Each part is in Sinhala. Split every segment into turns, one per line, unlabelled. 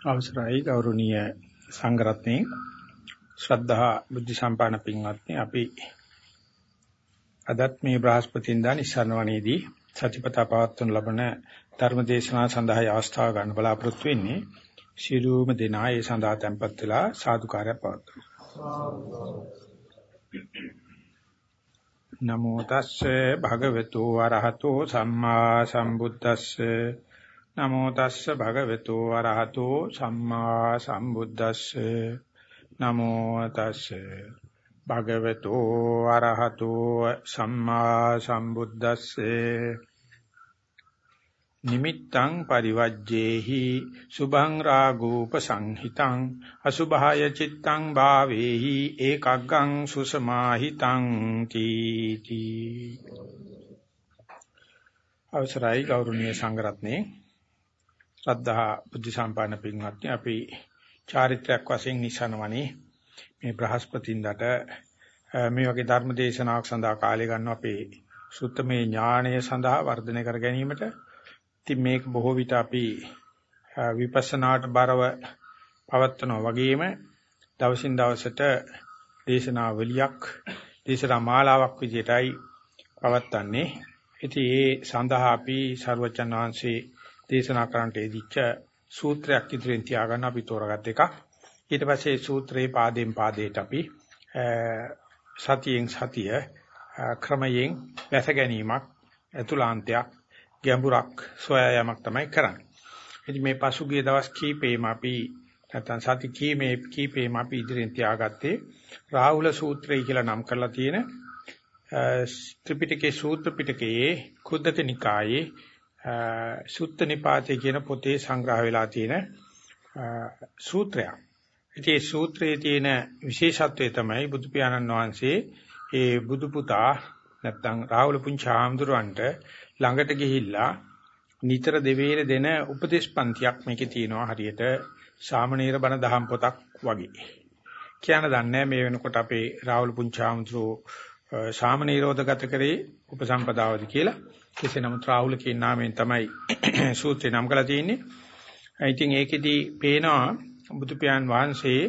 අවසරයි ගෞරවනීය සංඝරත්නයේ ශ්‍රද්ධා බුද්ධ සම්පන්න පින්වත්නි. අපි අදත් මේ බ්‍රහස්පතින්දා නිසරණවණේදී සතිපතා පවත්වන ලබන ධර්ම දේශනාව සඳහා අවස්ථාව ගන්න බලාපොරොත්තු වෙන්නේ ශිරුම දෙනා ඒ සඳහා tempත් වෙලා සාදුකාරය පවත්වමු. නමෝ තස්සේ භගවතු වරහතෝ සම්මා සම්බුද්දස්සේ නමෝ තස්ස භගවතු වරහතෝ සම්මා සම්බුද්දස්සේ. නමෝ තස්ස භගවතු වරහතෝ සම්මා සම්බුද්දස්සේ. නිමිත්තං පරිවජ්ජේහි සුභං රාගෝප සංහිතං අසුභාය චිත්තං භාවේහි ඒකග්ගං සුසමාහිතං තීති. අවසරයි ගෞරවනීය සංඝරත්නයේ ශ්‍රද්ධා බුද්ධ සම්පන්න පින්වත්නි අපි චාරිත්‍රාක් වශයෙන් නිසනවනේ මේ බ්‍රහස්පතින්දට මේ වගේ ධර්ම දේශනාවක් සඳහා කාලය ගන්න අපේ සුත්තමේ ඥාණය සඳහා වර්ධනය කර ගැනීමට. ඉතින් මේක බොහෝ විට අපි විපස්සනාට බරව පවත්වනවා වගේම දවසින් දවසට දේශනාවලියක් දේශනා මාලාවක් විදිහටයි පවත්වන්නේ. ඉතින් ඒ සඳහා අපි සර්වචන් වහන්සේ දේශනා කරන්නට එදිච්ච සූත්‍රයක් ඉදිරියෙන් තියාගන්න අපි තෝරගත් එකක්. ඊට පස්සේ සූත්‍රයේ පාදයෙන් පාදයට අපි සතියෙන් සතිය ක්‍රමයෙන් වැස ගැනීමක් අතුලාන්තයක් ගැඹුරක් සොයා යාමක් තමයි කරන්නේ. ඉතින් මේ පසුගිය දවස් කීපෙම අපි නැත්නම් සති කීමේ කීපෙම අපි ඉදිරියෙන් තියාගත්තේ රාහුල සූත්‍රය කියලා නම් කරලා තියෙන ත්‍රිපිටකයේ සූත්‍ර පිටකයේ කුද්දක නිකායේ සුත්ත නිපාතේ කියන පොතේ සංග්‍රහ වෙලා තියෙන සූත්‍රයක්. ඉතින් මේ සූත්‍රයේ තියෙන විශේෂත්වය තමයි බුදු පියාණන් වහන්සේ ඒ බුදු පුතා නැත්තම් රාහුල පුංචාම්දුරන්ට ළඟට ගිහිල්ලා නිතර දෙවේල දෙන උපදේශ පන්තියක් මේකේ තියෙනවා හරියට සාමණේර බණ දහම් පොතක් වගේ. කියන්න දන්නේ මේ වෙනකොට අපේ රාහුල පුංචාම්දුරෝ සාමණේරෝධ ගත කරේ උපසම්පදාවද කියලා. කෙසේ නමුත් රාහුල කියන නාමයෙන් තමයි සූත්‍රේ නම් කරලා තියෙන්නේ. ඉතින් ඒකෙදී පේනවා බුදු පියාණන් වහන්සේ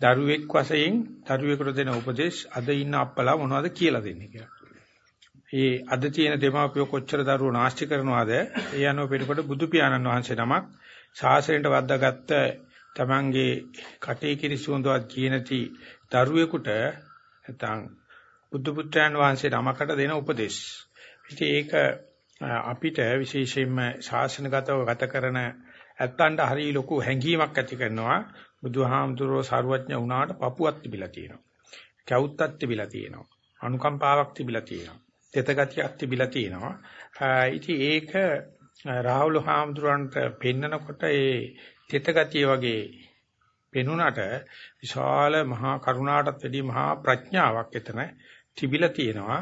දරුවෙක් වශයෙන් දරුවෙකුට දෙන උපදේශ අද ඉන්න අප්පලා මොනවද කියලා දෙන්නේ කියලා. ඒ අද තියෙන දෙමාපියෝ කොච්චර දරුවෝ නාස්ති කරනවද? ඒ අනුව පිටකොට බුදු පියාණන් වහන්සේ නමක් ශාසනයට වද්දාගත්ත තමන්ගේ කටේ කිරි සුවඳවත් කියනති දරුවෙකුට නැත්නම් බුදු පුත්‍රයන් වහන්සේ නමකට දෙන උපදේශ. ඉතින් ඒක අපිට විශේෂයෙන්ම ශාසනගතව ගත කරන ඇත්තන්ට හරිය ලොකු හැඟීමක් ඇති කරනවා බුදුහාමුදුරුවෝ සාරවත්ඥ වුණාට පපුවක් තිබිලා තියෙනවා. කැවුත්තක් තිබිලා තියෙනවා. අනුකම්පාවක් තිබිලා තියෙනවා. තෙතගතියක් තිබිලා තියෙනවා. ඉතින් ඒක රාහුල හාමුදුරන්ට පෙන්නකොට ඒ තෙතගතිය වගේ පෙනුනට විශාල මහා කරුණාටත් වැඩි මහා ප්‍රඥාවක් එතන තිබිලා තියෙනවා.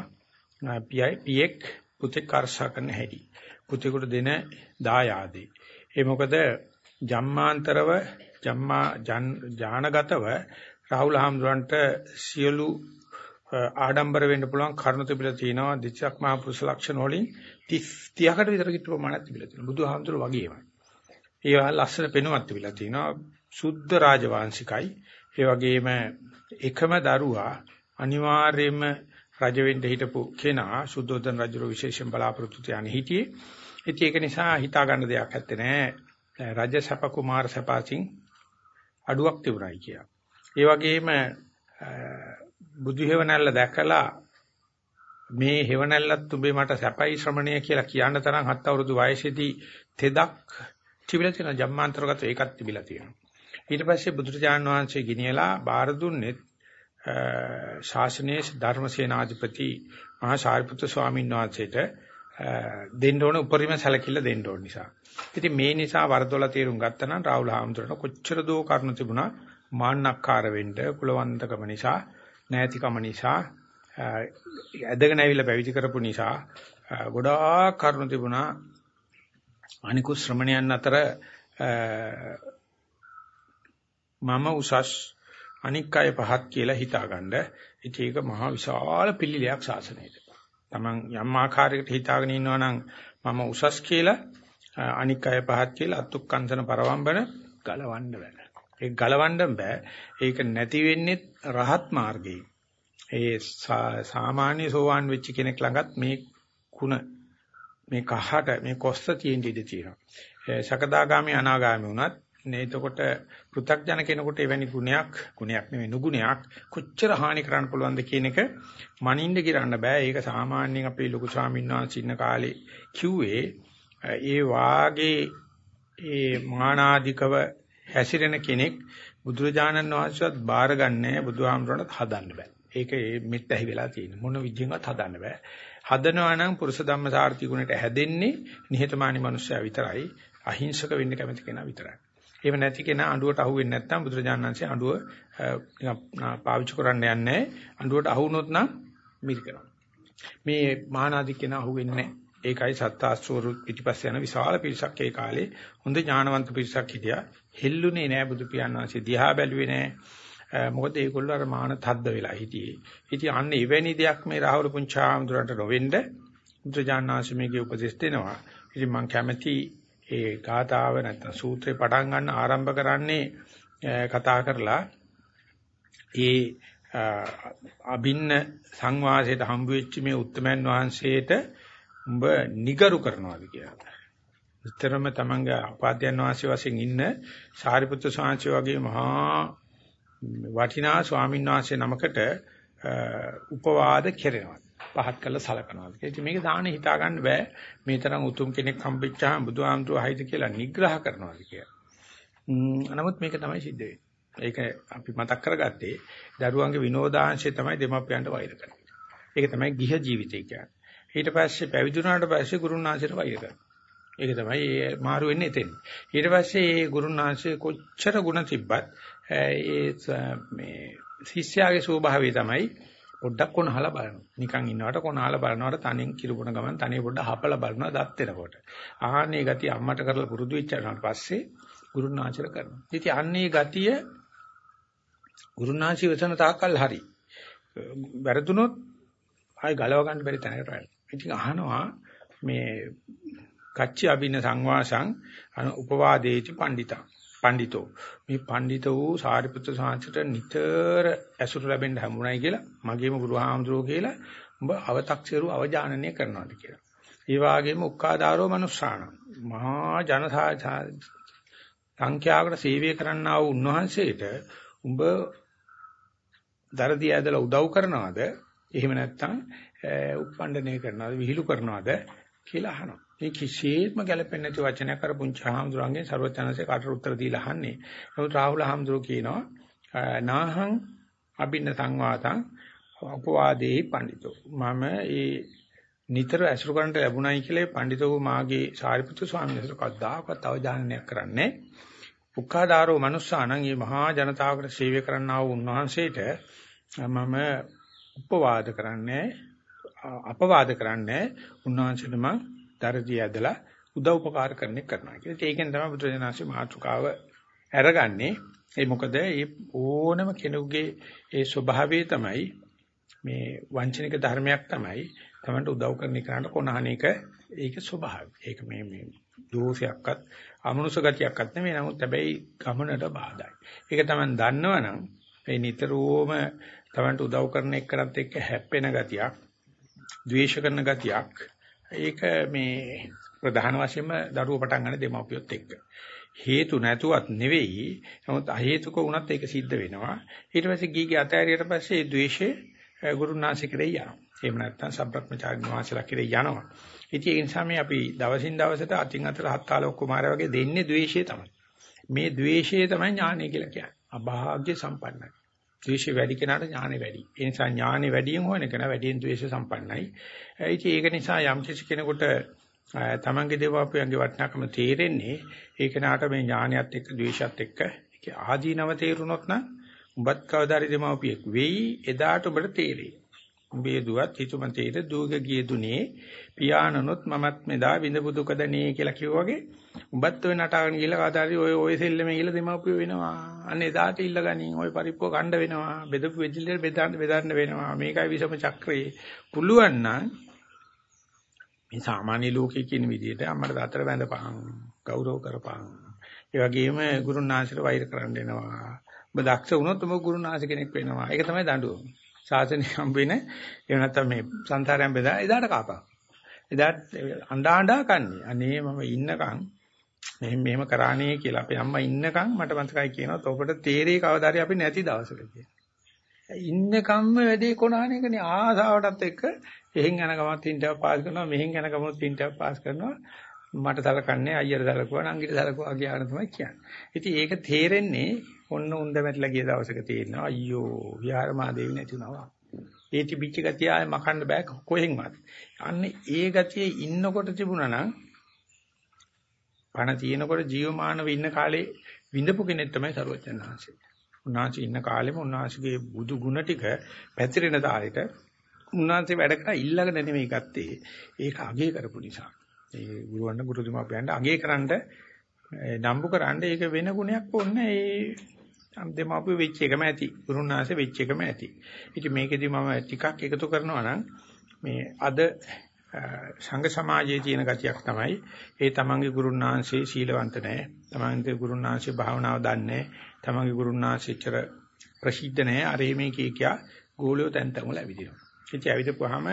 පියෙක් පුතේ කරසා කරන හැටි. පුතේකට දෙන දායාදේ. ඒ මොකද ජම්මාන්තරව ජම්මා ඥානගතව රාහුල හාමුදුරන්ට සියලු ආඩම්බර වෙන්න පුළුවන් කරුණු තිබිලා තියෙනවා දිච්චක් මහ පුරුෂ ලක්ෂණ වලින් 30 30කට විතර කිට්ටු ප්‍රමාණයක් තිබිලා තියෙනවා. බුදුහාමුදුර වගේම. ඒවා ලස්සන පෙනුමක් තිබිලා තියෙනවා. සුද්ධ රාජවාංශිකයි. ඒ වගේම එකම දරුවා අනිවාර්යයෙන්ම රජ වෙන්න හිටපු කෙනා සුද්ධෝදන රජුගේ විශේෂයෙන් බලාපොරොත්තු තියාගෙන හිටියේ. ඉතින් ඒක නිසා හිතා ගන්න දෙයක් නැත්තේ නෑ. රජ සප කුමාර සපාසින් අඩුවක් තිබුණයි කියලා. ඒ වගේම බුදු හේවණල්ල දැකලා මේ හේවණල්ලත් උඹේ මට සැපයි ශ්‍රමණය කියලා කියන්න තරම් හත් අවුරුදු වයසේදී තෙදක් තිබිලා තියෙන ජම්මාන්තරගත ඒකත් තිබිලා තියෙනවා. ඊට පස්සේ බුදුරජාණන් වහන්සේ ගිනියලා බාර දුන්නෙත් ශාසනයේ ධර්මසේනාධිපති මහා සාරිපුත්‍ර ස්වාමීන් වහන්සේට දෙන්න ඕන උපරිම සැලකිල්ල දෙන්න ඕන නිසා. ඉතින් මේ නිසා වරදොල තීරුම් ගත්තා නම් රාහුල හාමුදුරන කොච්චර දෝ කරුණු තිබුණා මාන්නක්කාර වෙන්න කුලවන්තකම නිසා නැතිකම නිසා ඇදගෙන ඇවිල්ලා පැවිදි කරපු නිසා ගොඩාක් කරුණු තිබුණා අනිකුත් ශ්‍රමණයන් අතර මම උසස් අනික් අය පහත් කියලා හිතාගන්න. ඉතින් ඒක මහා විශාල පිළිලයක් ශාසනයට. Taman යම් ආකාරයකට හිතාගෙන ඉන්නවා නම් මම උසස් කියලා අනික් අය පහත් කියලා අත්ුක්කන්සන පරවම්බන ගලවන්න බෑ. ඒක ගලවන්න බෑ. ඒක නැති වෙන්නේ රහත් මාර්ගයේ. ඒ සාමාන්‍ය සෝවාන් වෙච්ච කෙනෙක් ළඟත් මේ ಗುಣ මේ කහට මේ කොස්ස තියෙන ඉඩ තියෙනවා. සකදාගාමි අනාගාමි වුණත් නේ එතකොට පෘථග්ජන කෙනෙකුට එවැනි ගුණයක් ගුණයක් නෙවෙයි නුගුණයක් කොච්චර හානි කරන්න පුළුවන්ද කියන එක මනින්න ගිරන්න බෑ. ඒක සාමාන්‍යයෙන් අපේ ලොකු ස්වාමීන් වහන්සේ ඉන්න කාලේ කිව්වේ ඒ වාගේ ඒ මානාධිකව හැසිරෙන කෙනෙක් බුදුරජාණන් වහන්සේවත් බාරගන්නේ බුදුහාමුදුරණත් හදන්න බෑ. ඒක මෙත් ඇහි වෙලා තියෙන මොන විදිහෙන්වත් හදන්න බෑ. හදනවා නම් පුරුෂ ධම්ම සාර්ථි ගුණයට හැදෙන්නේ නිහතමානී මනුස්සයා විතරයි. අහිංසක වෙන්න කැමති කෙනා විතරයි. එහෙම නැති කෙනා අඬුවට අහු වෙන්නේ නැත්නම් බුදුරජාණන්සේ අඬුව පාවිච්චි කරන්න යන්නේ අඬුවට අහු වුණොත් නම් මිරිකනවා. මේ මහානාදි කෙනා අහු වෙන්නේ ඒකයි සත්‍යාස්ත්‍රවරු පිටිපස්සේ යන විශාල පිරිසක් ඒ කාලේ හොඳ ඥානවන්ත පිරිසක් හිටියා. හෙල්ලුනේ නෑ බුදු පියාණන් වහන්සේ දිහා බැලුවේ නෑ. මොකද ඒගොල්ලෝ අර මාන තද්ද වෙලා හිටියේ. ඉතින් අන්න එවැනි දෙයක් මේ රාහුල පුංචාම්දුරන්ට නොවෙන්න බුදුජානනාංශමේගේ උපදෙස් දෙනවා. ඉතින් මම කැමැති ඒ ගාතාව නැත්නම් සූත්‍රේ පටන් ගන්න ආරම්භ කරන්නේ කතා කරලා ඒ අභින්න සංවාසයට හම්බ වෙච්ච මේ උත්තමයන් වහන්සේට උඹ නිගරු කරනවාද කියලා. විතරම තමන්ගේ අපාද්‍යයන් වහන්සේ වශයෙන් ඉන්න සාරිපුත්‍ර ස්වාමීන් වගේ මහා වටිනා ස්වාමීන් වහන්සේ නමකට උපවාද කෙරෙනවා. පහත් කරලා සලකනවා. ඉතින් මේක දාන්න හිතා ගන්න බෑ. මේ තරම් උතුම් කෙනෙක් හම්බෙච්චාම බුදුහාමුදුරුවෝ හයිද කියලා නිග්‍රහ කරනවාද කියලා. නමුත් මේක තමයි සිද්ධ වෙන්නේ. ඒක අපි මතක් කරගත්තේ දරුවන්ගේ විනෝදාංශය තමයි දෙමාපියන්ට වෛර කරන්නේ. ඒක තමයි ගිහ ජීවිතය කියන්නේ. ඊට පස්සේ පැවිදුණාට පස්සේ ගුරුනාංශයට වෛර කරනවා. ඒක තමයි මාරු වෙන්නේ එතෙන්. ඊට පස්සේ මේ ගුරුනාංශයේ කොච්චර ಗುಣ තිබ්බත් ඒ මේ ශිෂ්‍යයාගේ ස්වභාවය තමයි පොඩ්ඩක් කොනහලා බලනවා. නිකන් ඉන්නවට කොනහලා බලනවට තනින් කිරුපුණ ගමන් තනිය පොඩ්ඩක් හපලා බලනවා දත් වෙනකොට. ආහනේ ගතිය අම්මට කරලා පුරුදු වෙච්චාට පස්සේ ගුරුනාචර කරනවා. ඉතින් අන්නේ ගතිය ගුරුනාචි වචන තාකල් හරි. වැරදුනොත් ආයි ගලව ගන්න බැරි තැනකට යනවා. ඉතින් අහනවා මේ කච්චි අබින සංවාසං උපවාදේති පණ්ඩිතා පඬිතෝ මේ පඬිත වූ සාරිපුත්‍ර සාංශයට නිතර ඇසුරු ලැබෙන්න හම්බුනායි කියලා මගේම ගුරුහාමුදුරුවෝ කියලා උඹ අව탁සිරු අවජානනය කරනවාද කියලා. ඒ වගේම උක්කාදාරෝ මනුස්සාන මහා ජනසා සංඛ්‍යාවකට සේවය කරන්නා වූ උන්වහන්සේට උඹ දරදී ඇදලා උදව් කරනවද? එහෙම නැත්නම් උප්පණ්ඩනය කරනවද? විහිළු කරනවද කියලා අහනවා. මේ කිසිේත්ම ගැලපෙන්නේ නැති වචනයක් අර පුංචි හාමුදුරන්ගේ ਸਰවඥාන්සේ කාටට උත්තර දීලා අහන්නේ. නමුත් රාහුල හාමුදුරුවෝ කියනවා නාහං අබින්න සංවාතං උපවාදේ පඬිතෝ. මම ඒ නිතර ඇසුරු කරන්නට ලැබුණයි කියලා පඬිතෝ මාගේ සාරිපුත්‍ර ස්වාමීන් වහන්සේ කවදාකවත් අවධානයක් කරන්නේ. උක්කාදාරෝ මනුස්සානං මේ මහා ජනතාවකට සේවය කරන්නා වූ උන්වහන්සේට මම උපවාද කරන්නේ අපවාද කරන්නේ උන්වහන්සේට මම දරදී ඇදලා උදව් උපකාර කරන එක කරනවා කියලා. ඒකෙන් තමයි බුදුරජාණන්සේ මාතෘකාව අරගන්නේ. ඒ මොකද මේ ඕනම කෙනෙකුගේ ඒ ස්වභාවය තමයි මේ වංචනික ධර්මයක් තමයි තමන්ට උදව් කරන එකට කොනහන එක ඒක ස්වභාවය. ඒක මේ මේ දෝෂයක්වත් අමනුෂ ගතියක්වත් නෙමෙයි. නමුත් හැබැයි ගමනට බාධායි. ඒක තමයි දන්නවනම් මේ නිතරම තමන්ට උදව් කරන එකට එක්ක හැප්පෙන ගතියක්, ද්වේෂ කරන ගතියක් ඒක මේ ප්‍රධාන වශයෙන්ම දරුවෝ පටන් ගන්න දෙමාපියොත් එක්ක. හේතු නැතුවත් නෙවෙයි. නමුත් අහේතුක වුණත් ඒක සිද්ධ වෙනවා. ඊට පස්සේ ගීගේ අතෑරියට පස්සේ ඒ ද්වේෂය ගුරුනාසි කෙරේ යනවා. එහෙම නැත්නම් සබ්‍රක්‍මචාරී වාසලා කෙරේ යනවා. ඉතින් ඒ නිසා මේ අපි දවසින් දවසට අතින් අතට හත්තාලොක් කුමාරයා වගේ දෙන්නේ ද්වේෂය තමයි. මේ ද්වේෂය තමයි ඥානය කියලා කියන්නේ. අභාග්‍ය සම්පන්නයි. ද්වේෂය වැඩි කෙනාට ඥානෙ වැඩි. ඒ නිසා ඥානෙ වැඩියෙන් හොයන කෙනා වැඩියෙන් ද්වේෂ සම්පන්නයි. ඉතින් ඒක නිසා යම් කිසි කෙනෙකුට තමන්ගේ දේවාපියන්ගේ වටිනාකම තේරෙන්නේ ඒක නාට මේ ඥානයත් එක්ක ද්වේෂයත් එක්ක ඒක ආදීනව තේරුනොත් නම් උඹත් කවදාරි දෙමාපියෙක් වෙයි එදාට ඔබට තේරෙයි. උඹේ දුවත් හිතුමතේට දුවග ගිය දුනේ පියාණනොත් මමත් මෙදා විඳපු දුකදනේ කියලා කිව්වා වගේ උඹත් ඔය නටාගෙන ගිහලා කවදාරි ඔය ඔය සෙල්ලමේ ගිහලා දෙමාපියෝ වෙනවා අන්න එදාට ඉල්ලගනින් ඔය පරිප්පුව ගන්න වෙනවා බෙදපු වෙජිලේ බෙදන්න බෙදන්න වෙනවා මේකයි විසම චක්‍රේ පුළුවන් නම් මේ සාමාන්‍ය ලෝකයේ කියන විදිහට අම්මට තාත්තට වැඳපන් ගෞරව කරපන් ඒ වගේම ගුරුනාථට වෛර කරන්න එනවා. ඔබ දක්ෂ වුණොත් ඔබ ගුරුනාථ කෙනෙක් වෙනවා. ඒක තමයි දඬුවම. ශාසනය හම්බෙන එහෙම නැත්නම් මේ සංසාරයෙන් බෙදා එදාට කාපා. එදාට අඬා අඬා කන්නේ. අනේ මම ඉන්නකම් මෙහෙම මෙහෙම කරානේ කියලා අපේ අම්මා ඉන්නකම් මට මතකයි කියනවා ඔබට තේරේ කවදාරි අපි නැති දවසක කියලා. ඉන්නකම්ම වැඩේ කොනහන එකනේ ආසාවටත් එක්ක එහෙන් යන ගමත් තින්ටක් පාස් කරනවා මෙහෙන් යන ගමත් තින්ටක් පාස් කරනවා මට සලකන්නේ අයියට සලකුවා නංගිට සලකුවා කියන තමයි කියන්නේ. ඉතින් ඒක තේරෙන්නේ ඔන්න උන්ද වැටලා ගිය දවසක තේරෙනවා අයියෝ විහාර මාදේවි නැතුනවා. ඒ තිබිච්ච ගතිය ආය මකන්න බෑ කොහෙන්වත්. අන්න ඒ ගතියේ ඉන්නකොට තිබුණා නම් පණ තියෙනකොට ජීවමානව ඉන්න කාලේ විඳපු කෙනෙක් තමයි සරුවචන් වහන්සේ. උන්වහන්සේ ඉන්න කාලෙම උන්වහන්සේගේ බුදු ගුණ ටික පැතිරෙන තාලෙට උන්වහන්සේ වැඩ කරා ඊළඟට නෙමෙයි ගත්තේ. ඒක අගය කරපු නිසා. ඒ ගුරුවරණ ගුරුතුමාපයන්ට අගය කරන්න නම්බු කරන්න ඒක වෙන ගුණයක් ඕනේ. ඒ දෙමාපිය වෙච්ච එකම ඇති. ගුරුනාසේ වෙච්ච එකම ඇති. ඉතින් මේකෙදි මම ටිකක් එකතු කරනවා නම් මේ අද සංඝ සමාජයේ තියෙන ගතියක් තමයි ඒ තමන්ගේ ගුරුනාංශේ සීලවන්ත නැහැ. තමන්ගේ ගුරුනාංශේ භාවනාව දන්නේ නැහැ. තමන්ගේ ගුරුනාංශෙච්චර ප්‍රසිද්ධ නැහැ. අර මේ කී කියා ගෝලියෝ තැන් තැන් වල ඇවිදිනවා. ඉතින් ඇවිදපුවාම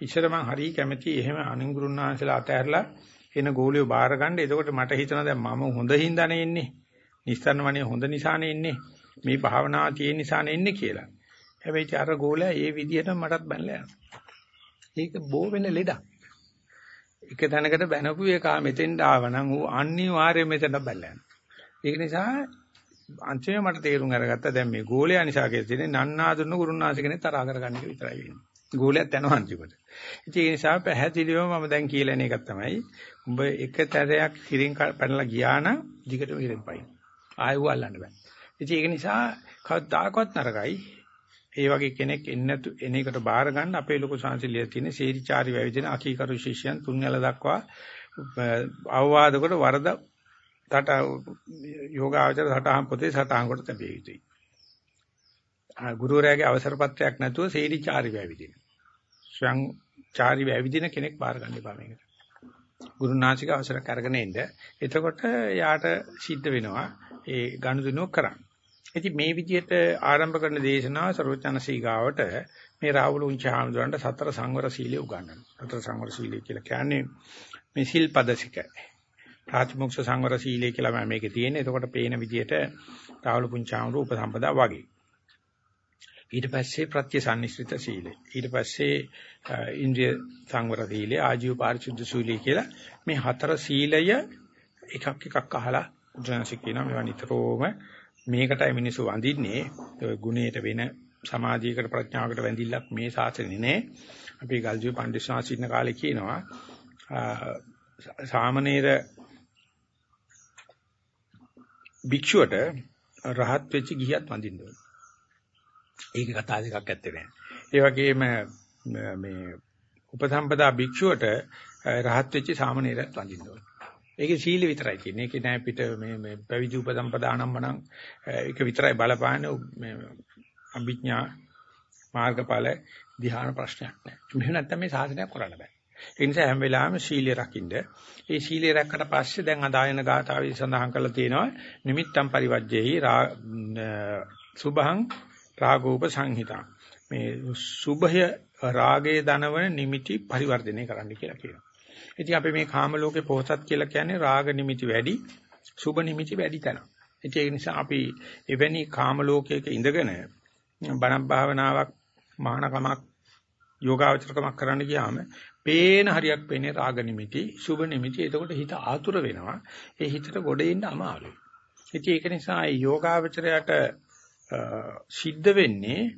ඉස්සර මං හරිය කැමති එහෙම අනුගුරුනාංශලා අතහැරලා එන ගෝලියෝ බාර ගන්න. එතකොට මට හිතෙනවා දැන් මම හොඳ හින්දානේ ඉන්නේ. නිස්සාරණ වනේ හොඳ නිසානේ ඉන්නේ. මේ භාවනාව තියෙන නිසානේ ඉන්නේ කියලා. හැබැයි අර ගෝලයා ඒ විදිහට මටත් බැනලා. ඒක බෝ වෙන ලෙඩක්. එක තැනකට බැනපු එක මෙතෙන්ට ආවනම් ඌ අනිවාර්යයෙන් මෙතනට බැලලා. ඒක නිසා අන්තිමේ මට තේරුම් අරගත්තා දැන් මේ ගෝලයා නිසා කියලා තියෙන්නේ නන්නාඳුන ගුරුනාථ කෙනෙක් තරහ කරගන්න එක විතරයි වෙන්නේ. ගෝලයක් යනවා අන්තිමට. ඉතින් ඒ නිසා පැහැදිලිවම මම දැන් කියලා එන එකක් තමයි උඹ එක තරයක් හිරින් පැනලා ගියා නම් දිගටම හිරින් පයින්. ආයෙ අල්ලන්න බෑ. ඉතින් ඒක නිසා කවදාකවත් නරකයි. ඒ වගේ කෙනෙක් එන්නේ නැතු එන එකට බාර ගන්න අපේ ලොකු සංසිලිය තියෙන සේරිචාරි වැවිදින අකීකරු ශිෂ්‍යයන් තුන්වැල දක්වා අවවාද කොට වරද තට යෝගාචර සටහන් පොතේ සටහන් කොට තැබිය යුතුයි. ගුරුවරයාගේ අවසර පත්‍රයක් නැතුව සේරිචාරි වැවිදින. ස්වයං චාරි වැවිදින කෙනෙක් බාර ගන්න එපා මේකට. ගුරුනාචික අවසරයක් අරගෙන ඉන්න. එතකොට යාට සිද්ධ වෙනවා ඒ ගනුදෙනුව කරන්න. ඉතින් මේ විදිහට ආරම්භ කරන දේශනාව සර්වචනසී ගාවට මේ රාහුල උන්චාහඳුරන්ට සතර සංවර සීලිය උගන්වනවා. සතර සංවර සීලිය කියලා කියන්නේ මේ සිල්පදසික. ප්‍රාතිමොක්ෂ සංවර සීලිය කියලා මම මේකේ තියෙන්නේ. එතකොට පේන විදිහට රාහුල පුංචාහඳුර උපසම්පදා වගේ. ඊට පස්සේ ප්‍රත්‍යසන්නිශ්චිත සීලය. ඊට පස්සේ ඉන්ද්‍රිය සංවර සීලය, ආජීව පාරිශුද්ධ සීලය කියලා මේ හතර සීලය එකක් එකක් අහලා උදාහරණයක් කියනවා මේවා නිතරම මේකටයි මිනිස්සු වඳින්නේ ඔය ගුණයට වෙන සමාධියකට ප්‍රඥාවකට වැඳිල්ලක් මේ සාසනේ නෑ. අපි ගල්ජු පණ්ඩිත ශාස්ත්‍රීය කාලේ කියනවා සාමනීර භික්ෂුවට රහත් වෙච්ච ගිහියත් වඳින්න ඕනේ. ඒක කතා දෙකක් ඇත්තේ නෑ. ඒ වගේම මේ උපසම්පදා භික්ෂුවට රහත් වෙච්ච සාමනීරත් වඳින්න ඕනේ. ඒකේ සීල විතරයි කියන්නේ. ඒකේ නෑ පිට මේ මේ පැවිදි උපසම්පදානම්මනම් ඒක විතරයි බලපාන්නේ මේ අභිඥා මාර්ගඵල ධ්‍යාන ප්‍රශ්නයක් නෑ. මෙහෙම නැත්තම් මේ සාධනයක් කරන්න බෑ. ඒ නිසා හැම වෙලාවෙම සීලය රකින්න. ඒ සීලය රැක්කට පස්සේ දැන් අදායන ගාථාවේ සඳහන් කරලා තියෙනවා නිමිත්තම් පරිවර්ජේහි සුභං රාගෝප සංහිතා. මේ සුභය රාගයේ දනවන නිමිති පරිවර්ධනය කරන්න කියලා කියනවා. ඉතින් අපි මේ කාම ලෝකේ පොහසත් කියලා කියන්නේ රාග නිමිති වැඩි, සුභ නිමිති වැඩි තැන. ඉතින් ඒ නිසා අපි එවැනි කාම ලෝකයක ඉඳගෙන බණ භාවනාවක් මහානකමක් යෝගාවචරකමක් කරන්න ගියාම පේන හරියක් පේන්නේ රාග නිමිති, සුභ නිමිති. එතකොට හිත ආතුර වෙනවා. ඒ හිතට ගොඩ එන්න අමාරුයි. ඉතින් ඒක නිසා ඒ යෝගාවචරයට සිද්ධ වෙන්නේ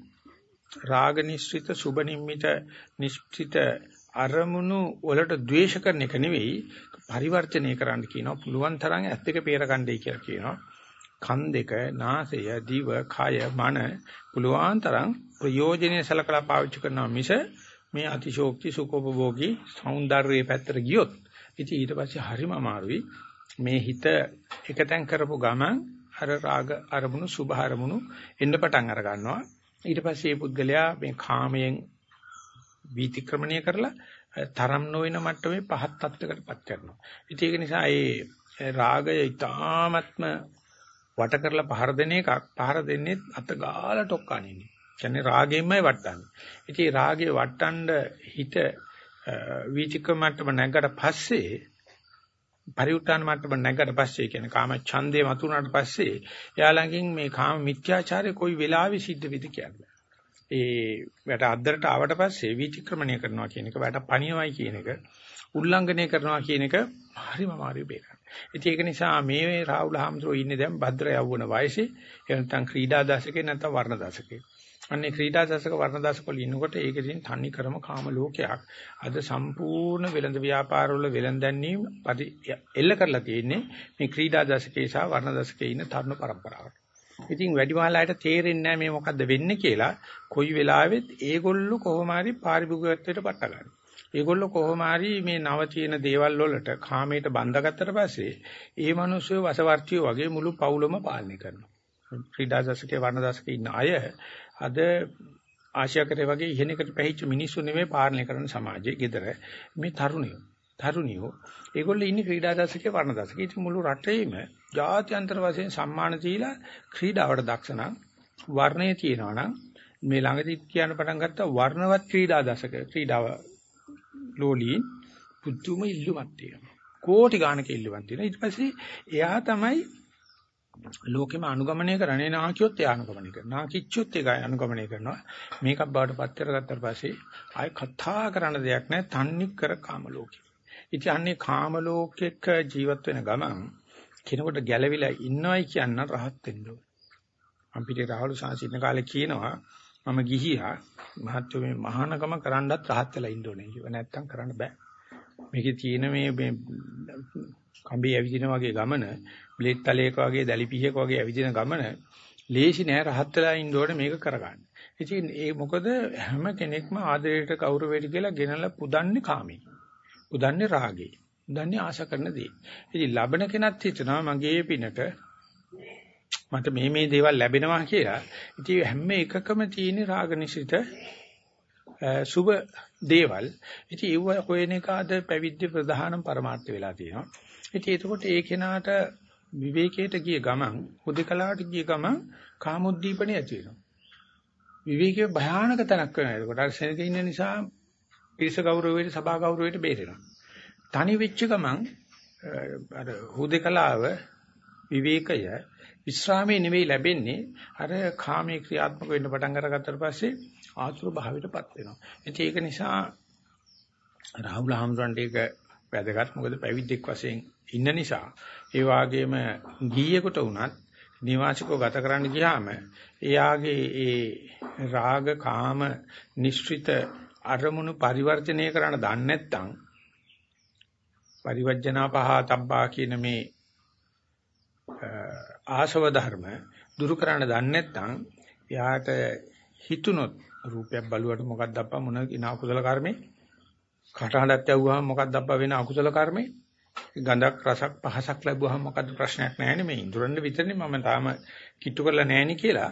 රාග නිශ්චිත සුභ නිමිත නිශ්චිත අරමුණු වලට ද්වේෂ කරන එක නෙවෙයි පරිවර්තනය කරන්න කියනවා. පුළුවන් තරම් ඇස් දෙක පේර ගන්නයි කියලා කියනවා. කන් දෙක නාසය දිව කය මන පුළුවන් තරම් ප්‍රයෝජනෙයි සලකලා පාවිච්චි කරනවා මිස මේ අතිශෝක්ති සුඛෝපභෝගී సౌందර්යයේ පැත්තට ගියොත් ඉතින් ඊට පස්සේ හරිම අමාරුයි. මේ හිත එකතෙන් කරපු ගමන් අර රාග අරමුණු සුභ අරමුණු එන්න පටන් අර ගන්නවා ඊට පස්සේ මේ පුද්ගලයා මේ කාමයෙන් වීතික්‍රමණය කරලා තරම් නොවන මට්ටමේ පහත් තත්ත්වයකටපත් කරනවා. ඉතින් ඒක නිසා ඒ රාගය ඊටාත්ම වට කරලා පහර දෙන එකක් පහර දෙන්නේ අත ගාලා ටොක්කානින්නේ. කියන්නේ රාගයෙන්මයි වටන්නේ. ඉතින් රාගේ වටන්න හිත වීතික මට්ටම නැගකට පස්සේ පරිඋත්තාන මට්ටම නැගකට පස්සේ කියන්නේ කාම ඡන්දේ මතුනාට පස්සේ එයා ළඟින් මේ කාම මිත්‍යාචාරය කොයි වෙලාවෙ සිද්ධ වෙද කියන්නේ. ඒ වැට අද්දරට ආවට පස්සේ විචක්‍රමණය කරනවා කියන එක වැට පණියවයි කියන එක උල්ලංඝනය කරනවා කියන එක හරිම අමාරුයි බේරන්න. ඉතින් ඒක නිසා මේ රාහුල හාමුදුරුවෝ ඉන්නේ දැන් භද්‍ර යවුණ වයසේ එහෙම නැත්නම් ක්‍රීඩා දශකේ නැත්නම් වර්ණ දශකේ. අන්නේ ක්‍රීඩා දශක වර්ණ දශක වල ඉන්නකොට ඒකෙන් තනි කරම කාම ලෝකයක්. අද සම්පූර්ණ වෙළඳ ව්‍යාපාරවල වෙළඳන්නේ එල්ල කරලා තියෙන්නේ මේ ක්‍රීඩා දශකේ සහ වර්ණ දශකේ ඉන්න තරුණ පරම්පරාවට. ඉතින් වැඩිමහලයට තේරෙන්නේ නැහැ මේ මොකද්ද වෙන්නේ කියලා. කොයි වෙලාවෙත් ඒගොල්ලෝ කොහොම හරි පාරිභෝගිකත්වයට පට්ට ගන්නවා. ඒගොල්ලෝ කොහොම හරි මේ නව තියෙන දේවල් වලට කාමයට බඳගත්තට පස්සේ ඒ මිනිස්සු වසවර්තියෝ වගේ මුළු පවුලම පාලනය කරනවා. ක්‍රීඩා දශකයේ වර්ණ දශකයේ ඉන්න අය අද ආශියාකරේ වගේ ඉහෙනකට පැහිච්ච මිනිස්සු නෙමෙයි පාලනය කරන සමාජයේ ගෙදර මේ තරුණියෝ. තරුණියෝ ඒගොල්ලෝ ඉන්නේ ක්‍රීඩා දශකයේ වර්ණ දශකයේ. ඉතින් මුළු රටේම ජාත්‍යන්තර වශයෙන් සම්මාන දීලා ක්‍රීඩාවට දක්ෂ නම් වර්ණයේ තියෙනවා නම් මේ ළඟදී කියන්න පටන් ගත්ත වර්ණවත් ක්‍රීඩා දශක ක්‍රීඩාව ලෝලීන් පුදුම ඉල්ලුමක් තියෙනවා. කෝටි ගාණක ඉල්ලුමක් තියෙනවා. ඊට පස්සේ එයා තමයි ලෝකෙම අනුගමනය කරන්නේ නාකියොත් එයා අනුගමනය කරනවා. නාකිච්චොත් ඒක අනුගමනය කරනවා. මේකක් බවට පත් කරගත්තාට පස්සේ ආයෙ කතා කරන්න දෙයක් නැහැ. තන්නේ කර කාම ලෝකෙ. ඉතින් අන්නේ කාම ලෝකෙක ජීවත් වෙන ගමන් කෙනෙකුට ගැළවිලා ඉන්නවයි කියන්න රහත් වෙන්න ඕනේ. අපිට රාහුල සාසින්න කාලේ කියනවා මම ගිහියා මහත්ව මේ මහානකම කරන්නත් රහත් වෙලා ඉන්න ඕනේ කිව්ව නැත්තම් කරන්න බෑ. මේකේ තියෙන මේ මේ කම්බි ඇවිදින වගේ ගමන, බ්ලේඩ් තලයක වගේ දැලිපිහක වගේ ඇවිදින ගමන ලේසි නෑ රහත් වෙලා ඉන්න ඕනේ මේක කරගන්න. ඉතින් ඒ මොකද හැම කෙනෙක්ම ආදරයට කවුරුවෙට කියලා ගෙනලා පුදන්නේ කාමී. පුදන්නේ රාගේ. පුදන්නේ ආශා කරන දේ. ඉතින් ලබන කෙනත් හිතනවා මගේ පිනට මට මේ මේ දේවල් ලැබෙනවා කියලා. ඉතින් හැම එකකම තියෙන රාගනිසිත සුබ දේවල්. ඉතින් ඒව හොයන එක අද පැවිද්ද ප්‍රධානම પરමාර්ථ වෙලා තියෙනවා. ඉතින් එතකොට ඒ කෙනාට විවේකයට ගිය ගමන් හුදකලාවට ගිය ගමන් කාමොද්දීපණය ඇති වෙනවා. විවේකයේ භයානක තැනක් වෙනවා. ඒකට අර සෙනග ඉන්න නිසා පිරිස ගෞරවයට සභා ගෞරවයට බේරෙනවා. තනි වෙච්ච ගමන් අර හුදකලාව විවේකය විශ්‍රාමයේ නෙවෙයි ලැබෙන්නේ අර කාමයේ ක්‍රියාත්මක වෙන්න පටන් අරගත්තට පස්සේ ආතුර භාවයටපත් වෙනවා. ඉතින් ඒක නිසා රාහුල හාමුදුරන්ට ඒක වැදගත් මොකද පැවිද්දෙක් වශයෙන් ඉන්න නිසා ඒ වාගේම ගීයකට වුණත් නිවාසිකව ගත කරන්න ගියාම එයාගේ ඒ රාග කාම නිශ්චිත අරමුණු පරිවර්තනය කරන්න දන්නේ නැත්නම් පරිවර්ජනා පහතබ්බා කියන මේ ආශව ධර්ම දුරු කරන්න දන්නේ නැත්නම් එයාට හිතුනොත් රූපයක් බලුවට මොකක්ද අප්පා මොන ඉන අකුසල කර්මේ? කටහඬක් ඇව්වහම මොකක්ද අප්පා වෙන අකුසල කර්මේ? ගඳක් රසක් පහසක් ලැබුවහම මොකද්ද ප්‍රශ්නයක් නැහැනේ මේ ඉඳුරන්න විතරනේ මම තාම කිට්ටු කරලා නැහෙනි කියලා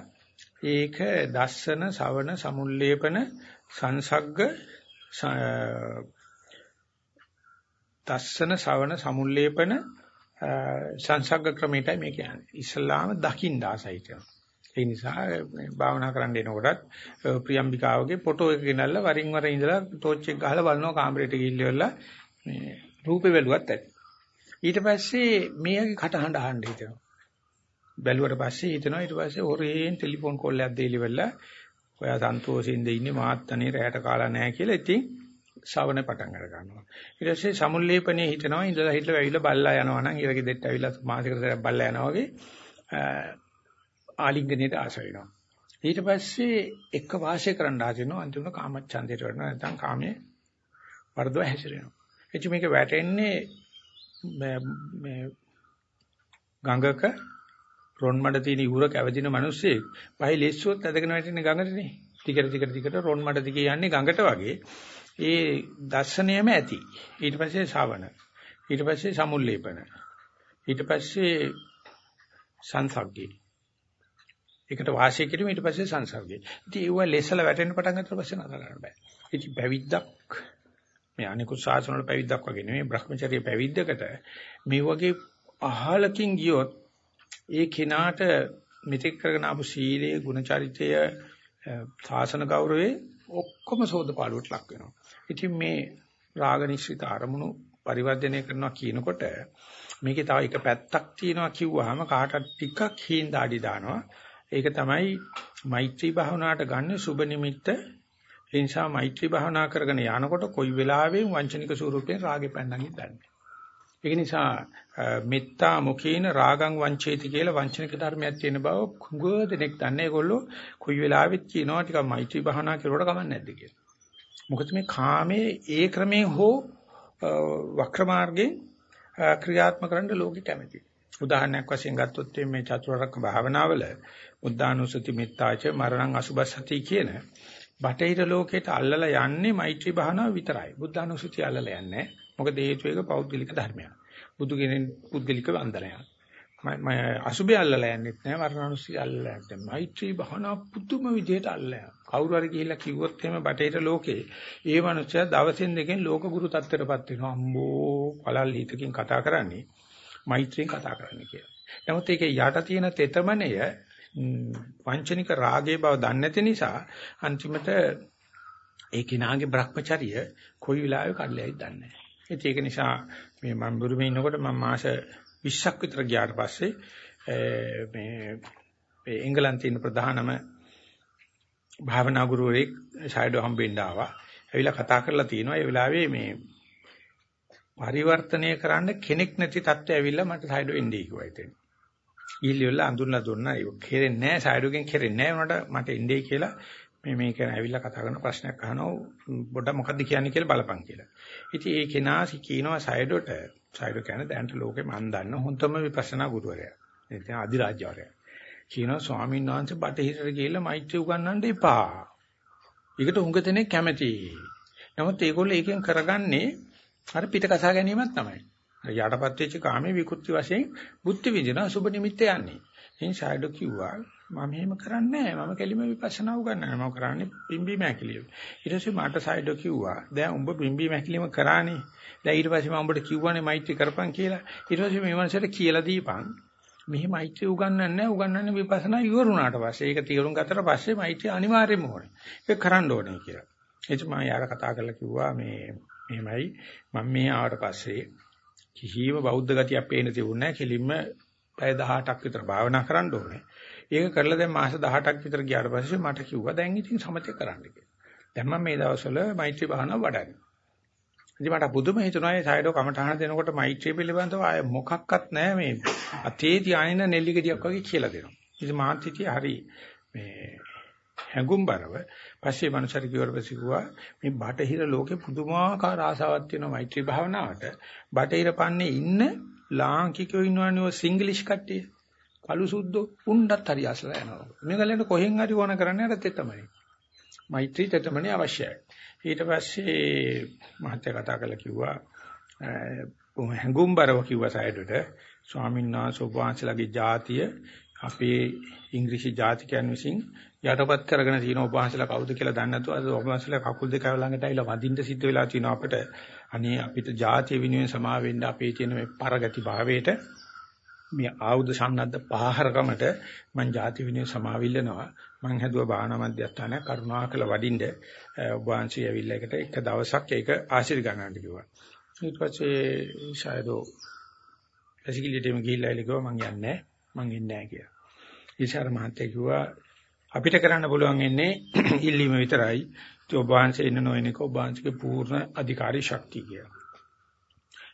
ඒක දස්සන සවන සමුල්ලේපන සංසග්ග දස්සන සවන සමුල්ලේපන සංසග්ග ක්‍රමයටයි මේ කියන්නේ. ඉස්ලාම දකින්න ආසයි කියනවා. ඒ නිසා මේ භාවනා කරන්න එනකොටත් ප්‍රියම්බිකාවගේ ෆොටෝ එක ගෙනල්ලා වරින් වර ඉඳලා ටෝච් එක ගහලා බලනවා කාමරේට ගිහිල්ලා මේ රූපේ බැලුවත් ඇති. ඊට පස්සේ මේගේ කටහඬ අහන්න හිතෙනවා. බැලුවට පස්සේ හිතනවා ඊට පස්සේ හොරෙන් ටෙලිෆෝන් කෝල් එකක් දෙලිවෙලා ඔයා සන්තෝෂින්ද ඉන්නේ මාත් අනේ රැයට කාලා නැහැ කියලා ඉතින් ශවණ පටන් අර ගන්නවා. ඊට පස්සේ සමුල්ලේපනේ හිතනවා ඉඳලා හිටලා වැවිලා බල්ලා යනවා නම් ඊළඟ දෙට්ට ඇවිල්ලා මාසිකට සැරයක් බල්ලා යනවා වගේ ආලිංගනයට ආස වෙනවා. ඊට පස්සේ එක වාසය කරන්න ආදිනවා අන්තිමට කාමච්ඡන්දයට වෙනවා නැත්නම් කාමයේ වර්ධව හැසිරෙනවා. එච්ච මේක වැටෙන්නේ මේ ගඟක රොන් මඩ තියෙන ඉහුර කැවදින මිනිස්සෙක් පහේ ලෙස්සුවොත් ඇදගෙන වැටෙන්නේ ගඟටනේ. ටිකට ටිකට ටිකට රොන් මඩ දිගේ යන්නේ ගඟට වගේ. ඒ දර්ශනයම ඇති. ඊට පස්සේ ශාවන. ඊට පස්සේ සමුල්ලේපන. ඊට පස්සේ සංසග්ගේ. ඒකට වාසිය කිරීම ඊට පස්සේ සංසර්ගය. ඉතින් ඒව ලෙසල වැටෙන්න පටන් ගන්නකොට පස්සේ නතර කරන්න බෑ. ඉතින් පැවිද්දක් මේ අනිකුත් ශාසන වල පැවිද්දක් වගේ නෙමෙයි Brahmacharya පැවිද්දකට මේ වගේ අහලකින් ගියොත් ඒ කෙනාට මෙතෙක් කරගෙන ආපු සීලයේ ගුණචරිතය සාසන ගෞරවයේ ඔක්කොම සෝදපාලුවට ලක් වෙනවා. ඉතින් මේ රාග නිශ්චිත අරමුණු පරිවර්ධනය කරනවා කියනකොට මේකේ තව එක පැත්තක් තියෙනවා කිව්වහම කාටත් ටිකක් හීන් දාඩි දානවා. ඒක තමයි මෛත්‍රී භාවනාවට ගන්න සුබ නිමිත්ත. ඒ නිසා මෛත්‍රී භාවනා කරගෙන යනකොට කොයි වෙලාවෙම වංචනික ස්වරූපයෙන් රාගෙ පැන්නගින් දන්නේ. ඒක නිසා මෙත්තා මුකීන රාගං වංචේති කියලා වංචනික ධර්මයක් තියෙන බව කුඟ දෙනෙක් දන්නේ. ඒගොල්ලෝ කොයි වෙලාවෙත් කියනවා ටිකක් මෛත්‍රී භාවනා කරුවට කමක් නැද්ද කියලා. මොකද මේ කාමයේ ඒ ක්‍රමේ හෝ වක්‍ර මාර්ගයෙන් ක්‍රියාත්මක කරන්න ලෝකෙ කැමතියි. උදාහරණයක් වශයෙන් ගත්තොත් මේ චතුරාර්ය භාවනාවල උද්දානුසති මෙත්තාච මරණං අසුබසති කියන බටහිර ලෝකයට අල්ලලා යන්නේ මෛත්‍රී භාවනාව විතරයි. බුද්ධානුසතිය අල්ලලා යන්නේ. මොකද හේතුව ඒක පෞද්ගලික ධර්මයක්. බුදු කෙනෙක් පුද්ගලික වන්දනයක්. මම අසුබය අල්ලලා යන්නෙත් නෑ මරණානුසතිය අල්ලලා යන්නේ. මෛත්‍රී භාවනාව පුදුම විදිහට අල්ලලා. කවුරු හරි ගිහිල්ලා කිව්වොත් එහෙම බටේට ලෝකේ ඒ මනුස්සයා දවසෙන් දෙකෙන් ලෝක ගුරු තත්ත්වයටපත් වෙනවා. අම්බෝ පළල් හිතකින් කතා කරන්නේ මෛත්‍රියෙන් කතා කරන්නේ කියලා. නමුත් ඒකේ යට තියෙන තෙතමනය වංචනික රාගයේ බව දන්නේ නැති නිසා අන්තිමට ඒ කිනාගේ Brahmacharya කොයි වෙලාවෙ කඩලයි දන්නේ නැහැ. ඒක නිසා මේ මම බුරුමේ ඉන්නකොට මම මාස 20ක් විතර ගියාට පස්සේ මේ මේ එංගලන්තේ ඉන්න ප්‍රධානම භාවනා ගුරුවරයෙක් ෂයිඩෝ හම්බෙන්න ආවා. ඇවිල්ලා කතා කරලා තියෙනවා. ඒ වෙලාවේ මේ පරිවර්තනය කරන්න කෙනෙක් නැති තත්ත්වය ඇවිල්ලා මට ෂයිඩෝ එන්නේ කිව්වා ඉතින්. ඊළිවල අඳුරලා දුන්නා. ඒක කෙරෙන්නේ නැහැ. ෂයිඩෝගෙන් කෙරෙන්නේ නැහැ. උනට මට එන්නේ කියලා මේ මේක ඇවිල්ලා කතා කරන ප්‍රශ්නයක් අහනවා. පොඩ්ඩක් මොකද්ද කියන්නේ කියලා බලපන් කියලා. ඉතින් ඒ කෙනා කියනවා ෂයිඩෝට ෂයිඩෝ කියන්නේ දැනට ලෝකේ මන් දන්න හොඳම විපස්සනා ගුරුවරයා. එතන අධිරාජ්‍යවරයා. කියනවා ස්වාමීන් වහන්සේ බටහිරට ගිහිල්ලා මෛත්‍රී උගන්වන්න එපා. ඒකට උඟ දෙනෙක් කැමතියි. නමුත් ඒගොල්ලෝ ඒකෙන් කරගන්නේ අර පිට කසා ගැනීමක් තමයි. යටපත් වෙච්ච කාමයේ විකෘති වශයෙන් බුද්ධ විදිනා සුබ නිමිත්ත යන්නේ. ඉතින් ෂයිඩෝ කිව්වා මම එහෙම කරන්නේ නැහැ. මම කෙලිම විපස්සනා උගන්වන්නේ. මම කරන්නේ පිම්බීම ඇකිලිම. ඊට පස්සේ මට ෂයිඩෝ කිව්වා දැන් උඹ පිම්බීම ඇකිලිම කරානේ. දැන් ඊට පස්සේ මම උඹට කිව්වනේ මෛත්‍රී කරපන් කියලා. ඊට පස්සේ මේ මනසට කියලා දීපන්. මෙහි මෛත්‍රිය උගන්වන්නේ නැහැ. උගන්වන්නේ විපස්සනා ඉවරුණාට පස්සේ. ඒක තීරුම් ගත්තට පස්සේ මෛත්‍රිය අනිවාර්යයෙන්ම ඕනේ. ඒක කරන්න ඕනේ කියලා. එච්ච මම යාර කතා කරලා කිව්වා මේ මෙහෙමයි මම මේ ආවට පස්සේ කිසිම බෞද්ධ ගතියක් පේන්න තිබුණේ නැහැ. කෙලින්ම පැය 18ක් විතර භාවනා කරන්න ඕනේ. ඒක කරලා දැන් මාස 18ක් විතර ගියාට පස්සේ මට කිව්වා දැන් ඉතින් සමතේ කරන්න කියලා. දැන් මම මේ දවස්වල මෛත්‍රී භාවනාව වඩන්නේ. ඉතින් මට පුදුම හිතුණා ඒ සයිඩෝ කමටහන දෙනකොට මෛත්‍රිය පිළිබඳව ආය මොකක්වත් නැහැ මේ අතේ තියාගෙන නෙල්ලි ගෙඩියක් වගේ කියලා දෙනවා. ඉතින් මාත් හිටියේ හරි මේ හැඟුම්බරව පස්සේ මනුෂ්‍යර කිව්වට පස්සේ කිව්වා මේ බටහිර ලෝකේ පුදුමාකාර ආසාවක් තියෙනවා මෛත්‍රී භාවනාවට. බටහිර පන්නේ ඉන්න ලාංකිකයෝ ඉන්නවනේ ඔය සිංග්ලිෂ් කට්ටිය. කළු සුද්දෝ උණ්ඩත් හරි අසලා යනවා. මේගලන්ට කොහෙන් හරි ඕන කරන්නේ අර තෙතමනේ. මෛත්‍රී තෙතමනේ අවශ්‍යයි. ඊට පස්සේ මහත්තයා කතා කරලා කිව්වා හැඟුම්බරව කිව්වා සයිඩට ස්වාමීන් වහන්සේ ඔබ වහන්සේලාගේ જાතිය අපේ ඉංග්‍රීසි ජාතිකයන් විසින් යටපත් කරගෙන තියෙන ඔබ වහන්සේලා කවුද කියලා දන්නේ නැතුව අද ඔබ වහන්සේලා කකුල් දෙක ළඟට ඇවිල්ලා වදින්න සිද්ධ වෙලා තියෙනවා අපිට. අනේ අපිට ಜಾතිය විනෝයෙන් සමා වෙන්න අපේ තියෙන මේ පරගති භාවයට මේ ආයුධ සම්නද්ද පහහරකමට මං ಜಾති විනය සමාවිල්ලනවා මං හැදුවා භාවනා මධ්‍යස්ථානයක් කරුණාකර වඩින්න ඔබ වහන්සේ ඇවිල්ලා එකට එක දවසක් ඒක ආශිර්වාද ගන්නට කිව්වා. ඊට පස්සේ ෂායදෝ ඇසිකිලිටෙම ගිහිල්ලා ඉලිකව මං යන්නේ මං ඉන්නේ නැහැ කියලා ඊශාර මහත්තයා කිව්වා අපිට කරන්න පුළුවන් ඉන්නේ ඉල්ලීම විතරයි ඔබ වහන්සේ ඉන්න නොවන එක ඔබ වහන්සේගේ පූර්ණ අධිකාරී ශක්තිය කියලා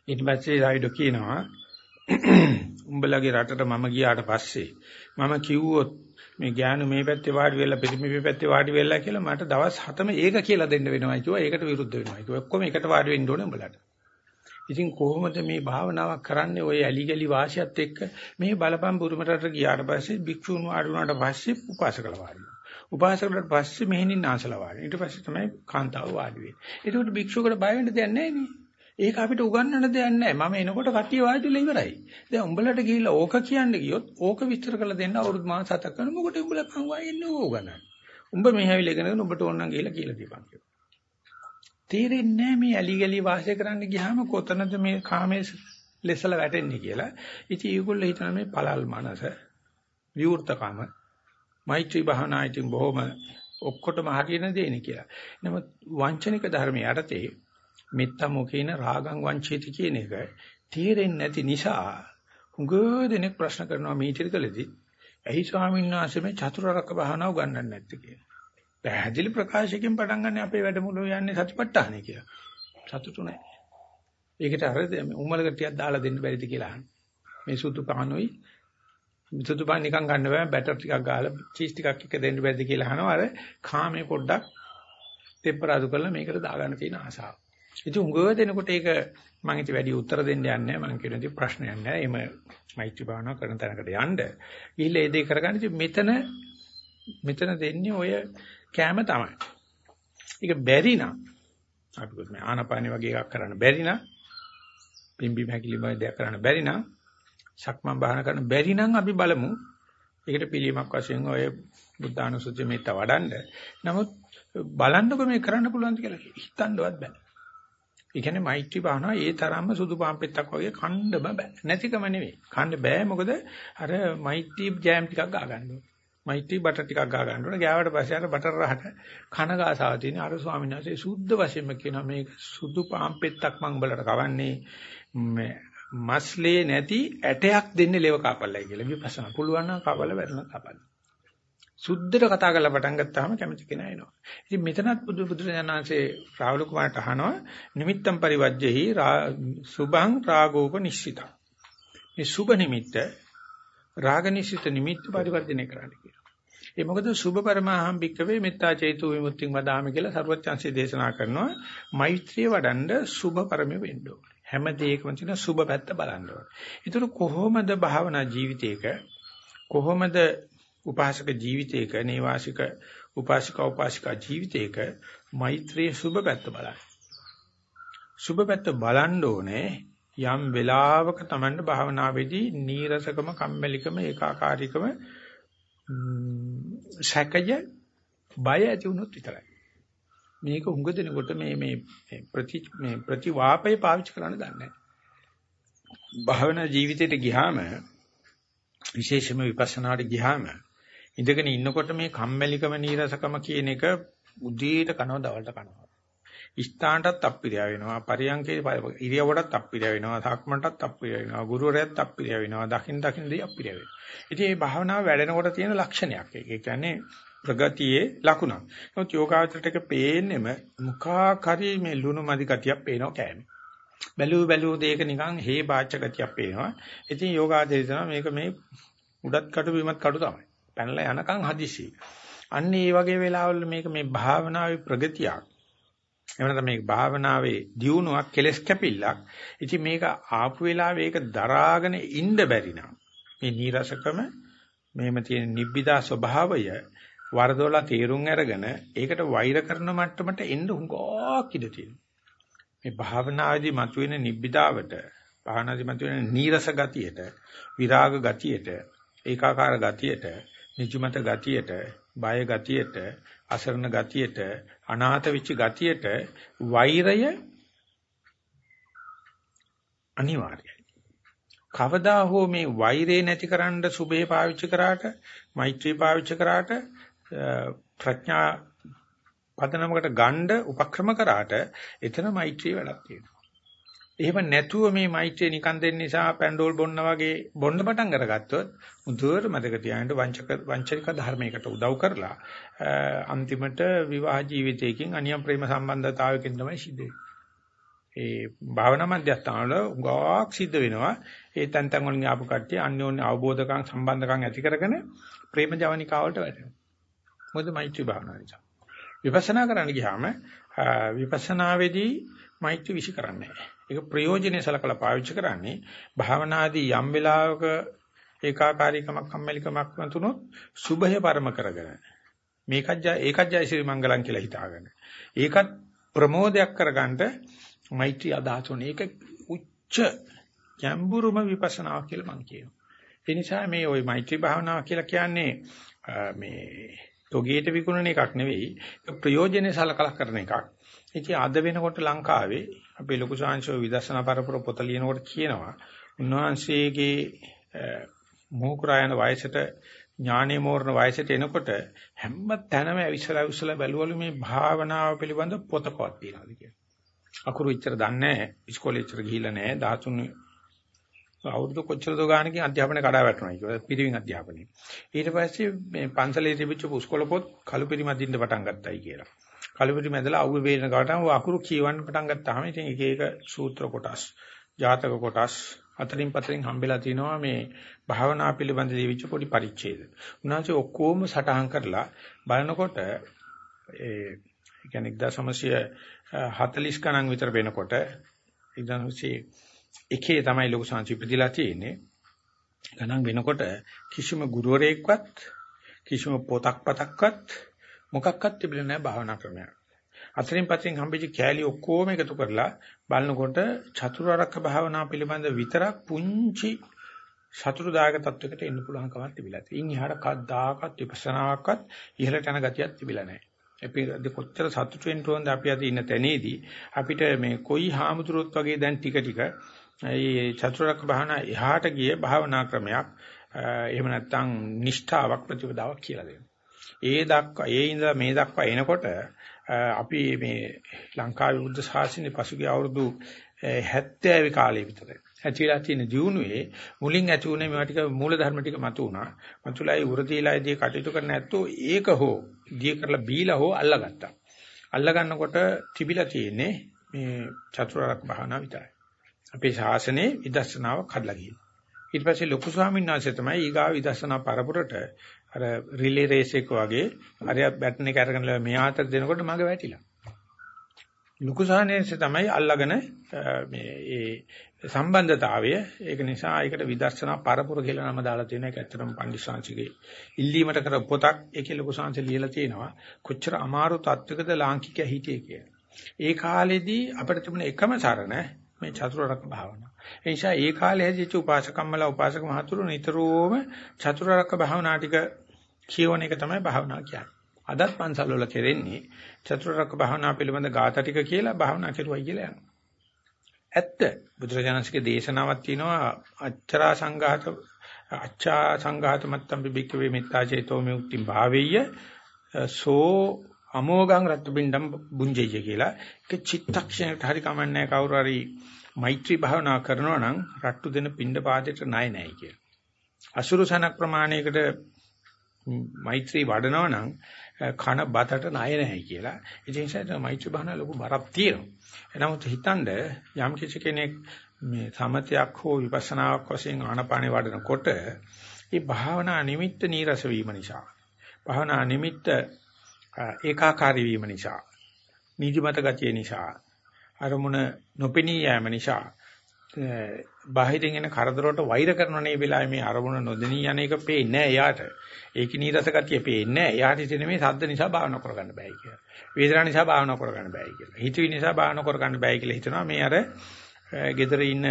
ඊට පස්සේ ෂායදෝ කියනවා උඹලගේ රටට මම ගියාට පස්සේ මම කිව්වොත් මේ ඥානු මේ පැත්තේ වාඩි වෙලා පිරිමි මේ පැත්තේ වාඩි වෙලා කියලා මට දවස් 7ම ඒක කියලා දෙන්න වෙනවා කිව්වා. ඒකට විරුද්ධ වෙනවා කිව්වා. ඔක්කොම එකට වාඩි වෙන්න ඕනේ උඹලට. ඉතින් කොහොමද මේ භාවනාවක් කරන්නේ ওই ඇලි ගලි වාසියත් එක්ක මේ බලපම් බුරුමටට ගියාට පස්සේ භික්ෂුන් වාඩි වුණාට පස්සේ උපාසකලා වාඩි වෙනවා. උපාසකලාට පස්සේ මෙහෙණින් ආසලා වාඩි. ඊට පස්සේ තමයි කාන්තාව වාඩි වෙන්නේ. ඒකට භික්ෂුවකට බය වෙන්න දෙයක් නැහැ නේ. ඒක අපිට උගන්වන්න දෙයක් නැහැ. මම එනකොට කට්ටිය වාඩිලා ඉවරයි. දැන් උඹලට ගිහිල්ලා ඕක කියන්න ගියොත් ඕක විස්තර කරලා දෙන්න අවුරුදු මාස 7ක් යන මොකට උඹලා පන් වායෙන්නේ ඕක උගන්වන්න. උඹ මේ හැවිල ඉගෙනගෙන උඹට ඕන නම් ගිහිල්ලා කියලා දීපන් කියලා. තේරෙන්නේ මේ ඇලි ගලි වාසය කරන්න ගියාම කොතනද මේ කාමයේ ලෙසල වැටෙන්නේ කියලා. ඉතින් ඒගොල්ලෝ හිතන මේ පළල් මනස විවෘතකම මෛත්‍රී භාවනා ඉතින් බොහොම ඔක්කොටම හරියන දෙන්නේ කියලා. නමුත් වංචනික ධර්මයේ යටතේ මෙත්තමෝකේන රාගං වංචේති කියන එක තේරෙන්නේ නැති නිසා හුඟ දෙනෙක් ප්‍රශ්න කරනවා මේ චරිතලෙදි ඇයි ස්වාමීන් වහන්සේ මේ චතුරාර්යක භාවනාව උගන්වන්නේ නැත්තේ කියලා. පැහැදිලි ප්‍රකාශයකින් පටන් ගන්න අපේ වැඩමුළුව යන්නේ සතිපට්ඨානෙ කියලා. සතුටු නැහැ. ඒකට අර උම්මලකට ටිකක් දාලා දෙන්න බැරිද කියලා අහනවා. මේ සුදු පානුයි සුදු පාන් නිකන් ගන්න බෑ බැටර් ටිකක් ගහලා චීස් ටිකක් එක දෙන්න බැරිද කියලා අහනවා. අර කාමයේ පොඩ්ඩක් ටෙම්පරාදු කරලා මේකට දාගන්න තියෙන ආසාව. ඉතින් උඟ දෙනකොට ඒක මම ඉතින් වැඩි උත්තර දෙන්න යන්නේ නැහැ. මම කියන දේ ප්‍රශ්නයක් නැහැ. එimhe මෛත්‍රී භාවනාව කරන තැනකට යන්න. ගිහිල්ලා ඒ දේ කරගන්න ඉතින් මෙතන මෙතන දෙන්නේ ඔය කෑම තමයි. ඒක බැරි නම් අපි කොහොමද මේ ආනපානෙ වගේ එකක් කරන්න බැරි නම් පිම්බි මහැකිලි වගේ දෙයක් කරන්න බැරි නම් සක්මන් භාවනා කරන්න බැරි නම් අපි බලමු. ඒකට පිළියමක් වශයෙන් ඔය බුද්ධානුසුතිය මෙත්ත වඩන්න. නමුත් බලන්නකො මේ කරන්න පුළුවන්ද කියලා හිතන්නවත් බෑ. ඒ කියන්නේ මෛත්‍රී භාවනාව ඒ තරම්ම සුදු පාම්පෙත්තක් වගේ කණ්ඩම බෑ. නැතිකම නෙවෙයි. කණ්ඩ බෑ මොකද අර මෛත්‍රී ජෑම් ටිකක් ගා ගන්න ඕනේ. මෛත්‍රී බටර් ටිකක් ගා ගන්න ඕනේ. ගෑවට පස්සේ අර බටර් රහට කන ගාසාව තියෙන අර ස්වාමීන් වහන්සේ සුද්ධ වශයෙන්ම කියනවා මේක සුදු පාම්පෙත්තක් මං උඹලට කවන්නේ මස්ලේ නැති ඇටයක් දෙන්නේ ලෙව කාපල්ලයි කියලා. විපස්සනා පුළුවන් නම් කවල වැරෙන කපන්න. සුද්ධට කතා කරලා පටන් ගත්තාම කැමති කෙනා එනවා. ඉතින් මෙතනත් බුදු බුදුරජාණන්සේ රාහුල කුමාරට අහනවා නිමිත්තම් පරිවජ්ජෙහි සුභං රාගෝප නිශ්චිතං. මේ සුභ නිමිත්ත රාග නිශ්චිත නිමිත්ත පරිවර්ජනය කරන්න කියලා. ඒ මොකද සුභ පරමාහම් භික්කවේ මෙත්තා චේතු විමුක්තිං වදාමි කියලා සර්වඥාන්සේ දේශනා කරනවා. මෛත්‍රිය වඩන්න සුභ පරමෙ වෙන්න ඕනේ. හැම දෙයකම තියෙන සුභ පැත්ත බලන්න ඕනේ. ඒතර කොහොමද භාවනා ජීවිතේක කොහොමද උපාසක ජීවිතයක නේවාසික උපාසික උපාසිකා ජීවිතයක මෛත්‍රියේ සුබ පැත්ත බලන්න. සුබ පැත්ත බලන්න ඕනේ යම් වෙලාවක Tamanne භාවනාවේදී නීරසකම කම්මැලිකම ඒකාකාරීකම සැකය බය ඇති වුණොත් විතරයි. මේක උඟ දෙනකොට මේ මේ ප්‍රති මේ ප්‍රතිවාපය පාවිච්චි කරන්න දන්නේ නැහැ. භාවනා ජීවිතයට ගියාම විශේෂම විපස්සනාට ගියාම ඉඳගෙන ඉන්නකොට මේ කම්මැලිකම නීරසකම කියන එක උදේට කනවා දවල්ට කනවා. ස්ථානටත් අප්පිරියා වෙනවා පරියංකේ ඉරියවටත් අප්පිරියා වෙනවා සක්මන්ටත් අප්පිරියා වෙනවා ගුරුවරයාත් අප්පිරියා වෙනවා දකින් දකින් දෙය අප්පිරියා වෙනවා. ඉතින් මේ භාවනාව වැඩෙනකොට තියෙන ලක්ෂණයක් ඒක. ඒ කියන්නේ ප්‍රගතියේ ලකුණක්. නමුත් යෝගාචරයට එක පේන්නෙම මුඛා කරි මේ ලුණු මදි ගතියක් පේනවා කෑමේ. බැලුව බැලුව දෙයක නිකන් හේ බාච්ච ගතියක් පේනවා. ඉතින් යෝගාචරය මේක මේ උඩත් කටු බිමත් කටු තමයි. පැනලා යනකම් හදිසි. අන්න ඒ වගේ වෙලාවල මේක මේ භාවනාවේ ප්‍රගතියක්. එහෙම නැත්නම් මේ භාවනාවේ දියුණුවක් කෙලස් කැපිල්ලක්. ඉතින් මේක ආපු වෙලාවේ ඒක දරාගෙන ඉන්න බැරි නම් මේ නීරසකම මෙහෙම තියෙන නිබ්බිදා ස්වභාවය වරදොලා තීරුම් අරගෙන ඒකට වෛර කරන මට්ටමට එන්න හුඟක් ඉඩ තියෙනවා. මේ භාවනාදී මතුවෙන නිබ්බිදාවට භාවනාදී මතුවෙන නීරස ගතියට විරාග ගතියට ඒකාකාර ගතියට නිජමත ගතියට, බය ගතියට, අසරණ ගතියට, අනාථ වෙච්ච ගතියට වෛරය අනිවාර්යයි. කවදා හෝ මේ වෛරය නැතිකරන්න සුභේ පාවිච්චි කරාට, මෛත්‍රී පාවිච්චි කරාට, ප්‍රඥා පදනමකට ගණ්ඩ උපක්‍රම කරාට එතන මෛත්‍රී වැඩක් තියෙනවා. එහෙම නැතුව මේ මෛත්‍රිය නිකන් දෙන්න නිසා පැන්ඩෝල් බොන්න වගේ බොන්න පටන් අරගත්තොත් මුදුවර මතක තියාගන්න වංචක වංචනික ධර්මයකට උදව් කරලා අන්තිමට විවාහ ජීවිතයකින් අනියම් ප්‍රේම සම්බන්ධතාවයකින් තමයි සිද්ධ වෙන්නේ. ඒ භාවනා මධ්‍යස්ථාන වල උගාවක් සිද්ධ වෙනවා. ඒ තැන් තැන් වලින් ආපු කට්ටිය අන්‍යෝන්‍ය අවබෝධකම් සම්බන්ධකම් ඇති කරගෙන ප්‍රේම ජවනිකාවලට වැටෙනවා. මොකද මෛත්‍රී භාවනාව නිසා. විපස්සනා කරන්න ගියාම විපස්සනාවේදී මෛත්‍රී විශ් කරන්නේ නැහැ. ඒක ප්‍රයෝජනෙ සලකලා පාවිච්චි කරන්නේ. භාවනාදී යම් වෙලාවක ඒකාකාරීකමක් කම්මැලිකමක් වතුනොත් සුභය පරම කරගෙන මේකත් ජය ඒකත් ජය ශ්‍රී මංගලම් කියලා හිතාගෙන ඒකත් ප්‍රමෝදයක් කරගන්න මෛත්‍රී අදහසෝනේ ඒක උච්ච ගැඹුරුම විපස්සනාව කියලා මම කියනවා. ඒ නිසා මේ ওই මෛත්‍රී භාවනාව කියලා කියන්නේ මේ තොගේට විකුණන එකක් නෙවෙයි ප්‍රයෝජනෙ සලකලා කරන එකක්. ඉතින් අද වෙනකොට ලංකාවේ අපේ ලොකු ශාංශෝ විදර්ශනා පරපුර පොත ලියනකොට කියනවා උන්වහන්සේගේ මොහුකුරායන වයසට ඥානෙ මෝරණ වයසට එනකොට හැම තැනම ඇවිස්සලා ඇවිස්සලා බැලුවලු මේ භාවනාව පිළිබඳ පොතකවත් තියනවාද කියලා. අකුරු ඉච්චර දන්නේ නැහැ. ඉස්කෝලේ ඉච්චර ගිහිල්ලා නැහැ. 13 අවුරුදු කොච්චරද ගානකින් අධ්‍යාපනය කඩා වැටුණා කියලා. පිරිවින් අධ්‍යාපනය. ඊට පස්සේ මේ පන්සලේ තිබිච්ච පුස්කොළ පොත් කළු පිරිමදින්න පටන් ගත්තයි කියලා. කළු පිරිමැදලා අවුව වේලන ගාටම අකුරු කියවන්න පටන් ගත්තාම ඉතින් එක එක සූත්‍ර කොටස්, ජාතක කොටස් අතරින් පතරින් හම්බෙලා තිනවා මේ භාවනා පිළිබඳ දීවිච්ච පොඩි පරිච්ඡේද. උන්වහන්සේ ඔක්කොම සටහන් කරලා බලනකොට ඒ කියන්නේ 1940 ගණන් විතර වෙනකොට 1901 තමයි ලොකු සංසිපදිලා තියෙන්නේ. ගණන් වෙනකොට කිසිම ගුරුවරයෙක්වත් කිසිම පොතක් පතක්වත් මොකක්වත් තිබුණේ නැහැ භාවනා ක්‍රමයක්. අතරින් පතරින් හම්බෙච්ච කෑලි ඔක්කොම එකතු කරලා බලනකොට චතුරාර්යක භාවනා පිළිබඳ විතරක් පුංචි සතුරුදායක තත්වයකට එන්න පුළුවන් කමක් තිබිලා තියෙනවා. ඉන් එහාට කද්දාකත් විපස්සනාවක්වත් ඉහළට යන ගතියක් තිබිලා නැහැ. අපි කොච්චර සතුටු වෙන්න ඕනද අපි අද ඉන්න තැනේදී අපිට මේ කොයි හාමුදුරුවොත් වගේ දැන් ටික ටික මේ චතුරාර්යක භාවනා එහාට ගිය භාවනා ක්‍රමයක් එහෙම නැත්නම් නිෂ්ඨාවක් ප්‍රතිපදාවක් කියලා දෙනවා. ඒ දක්වා ඒ ඉඳලා මේ දක්වා එනකොට අපි මේ ලංකාවේ බුද්ධ ශාසනයේ පසුගිය අවුරුදු 70 කාලේ විතර ඇතිලා තියෙන ජීවුනේ මුලින් ඇති උනේ මේවා ටික මූල ධර්ම ටික මතු වුණා. මතුලයි උරදීලායේදී කටයුතු කරන්න ඇත්තෝ ඒක හෝ දිය කරලා බීලා හෝ අල්ලගත්තා. අල්ලගන්නකොට තිබිලා තියෙන්නේ මේ චතුරාර්යක භාවනා විතරයි. අපේ ශාසනයේ විදර්ශනාව කඩලා ගිහින්. ඊට පස්සේ ලොකු ස්වාමීන් වහන්සේ තමයි ඊගා විදර්ශනා පරපුරට අර රිලේ රේස් එක වගේ අරයා බැටන් එක අරගෙන මෙහා අතට දෙනකොට මග වැටිලා. ලොකු සාහනේසේ තමයි අල්ලගෙන මේ ඒ සම්බන්ධතාවය ඒක නිසා ඒකට විදර්ශනා පරපුර කියලා නම දාලා තියෙන එක ඇත්තටම පණ්ඩිස්සාංශිකේ ඉල්ලීමට කර පොතක් ඒකේ ලොකු සාංශ ලියලා තියෙනවා කොච්චර අමාරු තත්වයකද ලාංකිකයා හිටියේ කියලා. ඒ කාලෙදී අපිට තිබුණ එකම සරණ මේ චතුරාර්යක භාවනාව. ඒ නිසා ඒ කාලේ හැදිච්ච උපාසකම්මලා උපාසක මහතුරු නිතරම චතුරාර්යක භාවනා ටික කියවන එක තමයි භාවනා කියන්නේ. අදත් පන්සල් වල කෙරෙන්නේ චතුරාර්යක භාවනා පිළිබඳ ගාථා ටික කියලා භාවනා කරුවයි කියලා යනවා. ඇත්ත බුදුරජාණන්සේගේ දේශනාවක් තියෙනවා අච්චරා සංඝාත අච්චා සංඝාත මත්තම් බිබික්කවේ මෙත්තාචේතෝ මෙුක්තිම් භාවෙය්‍ය සෝ අමෝගං රත්බින්ඩම් බුංජෙය කියලා. ඒක චිත්තක්ෂණයට හරි කමන්නේ කවුරු හරි මෛත්‍රී භාවනා කරනවා නම් රට්ටු දෙන පින්ඩ පාදයට ණය නැහැ කියලා. අසුරු සනක් ප්‍රමාණයකට මෛත්‍රී වඩනවා නම් කන බතට ණය නැහැ කියලා. ඒ නිසා මෛත්‍රී භාවනා ලොකු බරක් තියෙනවා. නමුත් හිතනද යම් කිසි කෙනෙක් මේ සමතයක් හෝ විපස්සනාවක් වශයෙන් ආනපානේ වඩනකොට ඒ භාවනා නිමිත්ත නීරස වීම නිසා භාවනා නිමිත්ත ඒකාකාරී වීම නිසා නිදිමත ගතිය නිසා අරමුණ නොපෙනී යෑම නිසා බාහිරින් එන කරදරවලට වෛර කරනනේ වෙලාවේ මේ අරමුණ නොදෙනී යන එක පේන්නේ නැහැ එයාට. ඒකේ නීරස ගතිය පේන්නේ නැහැ. එයාට ඉතින් මේ සද්ද නිසා භාවනා කරගන්න බෑ කියලා. වේදනා නිසා භාවනා කරගන්න බෑ කියලා. හිතවි නිසා භාවනා කරගන්න බෑ කියලා හිතනවා. මේ අර gedara ඉන්න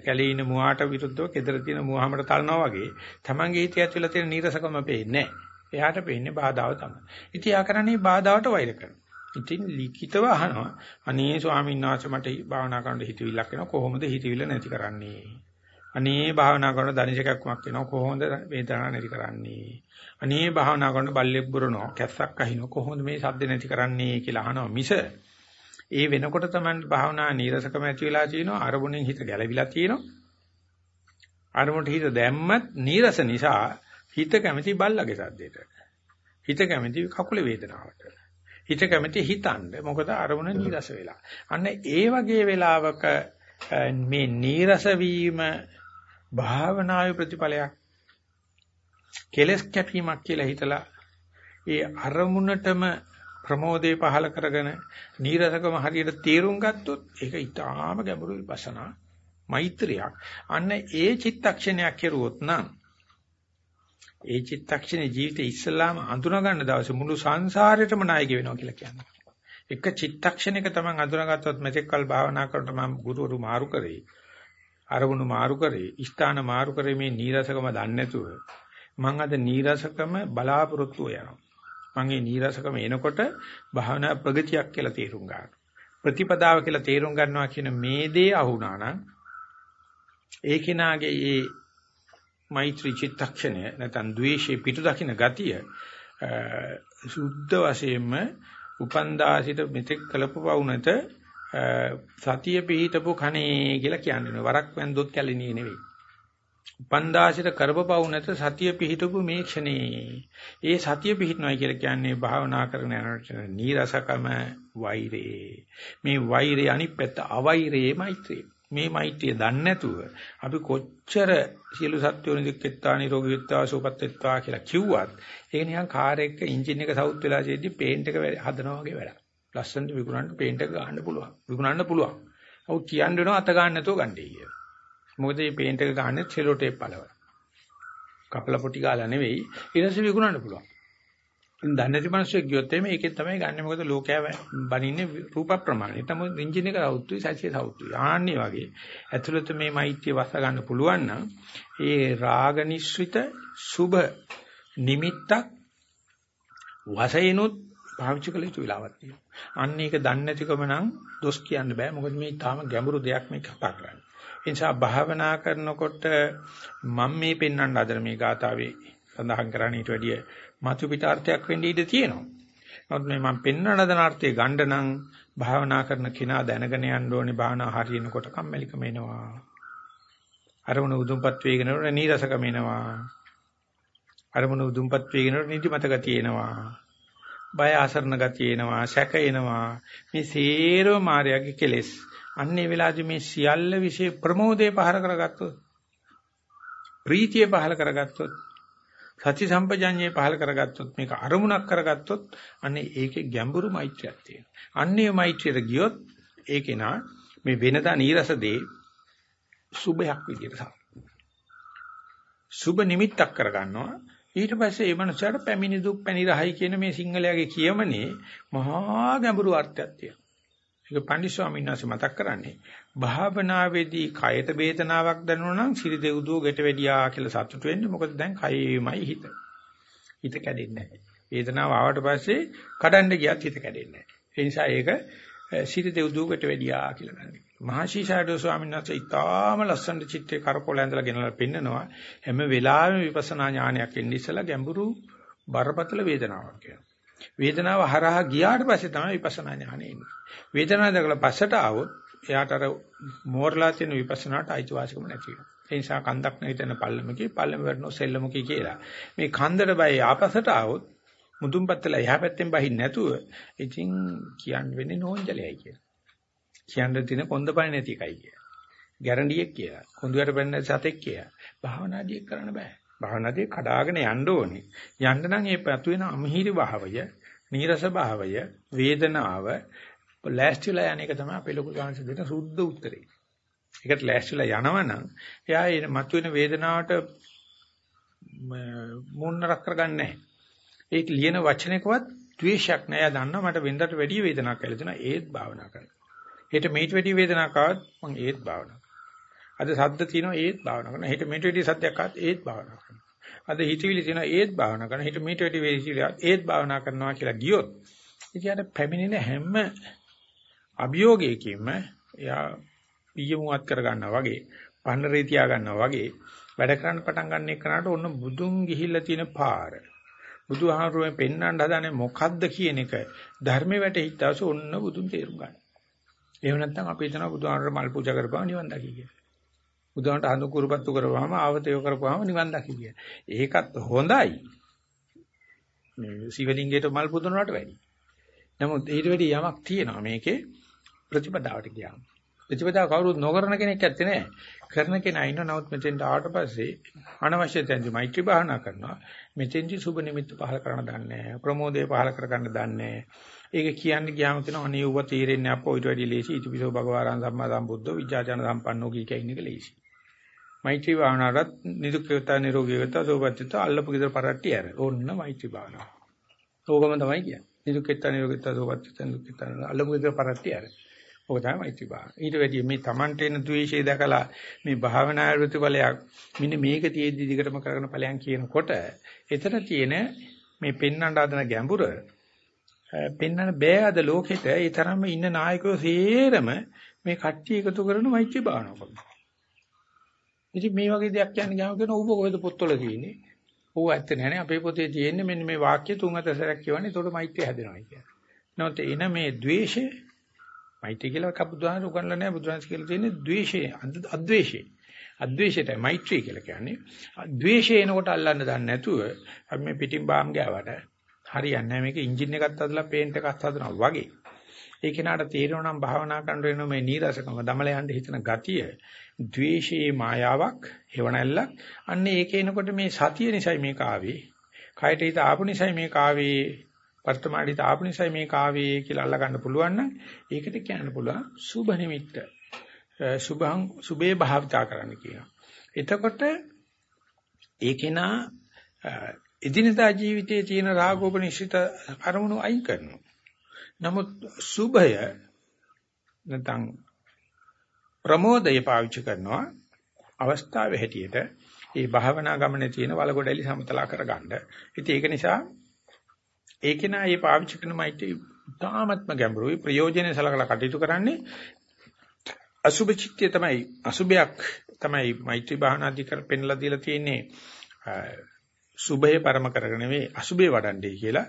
කැලේ ඉන්න මුවාට විරුද්ධව gedara තියෙන මුවාමට තලනවා වගේ තමන්ගේ හිතේ ඇතුළේ තියෙන නීරසකම පේන්නේ නැහැ. එයාට පේන්නේ බාධාව තමයි. ඉතින් යා කරන්නේ බාධාවට වෛර කරනවා. ඉතින් ලිඛිතව අහනවා. අනේ ස්වාමීන් වහන්සේ මට භාවනා කරන්න හිතවිල්ලක් එනවා. කොහොමද හිතවිල්ල නැති කරන්නේ? අනේ භාවනා කරන දනිෂකක්මක් එනවා. කොහොමද වේදනාව නැති කරන්නේ? අනේ භාවනා කරන බල්ලෙක් බුරනවා. කැස්සක් අහිනවා. කොහොමද මේ සද්ද නැති කරන්නේ කියලා අහනවා මිස ඒ වෙනකොට තමයි භාවනා නීරසකම ඇති වෙලා තියෙනවා. අරමුණෙන් හිත ගැලවිලා තියෙනවා. අරමුණට හිත දැම්මත් නීරස නිසා හිත කැමති බල්ලගේ සද්දෙට. හිත කැමති කකුලේ වේදනාවට. හිත කැමති හිතන්න. මොකද අරමුණ නීරස වෙලා. අන්න ඒ වගේ වෙලාවක මේ නීරස වීම භාවනාවේ ප්‍රතිඵලයක්. කෙලස් කැපීමක් කියලා හිතලා ඒ අරමුණටම ප්‍රමෝදේ පහල කරගෙන නීරසකම හරියට තීරුම් ගත්තොත් ඒක ඊටාම ගැඹුරු විපස්සනා මෛත්‍රියක්. අන්න ඒ චිත්තක්ෂණයක් කෙරුවොත් නම් ඒ චිත්තක්ෂණේ ජීවිතේ ඉස්සලාම අඳුනා ගන්න දවසේ මුළු සංසාරෙටම නායක වෙනවා කියලා කියනවා. එක චිත්තක්ෂණයක තමන් අඳුනාගත්තොත් මෙතෙක්කල් භාවනා කරනකොට මම ගුරුවරු මාරු කරේ. අරමුණු මාරු කරේ, ස්ථාන මාරු කරේ මේ නීරසකම දන්නේ නැතුව. මම අද නීරසකම බලාපොරොත්තු වෙනවා. මම මේ නීරසකම එනකොට භාවනා ප්‍රගතියක් කියලා තේරුම් ගන්නවා. ප්‍රතිපදාව කියලා තේරුම් ගන්නවා කියන මේ දේ අහුණා නම් ඒ කෙනාගේ ඒ මෛත්‍රී චිත්තක්ෂණය නැත්නම් ද්වේෂේ පිටු දකින්න ගතිය සුද්ධ වශයෙන්ම උපන්දාසිත මෙතෙක් කළපු වුණත සතිය පිහිටපු කණේ කියලා කියන්නේ වරක් වැන්දොත් කැලිනේ නෙවෙයි. උපන්දාසිත කරපපවු නැත සතිය පිහිටපු මේ ක්ෂණේ. ඒ සතිය පිහිටනවායි කියලා කියන්නේ භාවනා කරන යනකොට නීරසකම වෛරේ. මේ වෛරේ අනිත් පැත්ත අවෛරේ මෛත්‍රිය. මේ මෛත්‍රිය දන්නේ නැතුව අපි කොච්චර සියලු සත්වෝ නිදුක්කෙත්තා නිරෝගී වෙත්තා සුවපත් වෙත්තා කියලා කිව්වත් ඒක නිකන් කාර් එක එන්ජින් එක සවුත් වෙලා තියෙද්දි පේන්ට් එක හදනවා වගේ වැඩක්. ලස්සනට විකුණන්න පේන්ට් එක ගන්න පුළුවන්. විකුණන්න පුළුවන්. ඔව් කියන්න වෙනවා අත ගන්න නැතුව ගන්නයි කියලා. මොකද මේ පේන්ට් එක ගන්න සෙලෝ ටේප් පළවල. කපලා පොටි ගාලා නෙවෙයි ඊට පස්සේ විකුණන්න පුළුවන්. දන්නේ නැති මිනිස්සු ගියොත් එimhe ඒකෙන් තමයි ගන්න මොකද ලෝකයා බනින්නේ රූප ප්‍රමාණය. තමයි එන්ජින් එක සවුත්තුයි සැසිය සවුත්තුයි. ආන්නේ වගේ ඇතුළත මේ මෛත්‍රිය වස ගන්න පුළුවන් නම් ඒ රාගනිශ්රිත සුභ නිමිත්තක් වශයෙන්ුත් පාවිච්චි කළ යුතු වෙලාවක් තියෙනවා. අන්න ඒක දන්නේ නැතිකම නම් දොස් කියන්න බෑ. මොකද මේ තාම ගැඹුරු දෙයක් මේ කතා කරන්නේ. ඒ නිසා භාවනා කරනකොට මම මේ පෙන්වන්න හදන මේ ගාතාවේ සඳහන් කරන්නේ ඊට වැඩිය මතු පිටාර්ථයක් වෙන්න ඉඩ තියෙනවා. නමුත් මේ මම පෙන්වන දනාර්ථයේ ගණ්ඩ නම් භාවනා කරන කෙනා දැනගෙන යන්න ඕනේ භාවනා හරියනකොට කම්මැලිකම එනවා. අරමුණ උදුම්පත් වේගෙනනොට නීරසකම එනවා. අරමුණ උදුම්පත් වේගෙනනොට නිදිමත ගතිය එනවා. බය ආසරණ ගතිය එනවා, සැක එනවා. මේ සේරව මායාවේ කෙලෙස්. අන්නේ වෙලාවේදී මේ සියල්ල વિશે ප්‍රමෝදේ පහර කරගත්තොත් ප්‍රීතිය පහල කරගත්තොත් සති සම්පජඤ්ඤේ පහල කරගත්තොත් මේක අරමුණක් කරගත්තොත් අනේ ඒකේ ගැඹුරු මෛත්‍රියක් තියෙනවා. අන්නේ මෛත්‍රියට ගියොත් ඒකේ නා මේ වෙනදා නීරස දේ සුභයක් විදියට සුභ නිමිත්තක් කරගන්නවා. ඊට පස්සේ මේ මනුස්සයාට පැමිණි දුක් පැණි රහයි කියන මේ සිංහලයාගේ කියමනේ මහා ගැඹුරු අර්ථයක් තියෙනවා. ඒක පණ්ඩිත ස්වාමීන් වහන්සේ මතක් කරන්නේ භාවනාවේදී කයට වේදනාවක් දැනුණා නම් සිරි දෙව්දුව ගෙට වැඩියා කියලා සතුටු වෙන්න මොකද දැන් කයේමයි හිත. හිත කැඩෙන්නේ නැහැ. වේදනාව ආවට පස්සේ කඩන්න ගියත් හිත කැඩෙන්නේ නැහැ. ඒ නිසා ඒක සිරි දෙව්දුව ගෙට වැඩියා කියලා ගන්න. මහසි ෂාඩෝ ස්වාමීන් වහන්සේ ඉතාම ලස්සන චිත්‍රේ කරපොළ ඇඳලා ගෙනලා පෙන්නනවා හැම වෙලාවෙම විපස්සනා ඥානයක් එන්නේ ඉස්සලා ගැඹුරු බරපතල වේදනාවක් කියනවා. වේදනාව හරහා ගියාට පස්සේ තමයි විපස්සනා ඥානෙ එන්නේ. වේදනාව දැකලා පස්සට ආවොත් එයාට අර මෝරලා තියෙන විපස්සනාට අයිතිවාසිකම නැති වෙනවා. ඒ නිසා කන්දක් නැහිතන පල්ලමකී පල්ලම වටනෝ සෙල්ලමකී කියලා. මේ කන්දර බය ආපස්සට ආවොත් මුදුන්පත්තල එහා පැත්තෙන් බහින්න නැතුව ඉතින් කියන්න වෙන්නේ නෝන්ජලයි කියලා. කියන්න තියෙන කොන්දපණ නැති එකයි කියලා. ගැරන්ඩියෙක් කියලා. කොඳුයට බැන්න සතෙක් කියලා. භාවනාදී කරන්න බෑ. භාවනාදී කඩාගෙන යන්න ඕනේ. යන්න නම් මේ පතු වෙන අමහිරි භාවය, නීරස භාවය, වේදනාව ලෑස්තිලා යන එක තමයි අපේ ලොකු සංස දෙන සුද්ධ උත්තරේ. ඒකට ලෑස්තිලා යනවනම් එයා ඒ මතුවෙන වේදනාවට මුන්නරක් කරගන්නේ නැහැ. ඒක ලියන වචනයකවත් ද්වේෂයක් නෑ. එයා දන්නවා මට වෙනදට වැඩි වේදනාවක් කියලා දෙනවා ඒත් භාවනා කරනවා. හෙට මේට වැඩි වේදනාවක් ආවත් මම ඒත් භාවනා අද සද්ද තියෙනවා ඒත් භාවනා කරනවා. හෙට මේට වැඩි සද්දයක් ආවත් ඒත් භාවනා කරනවා. අද හිතවිලි තියෙනවා ඒත් භාවනා කරනවා. හෙට මේට වැඩි වේසිලියක් ඒත් භාවනා කරනවා කියලා ගියොත් ඉතින් පැමිණෙන හැම අභියෝගයකින්ම එයා පියමුවත් කර ගන්නවා වගේ, පන්නරේ තියා ගන්නවා වගේ වැඩ කරන්න පටන් ගන්න එකනට ඔන්න බුදුන් ගිහිල්ලා තියෙන පාර. බුදුහාමුදුරුවෝ පෙන්වන්න හදනේ මොකද්ද කියන එක ධර්මයේ වැටහිච්චාස ඔන්න බුදුන් තේරුම් ගන්න. එහෙම නැත්නම් අපි හිතනවා බුදුහාමුදුරුවෝ මල් පූජා කරපුවා නිවන් දකි කියලා. බුදුහාමුදුරුවෝ අඳු කුරුපත්තු කරපුවාම ආවතය කරපුවාම නිවන් දකි කියලා. ඒකත් හොඳයි. මේ සිවලිංගයට මල් පුදනවට වැඩි. නමුත් ඊට වැඩි යමක් තියෙනවා මේකේ ප්‍රතිපදාවට ගියාම. ප්‍රතිපදාව කවුරුත් නොකරන කෙනෙක් ඇත්තේ නැහැ. කරන කෙනා ඉන්න නමුත් මෙතෙන්ට ආවට පස්සේ අනවශ්‍ය තැන්දි මෛත්‍රී භාවනා කරනවා. මෙතෙන්දි සුබ නිමිත්ත පහල කරන්න දන්නේ නැහැ. ප්‍රමෝදය පහල කරගන්න දන්නේ නැහැ. ඒක කියන්නේ ගියාම කියන අනේ ඌව තීරෙන්නේ අපෝ ඊට වැඩි ලේසි. ඉතිපිසෝ භගවාරං සම්මා සම්බුද්ධෝ විජ්ජාචන සම්පන්නෝ කී කියන එක ලේසි. මෛත්‍රී භාවනාවත් නිදුක්කේත නිරෝගීකත සෝපත්‍ත්‍ය අල්ලපු ගෙදර පරට්ටි ඇර. ඕන්න මෛත්‍රී භාවනාව. ඕකම තමයි කියන්නේ. නිදුක්කේත නිරෝගීකත සෝපත්‍ත්‍ය නිදුක්කේත අල්ලපු ගෙදර පරට්ටි ඇර. ඔක තමයි මෛත්‍රී භාවනාව. ඊට වැඩිය මේ Tamante එන ද්වේෂය දැකලා මේ භාවනා ප්‍රතිඵලයක් මෙන්න මේක තියෙද්දි දිගටම කරගෙන ඵලයන් කියනකොට එතන තියෙන මේ පෙන්වන්න හදන ගැඹුර පෙන්වන්න බෑ අද ලෝකෙට ඒ තරම්ම ඉන්න නායකයෝ සේරම මේ කට්ටිය එකතු කරන මෛත්‍රී භාවනාව කරනවා. ඉතින් මේ වගේ දෙයක් කියන්නේ ගාව කියන ඌව කොහෙද පොත්වල තියෙන්නේ? ඌව ඇත්ත නෑනේ අපේ පොතේ තියෙන්නේ මෙන්න මේ වාක්‍ය තුන් හතර සැරයක් කියවන්නේ එතකොට මෛත්‍රිය හැදෙනවා කියන්නේ. නැවත එන මේ ද්වේෂය මෛත්‍රී කියලා කබුදාන උගන්ලා නෑ බුදුරජාණන් කියලා තියෙන්නේ ද්වේෂය අද්වේෂය. අද්වේෂයට මෛත්‍රී කියලා කියන්නේ. ද්වේෂය එනකොට අල්ලන්න දන්නේ නැතුව අපි මේ පිටින් බාම් ගෑවට හරියන්නේ නැහැ මේක එන්ජින් එකක් හදලා පේන්ට් එකක් හදනවා වගේ. ඒ කෙනාට තේරෙනවා නම් භාවනා කරන වෙන මේ නීරසකම දමල යන්න හිතන ගතිය ද්වේෂයේ මායාවක් හේවණැල්ලක් අන්න ඒක එනකොට මේ සතිය නිසයි මේක ආවේ. කයට හිත ආපු නිසයි මේක ආවේ. වර්තමානයේ ආපු නිසයි මේක ආවේ කියලා අල්ල ගන්න පුළුවන් නම් ඒකට කියන්න පුළුවන් සුභ නිමිත්ත. සුභං සුභේ භාවිතා කරන්න කියනවා. එතකොට ඒකේනා එදිනදා ජීවිතයේ තියෙන රාගෝපනිශ්චිත කර්මණු අයින් කරනවා. නමුත් සුභය නැත්නම් ප්‍රමෝදය පාවිච්චි කරනවා අවස්ථාවේ හැටියට. ඒ භාවනා ගමනේ තියෙන වලගොඩලි සමතලා කරගන්න. ඉතින් ඒක නිසා ඒකේනා මේ පාවිච්චි කරන මෛත්‍රී තාමත්ම ගැඹුරුයි. ප්‍රයෝජනෙ සලකලා කටයුතු කරන්නේ. අසුභ චිත්තය තමයි. අසුභයක් තමයි මෛත්‍රී භාවනාදී කර පෙන්ලා දීලා තියෙන්නේ. සුභය පරම කරගෙන නෙවෙයි අසුභේ වඩන්නේ කියලා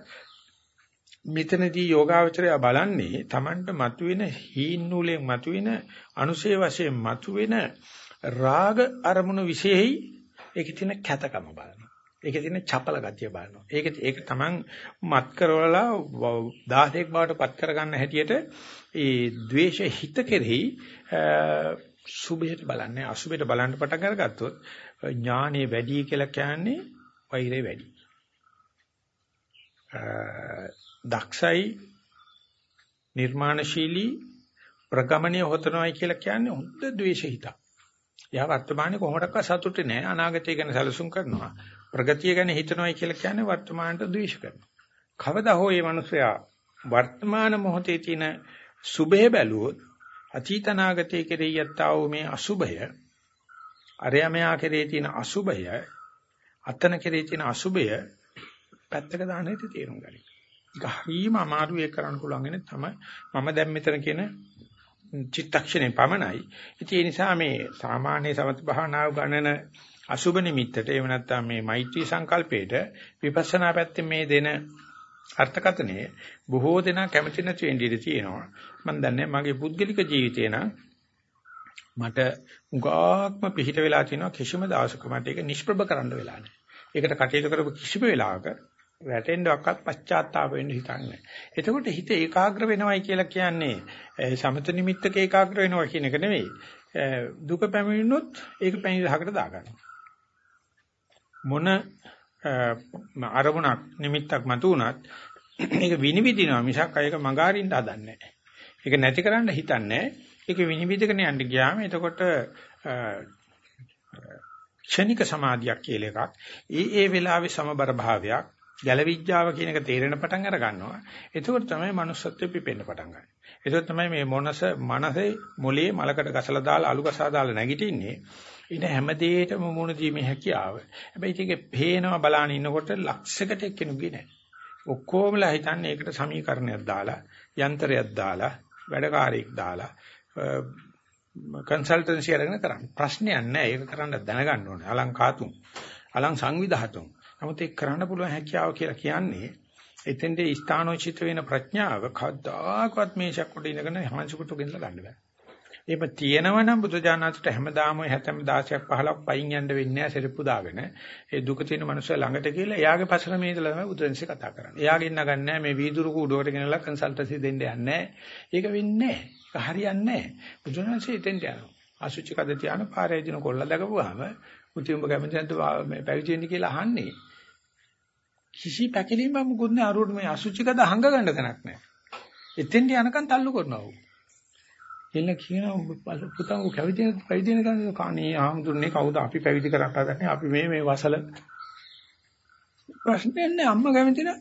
මෙතනදී යෝගාවචරය බලන්නේ Tamanට මතුවෙන හීන් නූලෙන් මතුවෙන අනුශේ වශයෙන් මතුවෙන රාග අරමුණු විශේෂයි ඒකේ තියෙන කැතකම බලනවා. ඒකේ තියෙන චපල ගතිය බලනවා. ඒක ඒක Taman මත් කරවලා 16ක් බවට පත් කරගන්න හැටියට ඒ ද්වේෂ හිත කෙරෙහි සුභයට බලන්නේ අසුභයට බලන්න පටන් අරගත්තොත් ඥානෙ වැඩි කියලා කියන්නේ වෛරය වැඩි. දක්ෂයි නිර්මාණශීලී ප්‍රගමණීය හොතනවායි කියලා කියන්නේ හොඳ ද්වේෂ හිතක්. යා වර්තමානයේ කොහොමඩක්වත් සතුටු නෑ අනාගතය ගැන සැලසුම් කරනවා. ප්‍රගතිය ගැන හිතනවායි කියලා කියන්නේ වර්තමානට ද්වේෂ කරනවා. කවදා හෝ මේ මිනිසයා වර්තමාන මොහොතේ තියෙන සුභය බැලුවොත් අතීතනාගතයේ කෙරෙහි යත්තා වූ මේ අසුභය අරයමයා කෙරෙහි තියෙන අසුභය අතන කෙරෙහි තියෙන අසුභය පැත්තක දාන්න හිත තේරුම් ගනි. ඒක හරිම අමාරු ඒක කරන්න පුළුවන් වෙන තමයි මම දැන් මෙතන කියන චිත්තක්ෂණේ පමණයි. ඉතින් ඒ නිසා මේ සාමාන්‍ය සමත භාවනාව ගණන අසුබ නිමිත්තට එහෙම නැත්නම් මේ මෛත්‍රී සංකල්පයට විපස්සනා පැත්තේ මේ දෙන අර්ථකතනයේ බොහෝ දෙනා කැමති නැති වෙන්න ඉඩ තියෙනවා. මම දන්නේ මගේ පුද්ගලික ජීවිතේ නම් මට උගාක්ම පිහිට වෙලා තියෙනවා කිසිම දවසක මට ඒක නිෂ්ප්‍රභ කරන්න වෙලා නැහැ. ඒකට කටයුතු කරපු කිසිම වෙලාවක වැටෙන්නවක්වත් පශ්චාත්තාප වෙන්න හිතන්නේ. එතකොට හිත ඒකාග්‍ර වෙනවයි කියලා කියන්නේ සමත නිමිත්තක ඒකාග්‍ර වෙනවා කියන එක නෙවෙයි. දුක පැමිණුනොත් ඒක පැමිණිලහකට දාගන්නවා. මොන අරමුණක් නිමිත්තක් මතුවුණත් ඒක විනිවිදිනවා මිසක් අයක මගහරින්න හදන්නේ නැහැ. ඒක නැති කරන්න හිතන්නේ ඒක විනිවිදගෙන යන්න ගියාම එතකොට ක්ෂණික සමාධියක් කියලා එකක්. ඒ ඒ වෙලාවේ සමබර භාවයක් ගැලවිඥාව කියන එක තේරෙන පටන් අර ගන්නවා. එතකොට තමයි manussත්වෙ පිපෙන්න පටන් ගන්නේ. එතකොට තමයි මේ මොනස මනසේ මොලේ මලකට ගසලා දාලා අලු ගසා දාලා නැගිටින්නේ. ඉන හැම දෙයකම මුණ දීමේ හැකියාව. හැබැයි ඒකේ පේනවා බලාන ඉන්නකොට ලක්ෂයකට එක්කෙනුගේ නැහැ. ඔක්කොමලා හිතන්නේ ඒකට සමීකරණයක් දාලා, යන්ත්‍රයක් දාලා, වැඩකාරයෙක් දාලා කන්සල්ටන්සි අරගෙන කරන්නේ. ප්‍රශ්නයක් නැහැ. ඒක කරන්න දැනගන්න ඕනේ. අලංකාතුන්. අලං සංවිධාතුන්. නමුත් ඒක කරන්න පුළුවන් හැකියාව කියලා කියන්නේ එතෙන්දී ස්ථානෝචිත වෙන ප්‍රඥාව කවදාකවත් මේ ශක්කොට ඉඳගෙන හංසුකට ගෙනලා ගන්න බෑ. එහෙම තියෙනවනම් බුදුජානකට හැමදාම 70 16ක් 15ක් පයින් යන්න වෙන්නේ නැහැ සෙරප්පු දාගෙන. ඒ දුක තියෙන මනුස්සය ළඟට ගිහලා එයාගේ පසර මේ ඉඳලා තමයි බුදුරජාණන්සේ කතා කරන්නේ. එයාගෙන් නගන්නේ මේ වීදුරු කූඩුවට ගෙනලා කන්සල්ටන්සි දෙන්න යන්නේ ඒක වෙන්නේ නැහැ. ඒක හරියන්නේ නැහැ. බුදුරජාණන්සේ එතෙන්ට යනවා. අසුචි කද තියාන පාරේ දින කොල්ල දකපුවාම උති උඹ කැමති නැද්ද මේ පැවිදි වෙන්න කියලා අහන්නේ. කිසි පැකිලීමක් මොකුත් නැහැ අරුවට මේ අසුචි කද හංග ගන්න තැනක් නැහැ. එතෙන්ට යනකම් තල්ලු කරනවා. එන්න කියනවා පුතා ඔය පැවිදි පැවිදි වෙන කන්නේ ආම්දුරනේ කවුද අපි පැවිදි කරන්න හදන්නේ අපි මේ මේ වසල ප්‍රශ්නේ නැහැ අම්මා කැමති නා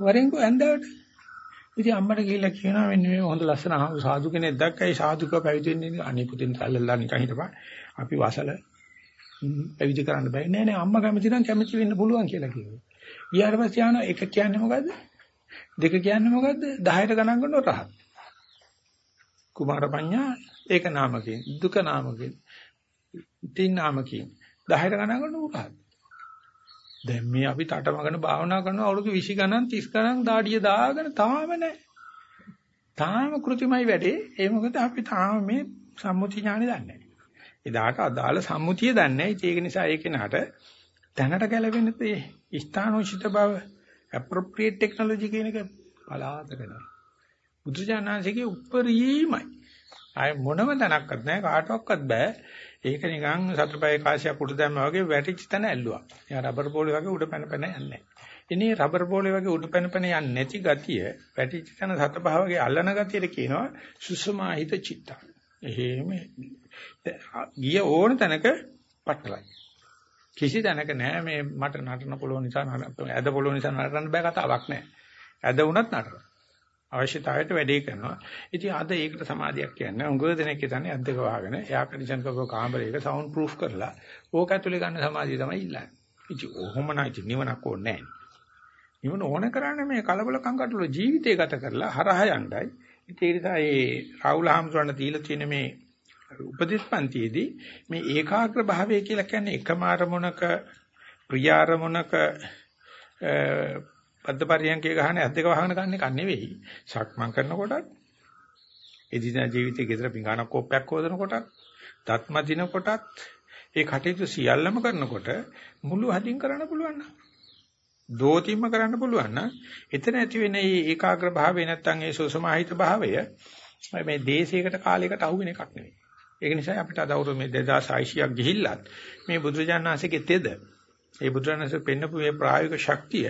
වරෙන්කෝ ඇඳවට ඉතින් අම්මට ගිහිල්ලා කියනවා මෙන්න මේ හොඳ ලස්සන සාදු කෙනෙක් දැක්කයි සාදුක පැවිදි වෙන්නේ අනේ පුතින් සල්ලලා නිකන් හිටපන්. අපි වසල. පැවිදි කරන්න බෑ. නෑ නෑ. අම්මා කැමති නම් කැමති වෙන්න පුළුවන් කියලා කිව්වා ඊට පස්සේ ආන එක කියන්නේ මොකද්ද? දෙක කියන්නේ මොකද්ද? 10ට ගණන් කරන රහත්. කුමාර පඤ්ඤා ඒක නාමකයෙන්, දුක නාමකයෙන්, තින් නාමකයෙන් 10ට ගණන් කරන රහත්. දැන් මේ අපි තටමගෙන භාවනා කරනවා අවුරුදු 20 ගණන් 30 ගණන් දාඩිය දාගෙන තාම නැහැ. තාම કૃතිමයි වැඩේ. ඒ මොකද අපි තාම මේ සම්මුති ඥානෙ දන්නේ නැහැ. එදාට අදාළ සම්මුතිය දන්නේ නැහැ. ඒක නිසා ඒ කෙනාට දැනට ගැලවෙන තේ ස්ථානෝචිත බව appropriate technology කියන එක පලාතක නැහැ. බුදුජානනාංශයේ උප්පරීමයි. ආය මොනම තැනක්වත් නැහැ කාටවත් බෑ. ඒක නිකන් සතරපය කාසියක් උඩ දැම්මා වගේ වැටිච්ච තැන ඇල්ලුවා. එයා රබර් බෝලේ වගේ උඩ පැන පැන යන්නේ. ඉනේ රබර් බෝලේ වගේ උඩ පැන පැන යන්නේ නැති ගතිය වැටිච්ච තැන සතපහ වගේ අල්ලන ගතියට කියනවා සුසමාහිත චිත්ත. එහෙම ගිය ඕන තැනක පටලයි. කිසි තැනක නෑ මේ මට නටන පුළුවන් නිසා ඇද පුළුවන් නිසා නටන්න බෑ කතාවක් නෑ. ඇද වුණත් නටනවා. අවශ්‍යතාවයට වැඩේ කරනවා. ඉතින් අද ඒකට සමාධියක් කියන්නේ උංගව දෙනෙක් හිතන්නේ අද්දක වහගෙන එයා කන්ඩිෂන් කරපු කාමරයක සවුන්ඩ් ප්‍රූෆ් කරලා ඕක ඇතුලේ ගන්න සමාධිය තමයි ඉල්ලන්නේ. ඉතින් ඔහොම නැති නිවනක් ඕනේ නැහැ. නිවන ඕන කරන්නේ මේ කලබල කංකටොල ජීවිතය ගත කරලා හරහා යන්නයි. ඉතින් ඒ නිසා මේ රාහුල හාමුදුරන් දීලා තියෙන මේ උපදේශ පන්තියේදී මේ ඒකාග්‍ර භාවය කියලා කියන්නේ එකම අරමුණක ප්‍රිය අරමුණක පද්දපරියන්කේ ගහන ඇද්දක වහගෙන ගන්න එක නෙවෙයි. සක්මන් කරනකොටත් එදින ජීවිතයේ ගෙදර පිඟානක් කෝප්පයක් හොදනකොටත් දත්ම දිනකොටත් ඒ කටයුතු සියල්ලම කරනකොට මුළු හදින් කරන්න පුළුවන් නම් දෝතිම්ම කරන්න පුළුවන් නම් එතන ඇති වෙන මේ ඒකාග්‍ර භාවය නැත්තම් ඒ සෝසමාහිත භාවය මේ දේශයකට කාලයකට අහු වෙන එකක් නෙවෙයි. ඒක නිසා අපිට අද අවුරුදු මේ 2600ක් ගිහිල්ලත් මේ බුදුරජාණන්සේගේ තෙද ඒ බුදුරජාණන්සේ පෙන්නපු මේ ප්‍රායෝගික ශක්තිය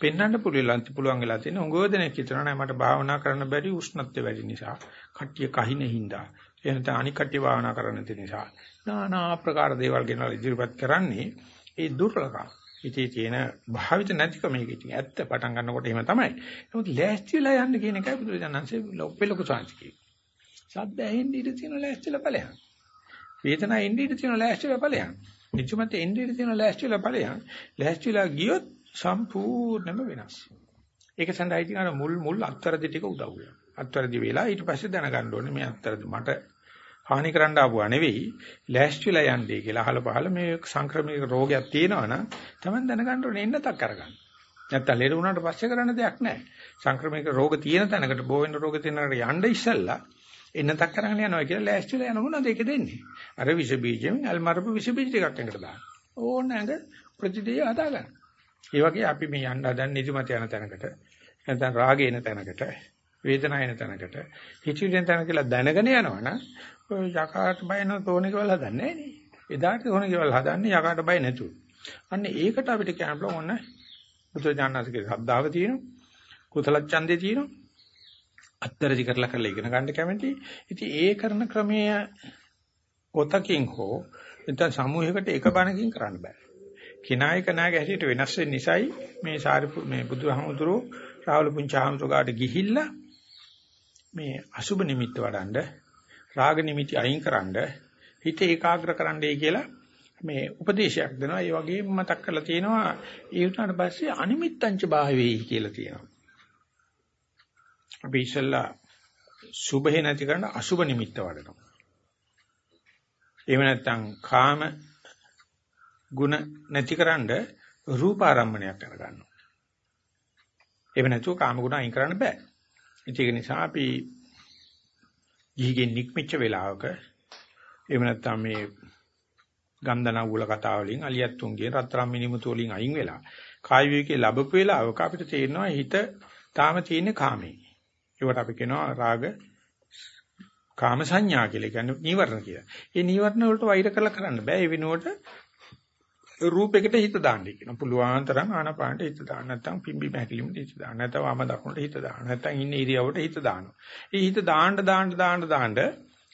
පෙන්වන්න පුළුවන් පුළුවන් වෙලා තියෙන උගව දෙනෙක් හිතනවා නෑ මට භාවනා කරන්න බැරි උෂ්ණත්වය වැඩි නිසා කට්ටිය කහින හින්දා. එහෙනම් අනික් කට්ටිය භාවනා කරන්න තියෙන නිසා. নানা ආකාර දේවල් ගෙනලා ඉදිරිපත් කරන්නේ ඒ දුර්ලභම ඉතී තියෙන භාවිත නැතිකම මේක ඉතින් ඇත්ත පටන් ගන්නකොට එහෙම තමයි. නමුත් ලෑස්තිලා යන්න කියන එකයි බුදුරජාණන්සේ ලොප්පෙලක සාංශිකේ සද්ද ඇහෙන්න ඉඳ තියෙන ලෑස්තිලා ඵලයන්. වේදනාව එන්න ඉඳ තියෙන ලෑස්තිලා ඵලයන්. නිචමත එන්න ඉඳ තියෙන ලෑස්තිලා ඵලයන්. ලෑස්තිලා ගියොත් සම්පූර්ණයෙන්ම වෙනස්. ඒක සඳහා ඉතින් අර මුල් මුල් අත්තරදි ටික උදව් වෙනවා. අත්තරදි වෙලා ඊට පස්සේ දැනගන්න ඕනේ මේ අත්තරදි මට හානි කරන්න ආපුවා නෙවෙයි ලෑස්තිලා යන්නේ කියලා අහල පහල මේ සංක්‍රමික රෝගයක් තියෙනවා නම් Taman දැනගන්න ඕනේ එන්නතක් අරගන්න. නැත්තම් ලෙඩ වුණාට පස්සේ කරන්න දෙයක් නැහැ. සංක්‍රමික රෝග තියෙන තැනකට බෝ වෙන රෝග තියෙන තැනකට යන්න ඉස්සෙල්ලා එන්නතක් අරගෙන යනවා කියලා ලෑස්තිලා යන මොනවද ඒක දෙන්නේ? අර විස බීජෙන් අල්මරපු විස බීජ ටිකක් එකට දාන්න. ඕන ඇඟ ප්‍රතිදේය හදා ගන්න. ඒ වගේ අපි මේ යන්න හදන නිදිමත යන තැනකට නැත්නම් රාගය එන තැනකට වේදනාව එන තැනකට හිචිලෙන් තැන කියලා දැනගෙන යනවනම් ඔය යකාට බය නැත තෝණේ කියලා හදන්නේ නැහැ නේ. එදාට තෝණේ කියලා හදන්නේ යකාට බය නැතුව. අන්න ඒකට අපිට කියන්න පුළුවන් ඔන්න බුදුජානනාථගේ ශ්‍රද්ධාව තියෙනවා. කුසල ඡන්දේ තියෙනවා. අත්තරදි කරලා කරලා ඉගෙන ගන්න කැමති. ඉතින් ඒ කරන ක්‍රමය පොතකින් හෝ නැත්නම් සමූහයකට එක බණකින් කරන්න බෑ. කිනායක නාගේ හැටියට වෙනස් වෙන නිසායි මේ සාරිපු මේ බුදුහාමුදුරෝ රාහුල පුංචාහමුදුරාට ගිහිල්ලා මේ අසුබ නිමිත්ත වඩන්ඩ රාග නිමිති අයින්කරනද හිත ඒකාග්‍ර කරන්නයි කියලා මේ උපදේශයක් දෙනවා. ඒ වගේම මතක් කරලා තියෙනවා ඒ උනාට පස්සේ අනිමිත්තංච භාවේයි කියලා තියෙනවා. අපි ඉස්සල්ලා සුභේ නැති කරන අසුබ නිමිත්ත වඩනවා. එහෙම නැත්නම් කාම ಗುಣ නැතිකරන්න රූපාරම්මණයක් කරගන්නවා. එහෙම නැතුව කාම ගුණ අයින් කරන්න බෑ. ඒක නිසා අපි ගිහිගෙන් නික්මිච්ච වෙලාවක එහෙම නැත්නම් මේ ගන්ධනවුල කතා වලින් අලියත්තුන්ගේ රත්තරන් මිනිමුතු වලින් අයින් වෙලා කාය විවේකේ ලැබපු වෙලාවක අපිට තේරෙනවා හිත තාම තියෙන්නේ කාමේ. ඒකට අපි කියනවා රාග කාම සංඥා කියලා කියන්නේ නීවරණ කියලා. ඒ නීවරණ වලට වෛර කරලා කරන්න බෑ. ඒ වෙනුවට රූපයකට හිත දාන්න කියනවා. පුළුවන් තරම් ආනාපානට හිත දාන්න. නැත්නම් පිම්බි මහැකිලිමුට හිත දාන්න. නැත්නම් වම දකුණට හිත දාන්න. නැත්නම් ඉන්න ඉරියවට හිත දානවා. මේ හිත දාන්න දාන්න දාන්න දාන්න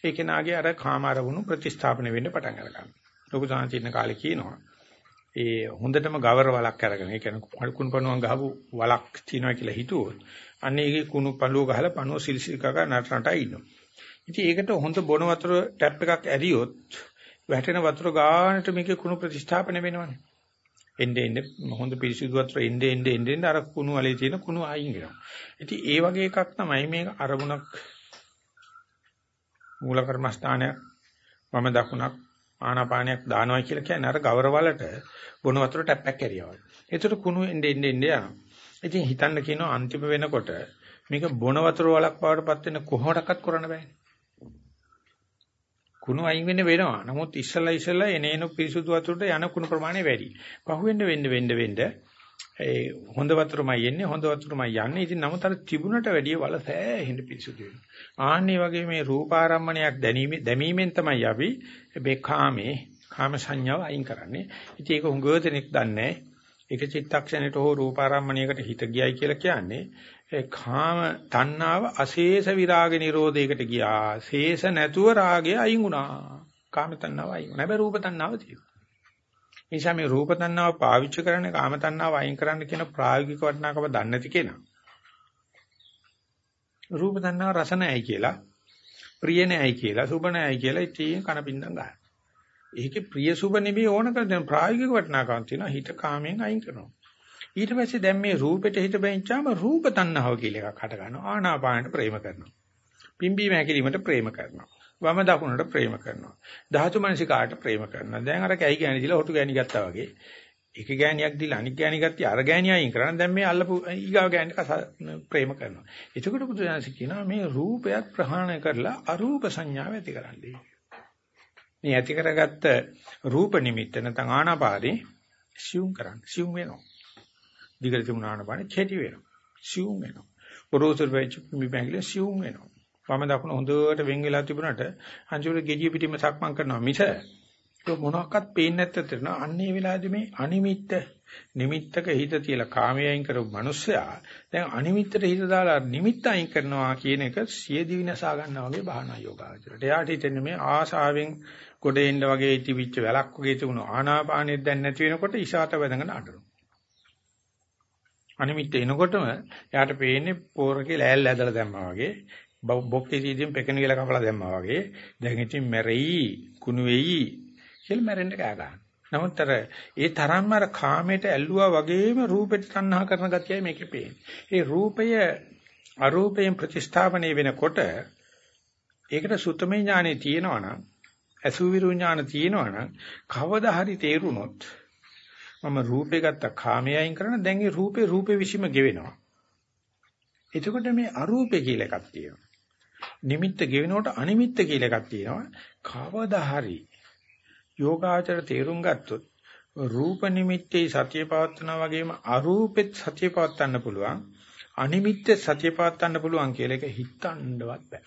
ඒ කෙනාගේ අර කාම අරමුණු ප්‍රතිස්ථාපන වෙන්න පටන් ගන්නවා. ලොකු සාන්තින කාලේ කියනවා. ඒ හොඳටම ගවර වලක් අරගෙන ඒ කියන්නේ කුණු පණුවන් ගහපු වලක් තියනවා කියලා හිතුවොත් අන්න ඒකේ කුණු පළුව ගහලා පණුව සිල්සිල්කක නටනට ඉන්නවා. ඉතින් ඒකට හොඳ බොන වතුර ටැප් එකක් ඇරියොත් වැටෙන වතුර ගානට මේකේ කුණු ප්‍රතිස්ථාපන වෙනවනේ. එnde එnde හොඳ පිරිසිදු වතුර එnde එnde එnde අර කුණු වලේ තියෙන කුණු අයින් වෙනවා. ඉතින් ඒ වගේ එකක් තමයි මේ අරමුණක් මූල කර්මස්ථානයක් වම දකුණක් ආනාපානයක් දානවා කියලා කියන්නේ අර ගවර වලට බොන වතුර ටැප්පක් ඇරියවල්. ඒතර කුණු එnde එnde එnde යනවා. ඉතින් හිතන්න කියනවා අන්තිම වෙනකොට මේක බොන වතුර වලක් බවටපත් වෙන කොහොමඩක්වත් කරන්න බෑනේ. කුණු අයින් වෙන්න වෙනවා. නමුත් ඉස්සලා ඉස්සලා එනේන පිරිසුදු වතුරට යන කුණු ප්‍රමාණය වැඩි. පහුවෙන්න වෙන්න වෙන්න වෙන්න ඒ හොඳ වතුරමයි එන්නේ හොඳ වතුරමයි යන්නේ. ඉතින් නමුත් අර තිබුණට වැඩිය වල සෑහෙන පිරිසුදු වෙනවා. ආන්නේ වගේ මේ රූපාරම්මණයක් දැනීමේ දැමීමෙන් තමයි අපි මේ කාමේ කාම සංඥාව අයින් කරන්නේ. ඉතින් ඒක හුඟව දෙනෙක් දන්නේ ඒක චිත්තක්ෂණයට හෝ රූපාරම්මණයකට හිත ගියයි කියලා කියන්නේ ඒ කාම තණ්හාව අශේෂ විරාග නිරෝධයකට ගියා. ශේෂ නැතුව රාගය අයින් වුණා. කාම තණ්හාව අයින් වුණා. හැබැයි රූප තණ්හාව තියෙනවා. නිසා මේ රූප තණ්හාව පාවිච්චි කරන්නේ කාම තණ්හාව අයින් කරන්න කියන ප්‍රායෝගික වටිනාකම දන්නේ නැති කෙනා. රූප තණ්හාව රස නැහැයි කියලා, ප්‍රිය නැහැයි කියලා, සුබ නැහැයි කියලා ඉතින් කනපින්දම් ගන්නවා. ඒකේ ප්‍රිය සුබ නෙමෙයි ඕන කරන ප්‍රායෝගික වටිනාකම් තියෙනවා. හිත කාමයෙන් අයින් කරනවා. ඊට පස්සේ දැන් මේ රූපෙට හිත බැඳිච්චාම රූප තණ්හාව කියලා එකක් හට ගන්නවා. ආනාපානට ප්‍රේම කරනවා. පිම්බීම හැකිලිමට ප්‍රේම කරනවා. වම දකුණට ප්‍රේම කරනවා. ධාතු මනසිකාට ප්‍රේම කරනවා. දැන් අර කැයි ගෑණි දිලා හොටු ගෑණි ගත්තා වගේ. එක ගෑණියක් දිලා අනික් ගෑණි ගත්තා අර ගෑණි අයින් කරන දැන් මේ අල්ලපු ඊගාව ගෑණිට ප්‍රේම කරනවා. එතකොට බුදුසසුන කියනවා මේ රූපයත් ප්‍රහාණය කරලා අරූප සංඥාව ඇති කරන්නේ. මේ ඇති කරගත්ත රූප නිමිත්ත නැත්නම් ආනාපාරේ සියුම් කරන්න. සියුම් වෙනවා. දිගට තිබුණාන බණ කෙටි වෙනවා. සියුම් වෙනවා. පොරොසල් වෙච්ච මිබැංගල සියුම් වෙනවා. වම දකුණ හොඳට වෙන් වෙලා තිබුණාට අන්තිමට gediya පිටිම සක්මන් කරනවා මිස ඒක මොනවාක්වත් පේන්නේ නැත්තේ අන්නේ වෙලාවේදී මේ අනිමිත්ත නිමිත්තක හිත තියලා කාමයෙන් කරපු මිනිස්සයා දැන් අනිමිත්තට හිත දාලා නිමිත්ත අයින් කරනවා කියන එක සියදි විනාසා ගන්නවා වගේ බහනා යෝගාචරයට. එයාට හිතෙන්නේ මේ ආශාවෙන් ගොඩ එන්න වගේ ඉතිවිච්ච වැලක් වගේ තිබුණු ආනාපානෙත් දැන් නැති වෙනකොට ඉෂාත වැදගෙන අඬනවා. අනිමිත්ත එනකොටම එයාට පේන්නේ පෝරකේ ලෑල්ල ඇදලා දැම්මා වගේ බොක්කේ සීදීන් පෙකන කියලා කපලා දැම්මා වගේ දැන් ඉතින් මැරෙයි කුණු වෙයි කියලා මැරෙන්න කෑ ගන්නවා. නමුත් අර ඒ තරම්ම අර කාමයට ඇල්ලුවා වගේම රූපෙට තණ්හා කරන ගතියයි මේකේ පේන්නේ. ඒ රූපය අරූපයෙන් ප්‍රතිස්ථාපනය වෙනකොට ඒකට සුතමේ ඥානෙ තියෙනවනම් අසුවිරු ඥාන තියෙනවනම් කවදා හරි තේරුනොත් මම රූපේ ගත්ත කාමයෙන් කරන දැන් ඒ රූපේ රූපේ විසීම ගෙවෙනවා. එතකොට මේ අරූපේ කියලා එකක් තියෙනවා. නිමිත්ත ගෙවෙනකොට අනිමිත්ත කියලා එකක් තියෙනවා. කවදා හරි යෝගාචර තේරුම් ගත්තොත් රූප නිමිත්තේ සතිය පවත්වනා වගේම අරූපෙත් සතිය පවත්වන්න පුළුවන්. අනිමිත්තේ සතිය පවත්වන්න පුළුවන් කියලා එක හිතන්නවත් බෑ.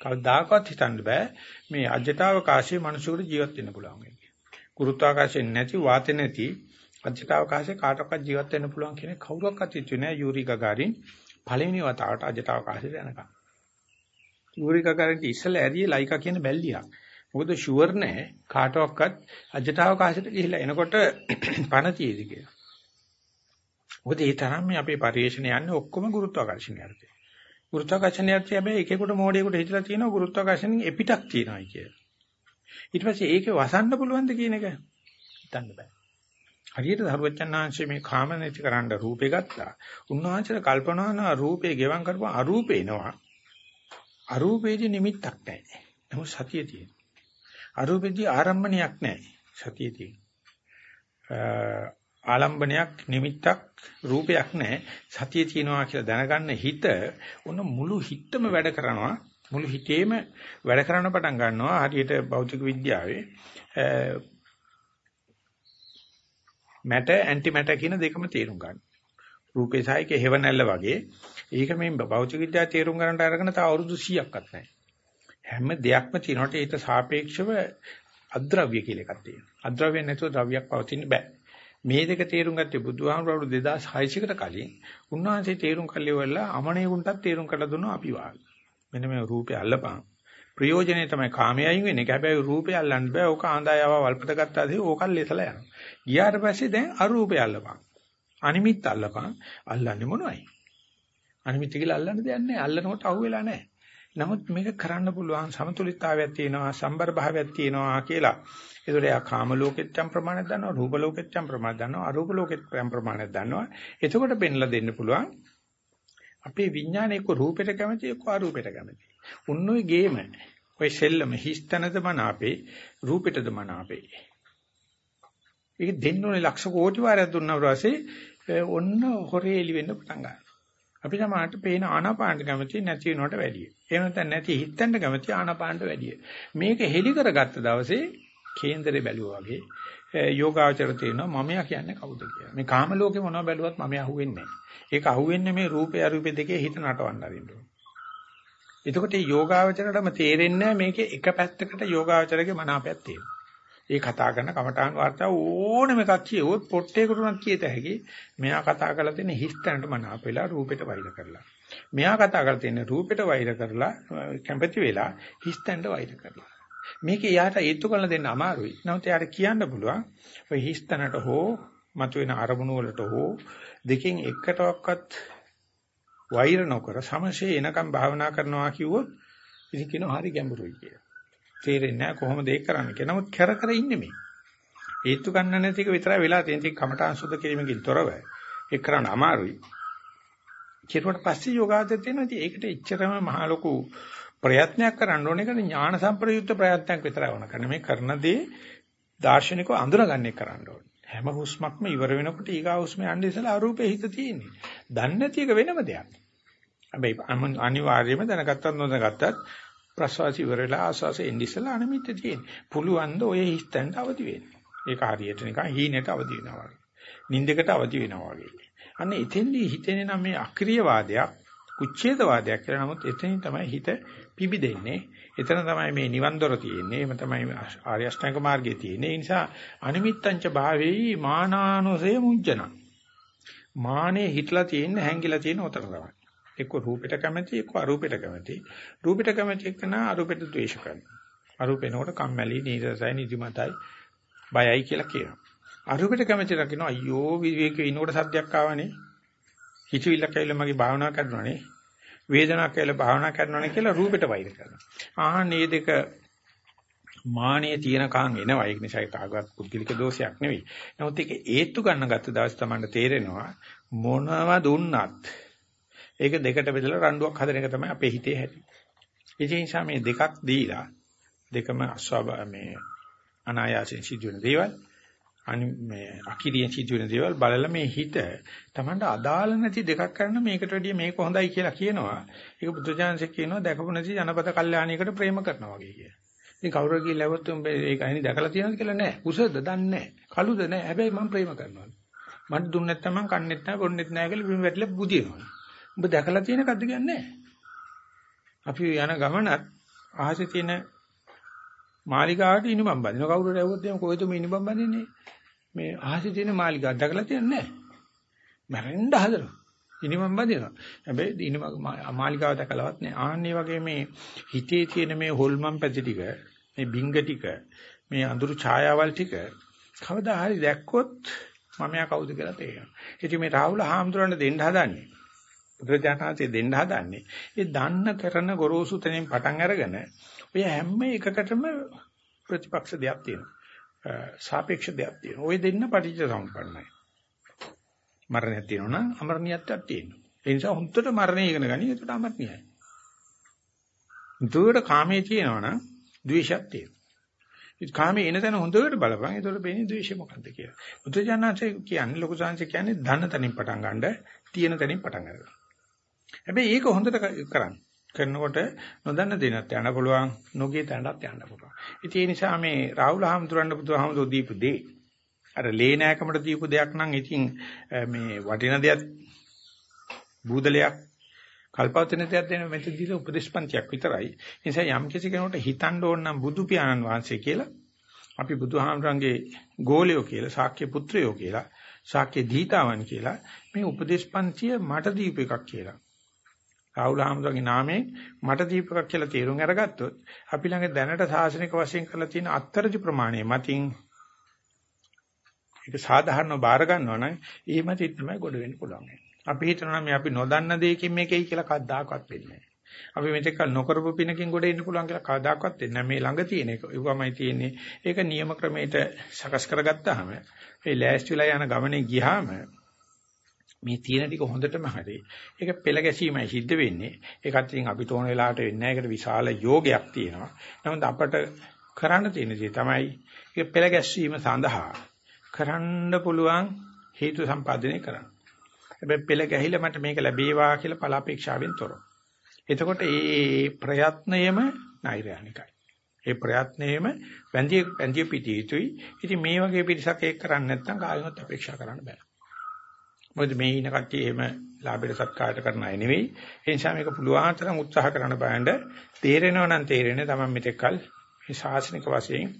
කවදාකවත් හිතන්න බෑ මේ අජටාවකාශයේ මිනිසුන්ට ජීවත් වෙන්න පුළුවන් වෙන්නේ. ගුරුත්වාකර්ෂණ නැති වාතය නැති අජටාවකාශයේ කාටවත් ජීවත් වෙන්න පුළුවන් කියන කවුරක්වත් හිතුවේ නෑ යූරි ගගාරින් පළවෙනි වතාවට අජටාවකාශයට යනකම්. යූරි ගගාරින්ට ඉස්සෙල්ලා ඇරියේ ලයිකා කියන බැල්ලියක්. මොකද ෂුවර් නෑ කාටවත් අජටාවකාශයට ගිහිල්ලා එනකොට පණ තියෙදි කියලා. මොකද ඒ තරම් මේ අපේ පරිශ්‍රණ යන්නේ ඔක්කොම ගුරුත්වාකර්ෂණය යටතේ. ගුරුත්වාකර්ෂණය යටතේ හැබැයි එකෙකුට මොඩේකට හිතලා තියෙනවා ගුරුත්වාකර්ෂණයෙන් එපිටක් තියෙනවායි කියලා. ඊට පස්සේ ඒකේ වසන්න පුළුවන්ද කියන එක හිතන්න බෑ. හරියට ධර්මචන්නාංශයේ මේ කාම නැති කරන්න රූපේ ගත්තා. උන්වහන්සේලා කල්පනා කරනවා රූපේ ගෙවම් කරපුවා අරූපේනවා. අරූපේදී නිමිත්තක් නැහැ. නමුත් සතිය තියෙනවා. අරූපේදී ආරම්භණයක් නැහැ. සතිය තියෙනවා. ආලම්බනයක් නිමිත්තක් රූපයක් නැහැ. සතිය තියෙනවා කියලා දැනගන්න හිත උන මුළු හිතම වැඩ කරනවා. මුළු හිතේම වැඩ කරන්න පටන් ගන්නවා. හරියට භෞතික විද්‍යාවේ මැට ඇන්ටි මැට කියන දෙකම තේරුම් ගන්න. රූපේ සායක හේවණල්ල වගේ ඒක මේ භෞතික විද්‍යාව තේරුම් ගන්නට අරගෙන තව අවුරුදු 100ක්වත් නැහැ. හැම දෙයක්ම තියෙනකොට ඒට සාපේක්ෂව අද්‍රව්‍ය කියලා එකක් තියෙනවා. අද්‍රව්‍ය නැතුව ද්‍රව්‍යයක් පවතින්න බෑ. මේ දෙක තේරුම් ගත්තේ බුදුහාමුදුරුවෝ 2600කට කලින් උන්වහන්සේ තේරුම් කළේ වල අමණේකුන්ටත් තේරුම් කරලා දුන්නා අපි වාගේ. මෙන්න මේ රූපය අල්ලපන්. ප්‍රයෝජනේ තමයි කාමයෙන් වෙන්නේ. හැබැයි රූපය අල්ලන්න බෑ. ඕක ආඳායව වල්පත ගත්තාද ඕකල් ලෙසලා යනවා. ගියාට පස්සේ දැන් අරූපය අල්ලපන්. අනිමිත් අල්ලපන්. අල්ලන්නේ මොනවයි? අනිමිත් කියලා අල්ලන්න දෙයක් නැහැ. අල්ලනකොට අහුවෙලා නැහැ. නමුත් මේක කරන්න පුළුවන් සමතුලිතතාවයක් තියෙනවා සම්බර භාවයක් තියෙනවා කියලා. ඒතකොට යා කාම ලෝකෙත් යම් ප්‍රමාණයක් දන්නවා රූප ලෝකෙත් යම් ප්‍රමාණයක් දන්නවා අරූප ලෝකෙත් යම් ප්‍රමාණයක් දන්නවා. එතකොට පෙන්ලා දෙන්න පුළුවන් අපේ විඥානය එක්ක රූපෙට කැමති එක්ක අරූපෙට කැමති. උන්නෝයි ගේම. ඔය සෙල්ලම හිස්තනද මන අපේ රූපෙටද මන අපේ. ඒක දෙන්න ඕනේ ලක්ෂ කෝටි වාරයක් දුන්නා ඊපස්සේ ඔන්න හොරේ එලි වෙන්න පටන් ගන්නවා. අපි සමහරට පේන ආනාපානට කැමති නැති වෙනවට වැඩිය. එහෙම නැත්නම් නැති හිතෙන්ට කැමති ආනාපානට වැඩිය. මේක හෙලි කරගත්ත දවසේ කේන්දරේ බැලුවා වගේ යෝගාචර තියෙනවා මමයා කියන්නේ කවුද කියලා. මේ කාම ලෝකේ මොනව බැලුවත් මම අහුවෙන්නේ නැහැ. ඒක අහුවෙන්නේ මේ රූපය අරූපය දෙකේ හිත නටවන්න අරින්න ඕන. එතකොට මේ යෝගාචරයටම තේරෙන්නේ මේකේ එක පැත්තකට යෝගාචරයේ මනාපයක් තියෙනවා. ඒ කතා කරන කමඨාන් වාර්තා ඕනම එකක් කියවොත් පොට්ටේකට උනත් කියත හැකි. මෙයා කතා කරලා තියෙන හිස්තැනට මනාප වෙලා රූපෙට වෛර කරලා. මෙයා කතා කරලා තියෙන රූපෙට වෛර කරලා කැම්පති වෙලා හිස්තැනට වෛර කරලා. මේක යාට ඒත්තු කරලා දෙන්න අමාරුයි. නමුත් යාට කියන්න පුළුවන් ඔය හිස්තැනට හෝ මතුවෙන අරමුණු වලට හෝ දෙකෙන් එකටවත් වෛර නොකර සමසේ එනකම් භාවනා කරනවා කිව්වොත් ඉතින් කියනවා හරි ගැඹුරුයි කියලා. තේරෙන්නේ නැහැ කොහොමද ඒක කරන්න කියලා. නමුත් කර කර ඉන්නේ මේ. හේතු ගන්න නැති එක විතරයි වෙලා තියෙන. ඉතින් කමඨාන් සුද්ධ කිරීමකින් තොරව ඒක කරන්න අමාරුයි. කිරුවට පස්සේ යෝගාදේ තියෙනවා. ඉතින් ඒකට එච්චරම මහ ලොකු ප්‍රයත්නයක් කරන්න ඕනේ. ඒකට ඥාන සම්ප්‍රයුක්ත ප්‍රයත්නයක් විතරයි වුණ කරන්නේ. මේ කරන දේ දාර්ශනිකව අඳුරගන්නේ කරන්න ඕනේ. හැම හුස්මක්ම ඉවර වෙනකොට ඊගා හුස්ම යන්නේ ඉස්සලා අරූපේ හිත තියෙන්නේ. දන්නේ නැති එක වෙනම දෙයක්. හැබැයි අනිවාර්යයෙන්ම දැනගත්තත් නොදැනගත්තත් ප්‍රසවාසී ඉවරලා ආස්වාසෙ එන්නේ ඉස්සලා අනිමිත්‍ය තියෙන්නේ. පුළුවන් ද ඔය හිස්තැනට අවදි වෙන්න. ඒක හරියට නිකන් හීනෙට අවදි වෙනවා වගේ. නින්දකට අවදි වෙනවා වගේ. අන්න එතෙන්දී හිතෙන්නේ නම් මේ අක්‍රීය වාදයක්, කුච්ඡේද වාදයක් කියලා. නමුත් එතනින් තමයි හිත පිබිදෙන්නේ. එතන තමයි මේ නිවන් දොර තියෙන්නේ. එහෙම තමයි ආර්ය අෂ්ටාංග මාර්ගයේ තියෙන්නේ. ඒ නිසා අනිමිත්තංච භාවේයි මානානුසය මුංජන. මානේ හිටලා තියෙන හැංගිලා තියෙන උතර තමයි. එක්ක රූපෙට කැමති එක්ක අරූපෙට කැමති. රූපෙට කැමති එක්කන අරූපෙට ද්වේෂ කරනවා. අරූපේනකොට කම්මැලි, නීරසයි, නිදිමතයි, බයයි කියලා කියනවා. අරූපෙට කැමති රකින්න අයියෝ විවේකේ ඉනකොට සද්දයක් ආවනේ. හිතවිල්ලක් ඇවිල්ලා මගේ භාවනාව කරනවානේ. වේදනාවක් ඇවිල්ලා භාවනා කරනවානේ කියලා රූපෙට වෛර කරනවා. ආහනේ දෙක මානිය තියෙන කාන් එනවා. ඒක නිසා කාගවත් පුද්ගලික දෝෂයක් නෙවෙයි. නමුත් ඒක ඒත්තු ගන්න ගත්ත දවස් තමයි තේරෙනවා මොනව දුන්නත් ඒක දෙකට බෙදලා රණ්ඩුවක් හදන එක තමයි අපේ හිතේ හැටි. ඒ නිසා මේ දෙකක් දීලා දෙකම අස්වාභ මේ අනායාසයෙන් සිදුවෙන දේවල් අනි මේ අකිරියෙන් සිදුවෙන දේවල් බලලා මේ හිත Tamanට අදාළ නැති දෙකක් කරන මේකට වැඩිය මේක හොඳයි කියලා කියනවා. ඒක බුදුජානසෙක් කියනවා දැකපු නැති ජනපද කල්යාණියකට ප්‍රේම කරනවා වගේ කියලා. ඉතින් කවුරු කියලා ලැබුත් උඹ ඒක අහිනි දැකලා තියෙනවද කියලා නෑ. උසද දන්නේ නෑ. කළුද නෑ. හැබැයි මම ප්‍රේම කරනවා. මට දුන්නේ නැත්නම් මම කන්නේත් නෑ බොන්නේත් නෑ කියලා බිම වැටිලා බුදිනවා. ඔබ දැකලා තියෙන එකක්ද කියන්නේ අපි යන ගමනත් අහසේ තියෙන මාලිගාවට ඉනිමම් බඳින කවුරුද ඇහුවොත් එහෙනම් කොහෙද මේ ඉනිමම් බඳින්නේ? මේ අහසේ තියෙන මාලිගාව දැකලා තියන්නේ නැහැ. මැරෙන්න හදනවා. ඉනිමම් බඳිනවා. හැබැයි ඉනිමම් මාලිගාව දැකලවත් නැහැ. ආන්නේ වගේ මේ හිතේ තියෙන මේ හොල්මන් පැති ටික මේ බිංග ටික මේ අඳුරු ඡායාවල් ටික කවදා හරි දැක්කොත් මම යා කවුද කියලා තේරෙනවා. ඉතින් මේ රාහුල හාමුදුරන්ට දෙන්න හදන්නේ බුදුරජාණන්සේ දෙන්න හදන්නේ. ඒ දන්න කරන ගොරෝසු තැනින් පටන් අරගෙන ඔය හැම එකකටම ප්‍රතිපක්ෂ දෙයක් තියෙනවා. සාපේක්ෂ දෙයක් තියෙනවා. ওই දෙන්න පටිච්ච සමුප්පන්නයි. මරණයක් තියෙනවා නම් අමරණියත්වයක් තියෙනවා. ඒ නිසා හුත්තට මරණය ඉගෙන ගනි. ඒකට අමරණියයි. හුත්තට කාමයේ තියෙනවා නම් ද්වේෂයක් තියෙනවා. ඒ කාමයේ එන තැන හොඳට බලපන්. ඒතකොට වෙන්නේ ද්වේෂය මොකද්ද කියලා. බුදුජානනාංශය කියන්නේ ලොකු සංශය කියන්නේ ධන තැනින් පටන් ගන්නද තියෙන තැනින් පටන් ගන්නවා. හැබැයි ඒක හොඳට කරන්න. කරනකොට නොදන්න දෙනත් යන්න පුළුවන්, නොගිය තැනටත් යන්න පුළුවන්. ඉතින් ඒ නිසා මේ රාහුල හාමුදුරන් බුදුහාමුදුරෝ දීපු දේ අර ලේනෑකමට දීපු දෙයක් නම් ඉතින් මේ වටින දෙයක් බූදලයක් කල්පවතන දෙයක් දෙන මෙතන දීලා උපදේශපන්තියක් විතරයි. ඒ නිසා යම් කිසි කෙනෙකුට හිතන්න ඕන නම් බුදු පියාණන් වහන්සේ කියලා අපි බුදුහාමරංගේ ගෝලියෝ කියලා, ශාක්‍ය පුත්‍රයෝ කියලා, ශාක්‍ය දීතාවන් කියලා මේ උපදේශපන්තිය මට දීප එකක් කියලා. රාහුල හාමුදුරන්ගේ නාමයෙන් මට දීපකක් කියලා තීරුම් අරගත්තොත් අපි ළඟ දැනට සාසනික වශයෙන් කරලා තියෙන අත්තරජ ප්‍රමාණය මතින් ඒක සාධාරණව බාර ගන්නවා නම් ඒ මතින් තමයි ගොඩ වෙන්න පුළුවන්. අපි හිතනවා මේ අපි නොදන්න දෙයකින් මේකයි කියලා කද්දාකවත් වෙන්නේ නැහැ. අපි මෙතෙක් නොකරපු පිනකින් ගොඩ එන්න පුළුවන් කියලා කවදාකවත් වෙන්නේ නැහැ. මේ ළඟ තියෙන එක. ඒවමයි තියෙන්නේ. ඒක නියම ක්‍රමයට සකස් කරගත්තාම ඒ ලෑස්තිලා යන ගමනේ ගියාම මේ තියෙන ටික හොඳටම හරි. ඒක පෙළ ගැසීමයි සිද්ධ වෙන්නේ. ඒකත් ඉතින් අපිට ඕන වෙලාවට වෙන්නේ නැහැ. ඒකට විශාල යෝගයක් තියෙනවා. නමුත් අපට කරන්න තියෙන දේ තමයි ඒක පෙළ ගැස්වීම සඳහා කරන්න පුළුවන් හේතු සම්පාදනය කරන්න. හැබැයි පෙළ ගැහිලා මට මේක ලැබේවා කියලා බලාපෑක්ෂාවෙන් තොරව. එතකොට මේ ප්‍රයත්නයම නෛර්යානිකයි. ඒ ප්‍රයත්නයේම වැන්දිය වැන්දිය පිටිය යුතුයි. ඉතින් මේ වගේ පිරිසක් ඒක කරන්නේ නැත්නම් කාගෙවත් අපේක්ෂා කරන්න බෑ. මොකද මේ ඉන්න කට්ටිය එහෙම ලාභයට සත්කාරයට කරන අය නෙවෙයි. ඒ නිසා මේක පුළුවන් තරම් උත්සාහ කරන්න බෑඳ තේරෙනව නම් තේරෙන්නේ තමයි මෙතෙක්කල් මේ ශාසනික වශයෙන්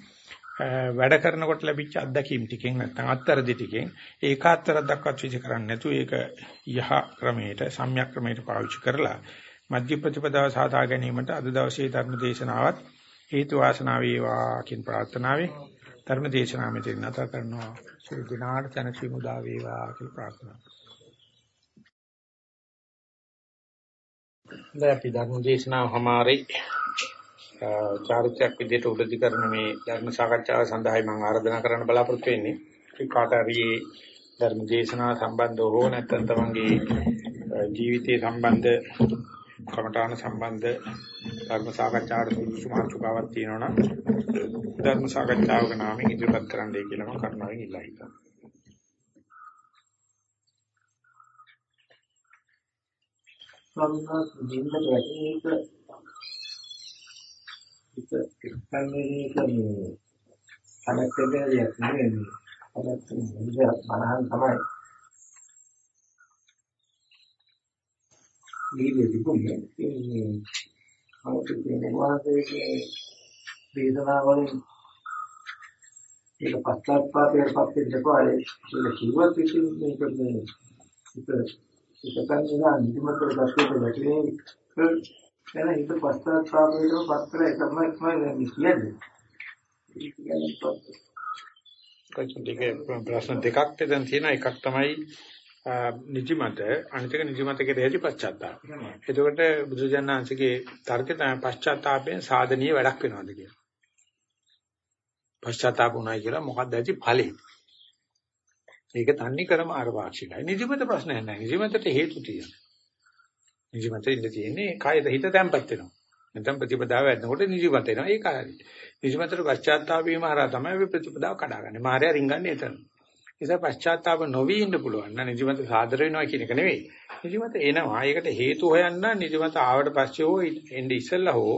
වැඩ කරනකොට ලැබිච්ච අත්දැකීම් ටිකෙන් නැත්නම් අත්තරදි ටිකෙන් ඒකාත්තරක් දක්වත් විච කරන්නේ නැතු ඒක යහ ක්‍රමයට සම්‍යක් ක්‍රමයට පාවිච්චි කරලා මධ්‍ය ප්‍රතිපදාව සාධා ගැනීමට අද දවසේ ධර්ම දේශනාවත් හේතු වාසනා වේවා කියන ප්‍රාර්ථනාවෙන් ධර්ම දේශනාව මෙතන නැත කරනවා සියලු දිනාට තනසි මුදා වේවා කියලා ප්‍රාර්ථනා දැන් අපි ධර්ම දේශනාව හමාරේ චාරිත්‍රාක් විදිහට උදදි කරන මේ ධර්ම සාකච්ඡාව සඳහායි මම ආරාධනා කරන්න බලාපොරොත්තු වෙන්නේ. ඒ කාට හරි ධර්ම දේශනාව සම්බන්ධව හෝ නැත්නම් තමන්ගේ ජීවිතයේ සම්බන්ධ කමඨාන සම්බන්ධ ධර්ම සාකච්ඡාවට සුදුසු මාතෘකාවක් තියෙනවා නම් ධර්ම සාකච්ඡාවක නාමයෙන් ඉදිරිපත් කරන්නයි කියලා මම කරුණාවෙන් ඉල්ලා හිටියා.
ස්වාමීන් වහන්සේ ජීවිතය ඇතුළේ ඒක එක්කන්නේ කියන්නේ අනකදයක් නෙවෙයි. අදත් මුද මනහන් තමයි. මේ විදිහේ මේ අවුත් කියන වාදයේ වේදනාවලින් ඒක පස්සත්පාතයට පත් වෙන්න පාරේ ඒක කිව්වත් ඉතින් මේක මේ ඒක ඒක ගන්න නිදිමතට දැක්කේ වැටෙන්නේ එන හිත පස්සත්තාපයටම පත්තර එකම තමයි කියන්නේ. ඒක
කියන්නේ ප්‍රශ්න දෙකක් දැන් තියෙනවා. එකක් තමයි නිදිමත අනිත් එක නිදිමත කියලා ඇති පශ්චාත්තාප. එතකොට බුදුජානනාංශගේ තර්කය තමයි පශ්චාත්තාපයෙන් සාධනීය වැඩක් වෙනවද කියලා. පශ්චාත්තාප උනායි කියලා මොකක්ද ඇති ඵලෙ. ඒක තන්නේ කරම ආරවාක්ෂිකයි. නිදිමත ප්‍රශ්නයක් නැහැ. නිදිමතට හේතු තියෙනවා. නිදිමත ඉඳ තියෙන්නේ කායද හිත තැම්පත් වෙනවා. නැත්නම් ප්‍රතිපදාව වැඩනකොට නිදිමත එනවා. ඒක හරි. නිදිමතට පශ්චාත්තාප වීම හරහා තමයි අපි ප්‍රතිපදාව කඩාගන්නේ. මායя රින්ගන්නේ එතන. නිසා පශ්චාත්තාප නොවි ඉන්න පුළුවන්. නා නිදිමත සාදර වෙනවා කියන එක නෙවෙයි. නිදිමත එනවා. ඒකට හේතු හොයන්න නිදිමත ආවට පස්සේ හෝ එnde ඉස්සෙල්ලා හෝ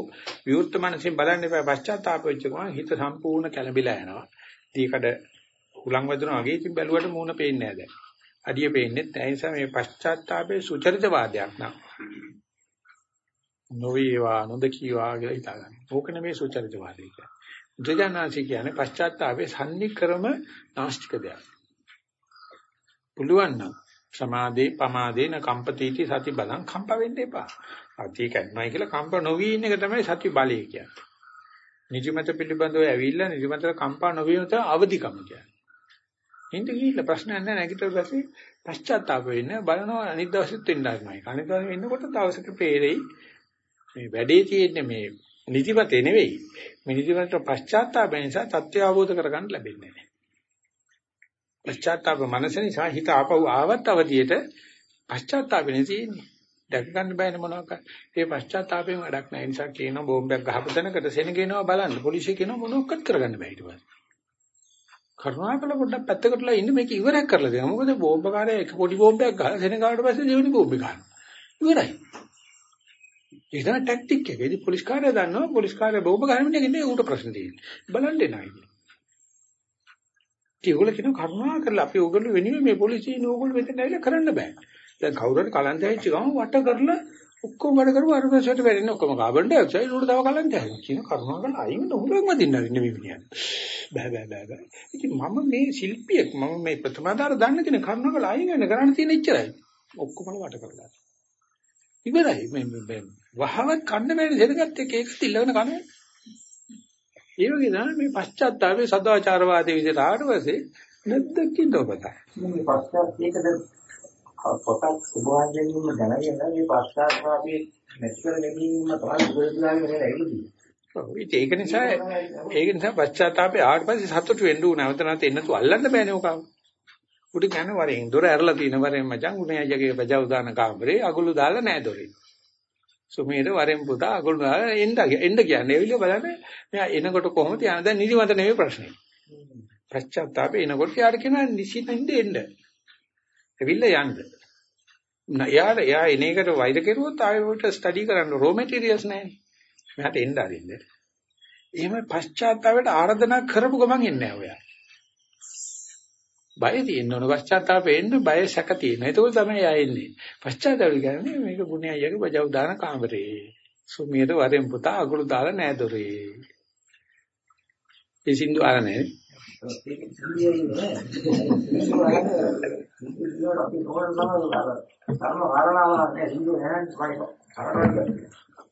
විවෘත මනසින් බලන්න එපා. පශ්චාත්තාප වෙච්ච ගමන් හිත සම්පූර්ණ කැළඹිලා යනවා. දීකඩ හුලං වදිනවා වගේ ඉතින් බැලුවට මූණ පේන්නේ නැහැ දැන්. අඩිය පේන්නේ නැහැ. ඒ නිසා මේ පශ්චාත්තාපයේ සුචරිත වාදයක් නම් නොවේවා නොදකීවා කියලා හිතා ගන්න. ඕක නෙමෙයි සුචරිත වාදය කියන්නේ. බුදුජානනාංශ කියන්නේ පශ්චාත්තාපයේ සම්නික්‍රම නාස්තික දෙයක්. පුළුවන් නම් සමාදේ පමාදේන කම්පතිටි සති බලං කම්ප වෙන්න එපා. අති කන්නයි කියලා කම්ප නොවි ඉන්න එක තමයි සති බලය කියන්නේ. නිජමත පිළිබඳව ඇවිල්ලා නිජමත කම්පා නොවීම තමයි අවදිකම කියන්නේ. හින්ද ගිහිල්ලා ප්‍රශ්නයක් නැහැ නැගිටිලා පස්සේ පශ්චාත්තාප වෙන්න බලනවා අනිත් දවසෙත් වෙන්න ආරම්භයි. අනිත් දවසේ වෙන්නකොට දවසක පේරෙයි මේ වැඩේ තියෙන්නේ මේ නිදිමතේ නෙවෙයි. මේ නිදිමතට පශ්චාත්තාප නිසා තත්ත්වය අවබෝධ කරගන්න ලැබෙන්නේ නැහැ. පශ්චාත්තාප මනස නිසා හිත ආපහු ආවත් අවදියට පශ්චාත්තාපෙනේ තියෙන්නේ. දැක ගන්න බෑනේ මොනවාක්. ඒ පශ්චාත්තාපයෙන් වැඩක් නැහැ. ඒ නිසා කියනවා බෝම්බයක් ගහපු තැනකට සෙනගෙනවා බලන්න. පොලිසිය කියනවා මොනවක්වත් කරගන්න බෑ ඊට පස්සේ. කරුණාකර පොඩ්ඩක් පැත්තකටලා ඉන්න මේක ඉවරයක් කරලා දෙන්න. මොකද බෝම්බකාරය එක පොඩි බෝම්බයක් ගහලා සෙනගාවට පස්සේ දෙවෙනි බෝම්බ ගන්නවා. ඉවරයි. ඒක තමයි ටැක්ටික් එක. ඉතින් පොලිස් කාර්යය දන්නවා පොලිස් කාර්යය බෝම්බ ගහන්න නෙන්නේ ඌට ප්‍රශ්න තියෙන්නේ. බලන්න එනවා ඉතින්. ඒගොල්ලෝ කියන කරුණාකරලා අපි ඕගොල්ලෝ වෙනුවෙන් මේ පොලිසිය නෝගොල්ලෝ මෙතන ඇවිල්ලා කරන්න බෑ. දැන් කවුරු හරි කලන්ත ඇවිච්ච ගමන් වට කරලා ඔක්කොම වැඩ කරුවා අර ප්‍රශ්නට වැරෙන්නේ ඔක්කොම කාබන් ඩයොක්සයිඩ් උඩ තව කලන්ත ඇවිත් කියන කරුණාකරලා අයින් වෙන උඹම දින්න අරින්න මේ මිනිහා. බෑ බෑ බෑ බෑ. ඉතින් මම මේ ශිල්පියෙක් මම මේ ප්‍රථමාදාර දන්න කෙනෙක් කරුණාකරලා අයින් වෙන්න කරන්න තියෙන ඉච්චරයි. ඔක්කොම වට කරලා. ඉවරයි මේ වහවත් කන්න බැරි දෙනකත් එක එක තිල්ලගෙන කනවා. ඒ වගේ තමයි මේ පශ්චාත්තාපේ සදාචාරවාදී විදිහට ආවට පස්සේ නැද්දකින් ඔබත.
මේ පශ්චාත් ඒකද පොතක් සුභාන්ජනින්ම දැනගෙන මේ පශ්චාත්තාපේ නැති කර ගැනීම තමයි නේද ඇවිල්ලා.
ඒක නිසා ඒක නිසා පශ්චාත්තාපේ ආවට පස්සේ සතුටු වෙන්න උන නැවත නැවත එන්නතු අල්ලන්න බෑනේ ඔකව. උඩ කියන්නේ වරෙන් දොර ඇරලා තියෙන වරෙන් මචං උනේ අයගේ බජව දාන කාමරේ අගුළු දාලා නැහැ දොරේ. සුමේර වරෙන් පුතා අගුළු දාලා එන්න එන්න කියන්නේ එවිල බලන්න මෙයා එනකොට කොහොමද යන දැන් නිදිමත නෙවෙයි ප්‍රශ්නේ. පශ්චාත්තාපේ එනකොට යාර කියනවා නිසින්ින්ද එන්න. එවිල්ල යන්න. යාර යා එන එකට වෛර කෙරුවොත් ආයෙත් ස්ටඩි කරන්න රෝ මැටීරියල්ස් නැහැ. මෙහාට එන්න අරින්න. එහෙම පශ්චාත්තාපයට ආරාධනා කරපු ගමන් එන්නේ නැහැ ඔයා. බය තියෙන්න ඕන පශ්චාත්තාපේ එන්න බය සැක තියෙන. ඒක තමයි ආ එන්නේ. පශ්චාත්තාපය කියන්නේ මේක ගුණය අයියගේ බජව දාන කාමරේ. සුමියට වරෙන් පුතා අගුළු දාලා නෑ දොරේ. ඒ සින්දු ආරනේ.
ඒක සිහියේ නෑ. සිහියේ අපි කොහොමද තමයි ධර්ම වර්ණාව නෑ සිහියේ නෑ කයි.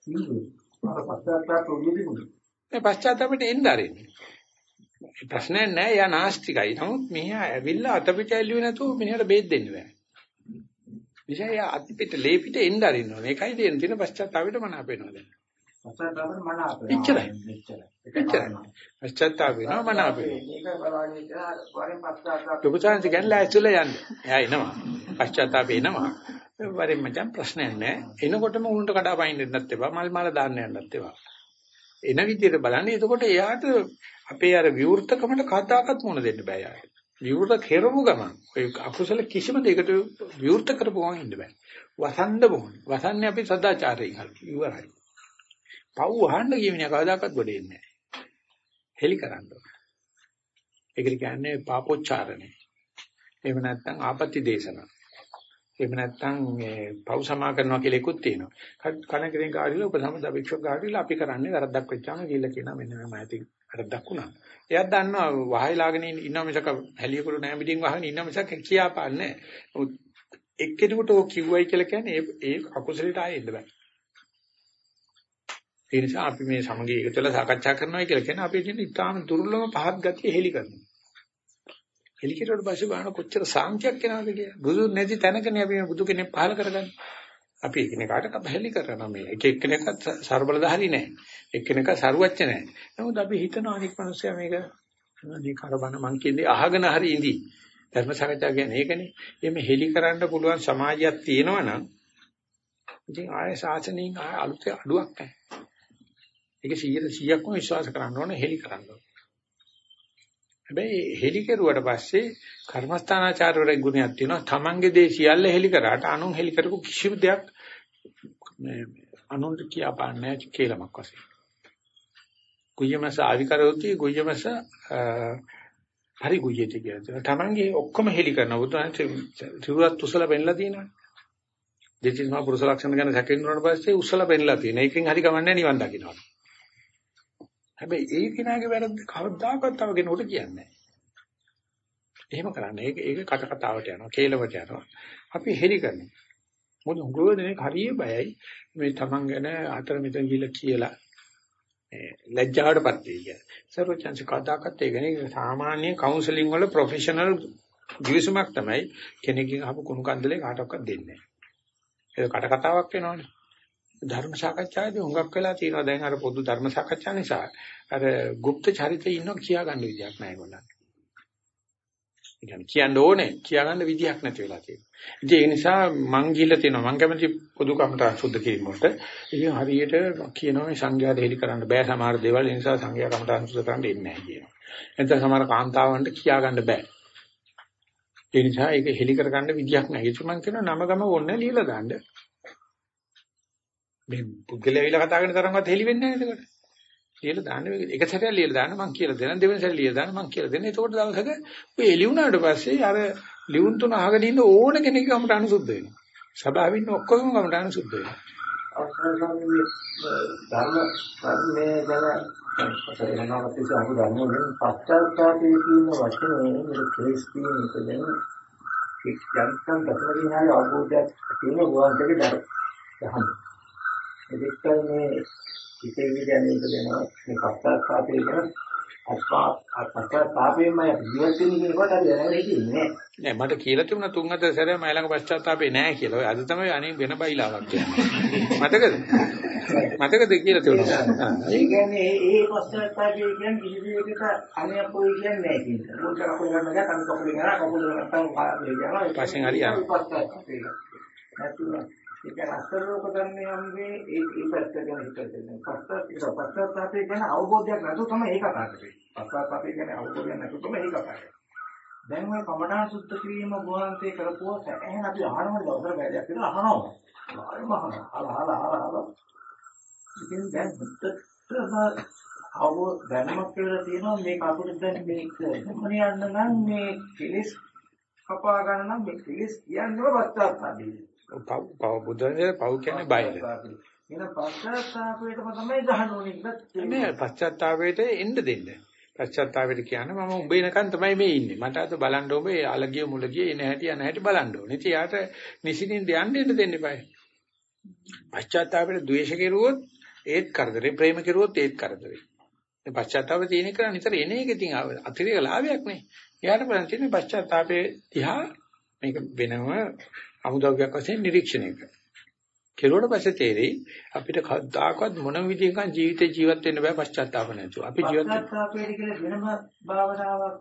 සිහියේ අර පශ්චාත්තාප උදෙදිමුද?
මේ පශ්චාත්තාපයට එන්න ආරෙන්නේ. ප්‍රශ්නයක් නෑ යා නාස්තිකයි. නමුත් මෙහා ඇවිල්ලා අතපිට ඇල්ලුවේ නැතුව මිනිහට බේත් දෙන්න බෑ. විශේෂය අතපිට ලේපිට එන්න ඕනේ. ඒකයි දෙන්න තියෙන පශ්චාත්තාපයට මනාප වෙනවා දැන්.
පශ්චාත්තාපෙන් මනාප වෙනවා.
එච්චරයි.
එච්චරයි.
එච්චරයි. පශ්චාත්තාප වෙනවා මනාප වෙනවා.
මේක බලන්නේ ඉතලා වරෙන් පශ්චාත්තාප
ලොකුචාන්ස කියන්නේ ඇස්තුල යන්න. එයා එනවා. පශ්චාත්තාප එනවා. වරෙන් මචං ප්‍රශ්නයක් නෑ. එනකොටම උන්ට කඩා පයින් දෙන්නත් එපා. මල් මාල දාන්න යන්නත් එපා. එන විදිහට බලන්නේ එතකොට එයාට අපේ අර විවෘතකමට කතාකත් මොන දෙන්න බෑ යාට. විවෘත කෙරමු ගමන් ඔය අකුසල කිසිම දෙයකට විවෘත කරපු ගමන් ඉන්න බෑ. වසන්ද මොන. වසන්නේ අපි සදාචාරයෙන් හරි ඉවරයි. පව් වහන්න කියමිනිය කවදාකවත් ගොඩ එන්නේ නැහැ. හෙලි කරන්න ඕන. ඒකට කියන්නේ පාපොච්චාරණය. එහෙම නැත්නම් ආපත්‍ය දේශනා. එහෙම නැත්නම් මේ පව් සමා කරනවා කියලා එකකුත් තියෙනවා. කණකරෙන් කාරිලා උපසම දවික්ෂක කාරිලා අපි කරන්නේ වැරද්දක් වෙච්චාම කියලා කියනවා මෙන්න මම ඇති වැරද්දක් වුණා. එයාත් දන්නවා වහයිලාගෙන ඉන්නවා මිසක හැලියකුළු නෑ පිටින් වහගෙන ඉන්නවා මිසක කියාපාන්නේ නෑ. එක්කෙනෙකුට ඔය කිව්වයි කියලා කියන්නේ ඒ ඒ අකුසලයට ආයෙ එන්න බෑ. ඒ නිසා අපි මේ සමගිය එකතු වෙලා සාකච්ඡා කරනවා කියලා කියන්නේ අපි කියන ඉතාම දුර්ලභම පහත් ගතිය හෙලි කරනවා. හෙලි කෙරුවට පස්සේ බලන කොච්චර සාංඛ්‍යයක් එනවද කියලා. බුදු නැති තැනකනේ අපි බුදු කෙනෙක් පහල කරගන්නේ. අපි එකිනෙකාට කපහැලි කරනවා මේ. එක එක්කෙනෙක්වත් ਸਰබලධාරී නැහැ. එක්කෙනෙක් සරුවච්ච නැහැ. නමුත් අපි හිතනවා අනික් මිනිස්සයා මේක මේ කරබන මං කියන්නේ අහගෙන හරි ඉඳි. ධර්ම සාකච්ඡා කියන්නේ ඒකනේ. එimhe හෙලි කරන්න පුළුවන් සමාජයක් තියෙනවා නම් ඉතින් ආය ශාසනයෙන් ආය අලුත් අඩුවක් නැහැ. ඒක 100 100ක්ම විශ්වාස කරන්න ඕනේ හෙලි කරන්න ඕනේ. හැබැයි හෙලි කෙරුවට පස්සේ කර්මස්ථානාචාරවල ගුණයක් තියෙනවා. තමන්ගේ දේ සියල්ල හෙලි කරාට අනුන් හෙලි කරපු කිසිම දෙයක් මේ අනුන්ට කියපාන්නේ කියලාමක් වශයෙන්. කුයමස ආවිකරෝති කුයමස හරි කුයේට කියනවා. තමන්ගේ ඔක්කොම හෙලි කරන බුදුන්සේ තිරුවත් උසල පෙන්ලා තියෙනවා. දෙතිස් මහ පුරුෂ ලක්ෂණ ගැන සැකෙන්නුනට පස්සේ උසල පෙන්ලා තියෙනවා. ඒකෙන් හරි කමන්නේ නිවන් දකින්නවා. හැබැයි ඒ කෙනාගේ වැරද්ද කවදාකවත් තව කෙනෙකුට කියන්නේ නැහැ. එහෙම කරන්නේ. ඒක ඒක කට කතාවට යනවා, කේලවට යනවා. අපි හෙලි කරනවා. මොකද උගෝදනේ හරිය බයයි මේ Taman ගැන අතර මෙතන ගිහලා කියලා ලැජ්ජාවටපත් වෙයි කියලා. සර්වචන්ස කතාකත් ඒක නේ සාමාන්‍ය කවුන්සලින් වල ප්‍රොෆෙෂනල් ජීවිසමක් තමයි කෙනෙක්ගෙන් අහපු කුණු කන්දලේ කාටවත් දෙන්නේ නැහැ. ඒක කට කතාවක් වෙනවනේ. ධර්ම සාකච්ඡාවේදී හුඟක් වෙලා තියෙනවා දැන් අර පොදු ධර්ම සාකච්ඡා නිසා අර গুপ্ত චරිතය ඉන්නවා කියාගන්න විදියක් නැහැ ඒගොල්ලන්ට. ඉතින් කියන්න ඕනේ කියාගන්න විදියක් නැති වෙලා තියෙනවා. ඉතින් ඒ නිසා මං ගිහිල්ලා තියෙනවා මං කැමති පොදු කමට සුද්ධ කිරීමකට. ඉතින් හරියට කියනවා මේ සංඝයාට හෙලි කරන්න බෑ සමහර දේවල් ඒ නිසා සංඝයා කමට සුද්ධ කරන්න දෙන්නේ නැහැ කියනවා. නැත්නම් සමහර කාන්තාවන්ට කියාගන්න බෑ. ඒ නිසා ඒක හෙලි කරගන්න විදියක් නැහැ. ඒක මං කියනවා නම ගම ඕනේ ලියලා දාන්න. මේ පුද්ගලයා ඇවිල්ලා කතා කරන තරම්වත් හෙලි වෙන්නේ නැහැ එතකොට. ලියලා දාන්න එක සැරයක් ලියලා දාන්න මං කියලා දෙන්න දෙවෙනි සැරේ ලියලා දාන්න මං කියලා දෙන්න. එතකොට දවසක ඔය එළි වුණාට පස්සේ අර ලියුම් තුන අහගෙන ඉන්න ඕන කෙනෙක් ගමට අනුසුද්ධ වෙනවා. සභාවේ ඉන්න ඔක්කොම ගමට අනුසුද්ධ වෙනවා.
ධර්ම ධර්මයේ ගැන පතරේනවා පිට අහු ධර්මයෙන් පස්චාත්තාපයේ කියන වචනේ මේ ක්‍රේස් කියන එක ගැන යන්තම් දසමකින් හරි අවබෝධයක් තියෙන වහන්සේගේ ධර්ම. ඒකයි මේ හිතේ විද්‍යාවේ දෙනවා මේ පස්චාත්තාපයේ ගැන පශ්චාත්තාපයෙන්ම ජීවත් වෙන්නේ කියනකොට අපි දැනගෙන හිටින්නේ
නෑ මට කියලා තිබුණා තුන් හතර සැරේ මම ළඟ පශ්චාත්තාපේ නෑ කියලා. අද තමයි අනේ වෙන බයිලාවක් කියන්නේ. මතකද? මතකද කියලා තිබුණා.
ඒ කියන්නේ ඒ පශ්චාත්තාපය කියන්නේ කිසි දෙයකට අනියපොයි කියන්නේ නෑ කියන්නේ. මොකද කකුල ගන්න ගා කන් කකුල ගන්න කකුල නැත්තම් මේ යනවා.
පස්සෙන් හරි යනවා.
නැතුව ඒක අස්තරෝක ධර්මයේ යන්නේ ඒ ඒ පැත්ත ගැන හිතන්නේ. පස්සත් පස්සත්තාපේ ගැන අවබෝධයක් නැතුව තමයි ඒක කතා කරන්නේ. පස්සත්තාපේ ගැන අවබෝධයක් නැතුව තමයි ඒක කතා කරන්නේ. දැන් ඔය කමඨා සුද්ධ කිරීම ගුණාන්තේ කරපුවා සැහැණ අපි අහනවද දවසට බැලයක් කියලා අහනවා. ආයෙම අහනවා. අහලා අහලා අහලා අහලා. ඉතින් දැන් මුත්තම අවබෝධ දැනුමක් කියලා තියෙනවා මේක අපිට දැන් මේක ගමන යන්න නම් මේ කෙලෙස් කපා ගන්න නම් මේ කෙලෙස් කියන්නේ පස්සත්තාපේ.
පව් පව් බුදුරජාණන් පව් කියන්නේ බයද.
එහෙනම් පශ්චාත්තාපයටම තමයි ගහන්න ඕනේ
නෑ පශ්චාත්තාපයට එන්න දෙන්න. පශ්චාත්තාපයට කියන්නේ මම උඹ එනකන් තමයි මේ ඉන්නේ. මට අද බලන්න ඔබ අලගිය මුලගිය එන හැටි යන හැටි බලන්න ඕනේ. ඉතින් යාට නිසින්ින් යන්න එන්න දෙන්න eBay. පශ්චාත්තාපයට ද්වේෂ කෙරුවොත් ඒත් කරදරේ, ප්‍රේම කෙරුවොත් ඒත් කරදරේ. මේ පශ්චාත්තාපය තියෙන එක නිතර එන එක ඉතින් අතිරේක ලාභයක් නේ. එයාට බලන්න තියෙන්නේ පශ්චාත්තාපයේ තියා මේක වෙනම අමුද්‍රව්‍යයක් වශයෙන් නිරීක්ෂණය කරනවා. කෙරුවට පස්සේ තේරෙයි අපිට කවදාකවත් මොන විදිහකින් ජීවිතේ ජීවත් වෙන්න බෑ පශ්චාත්තාප නැතුව. අපි ජීවත්
පශ්චාත්තාපයේ කියලා වෙනම භාවනාවක්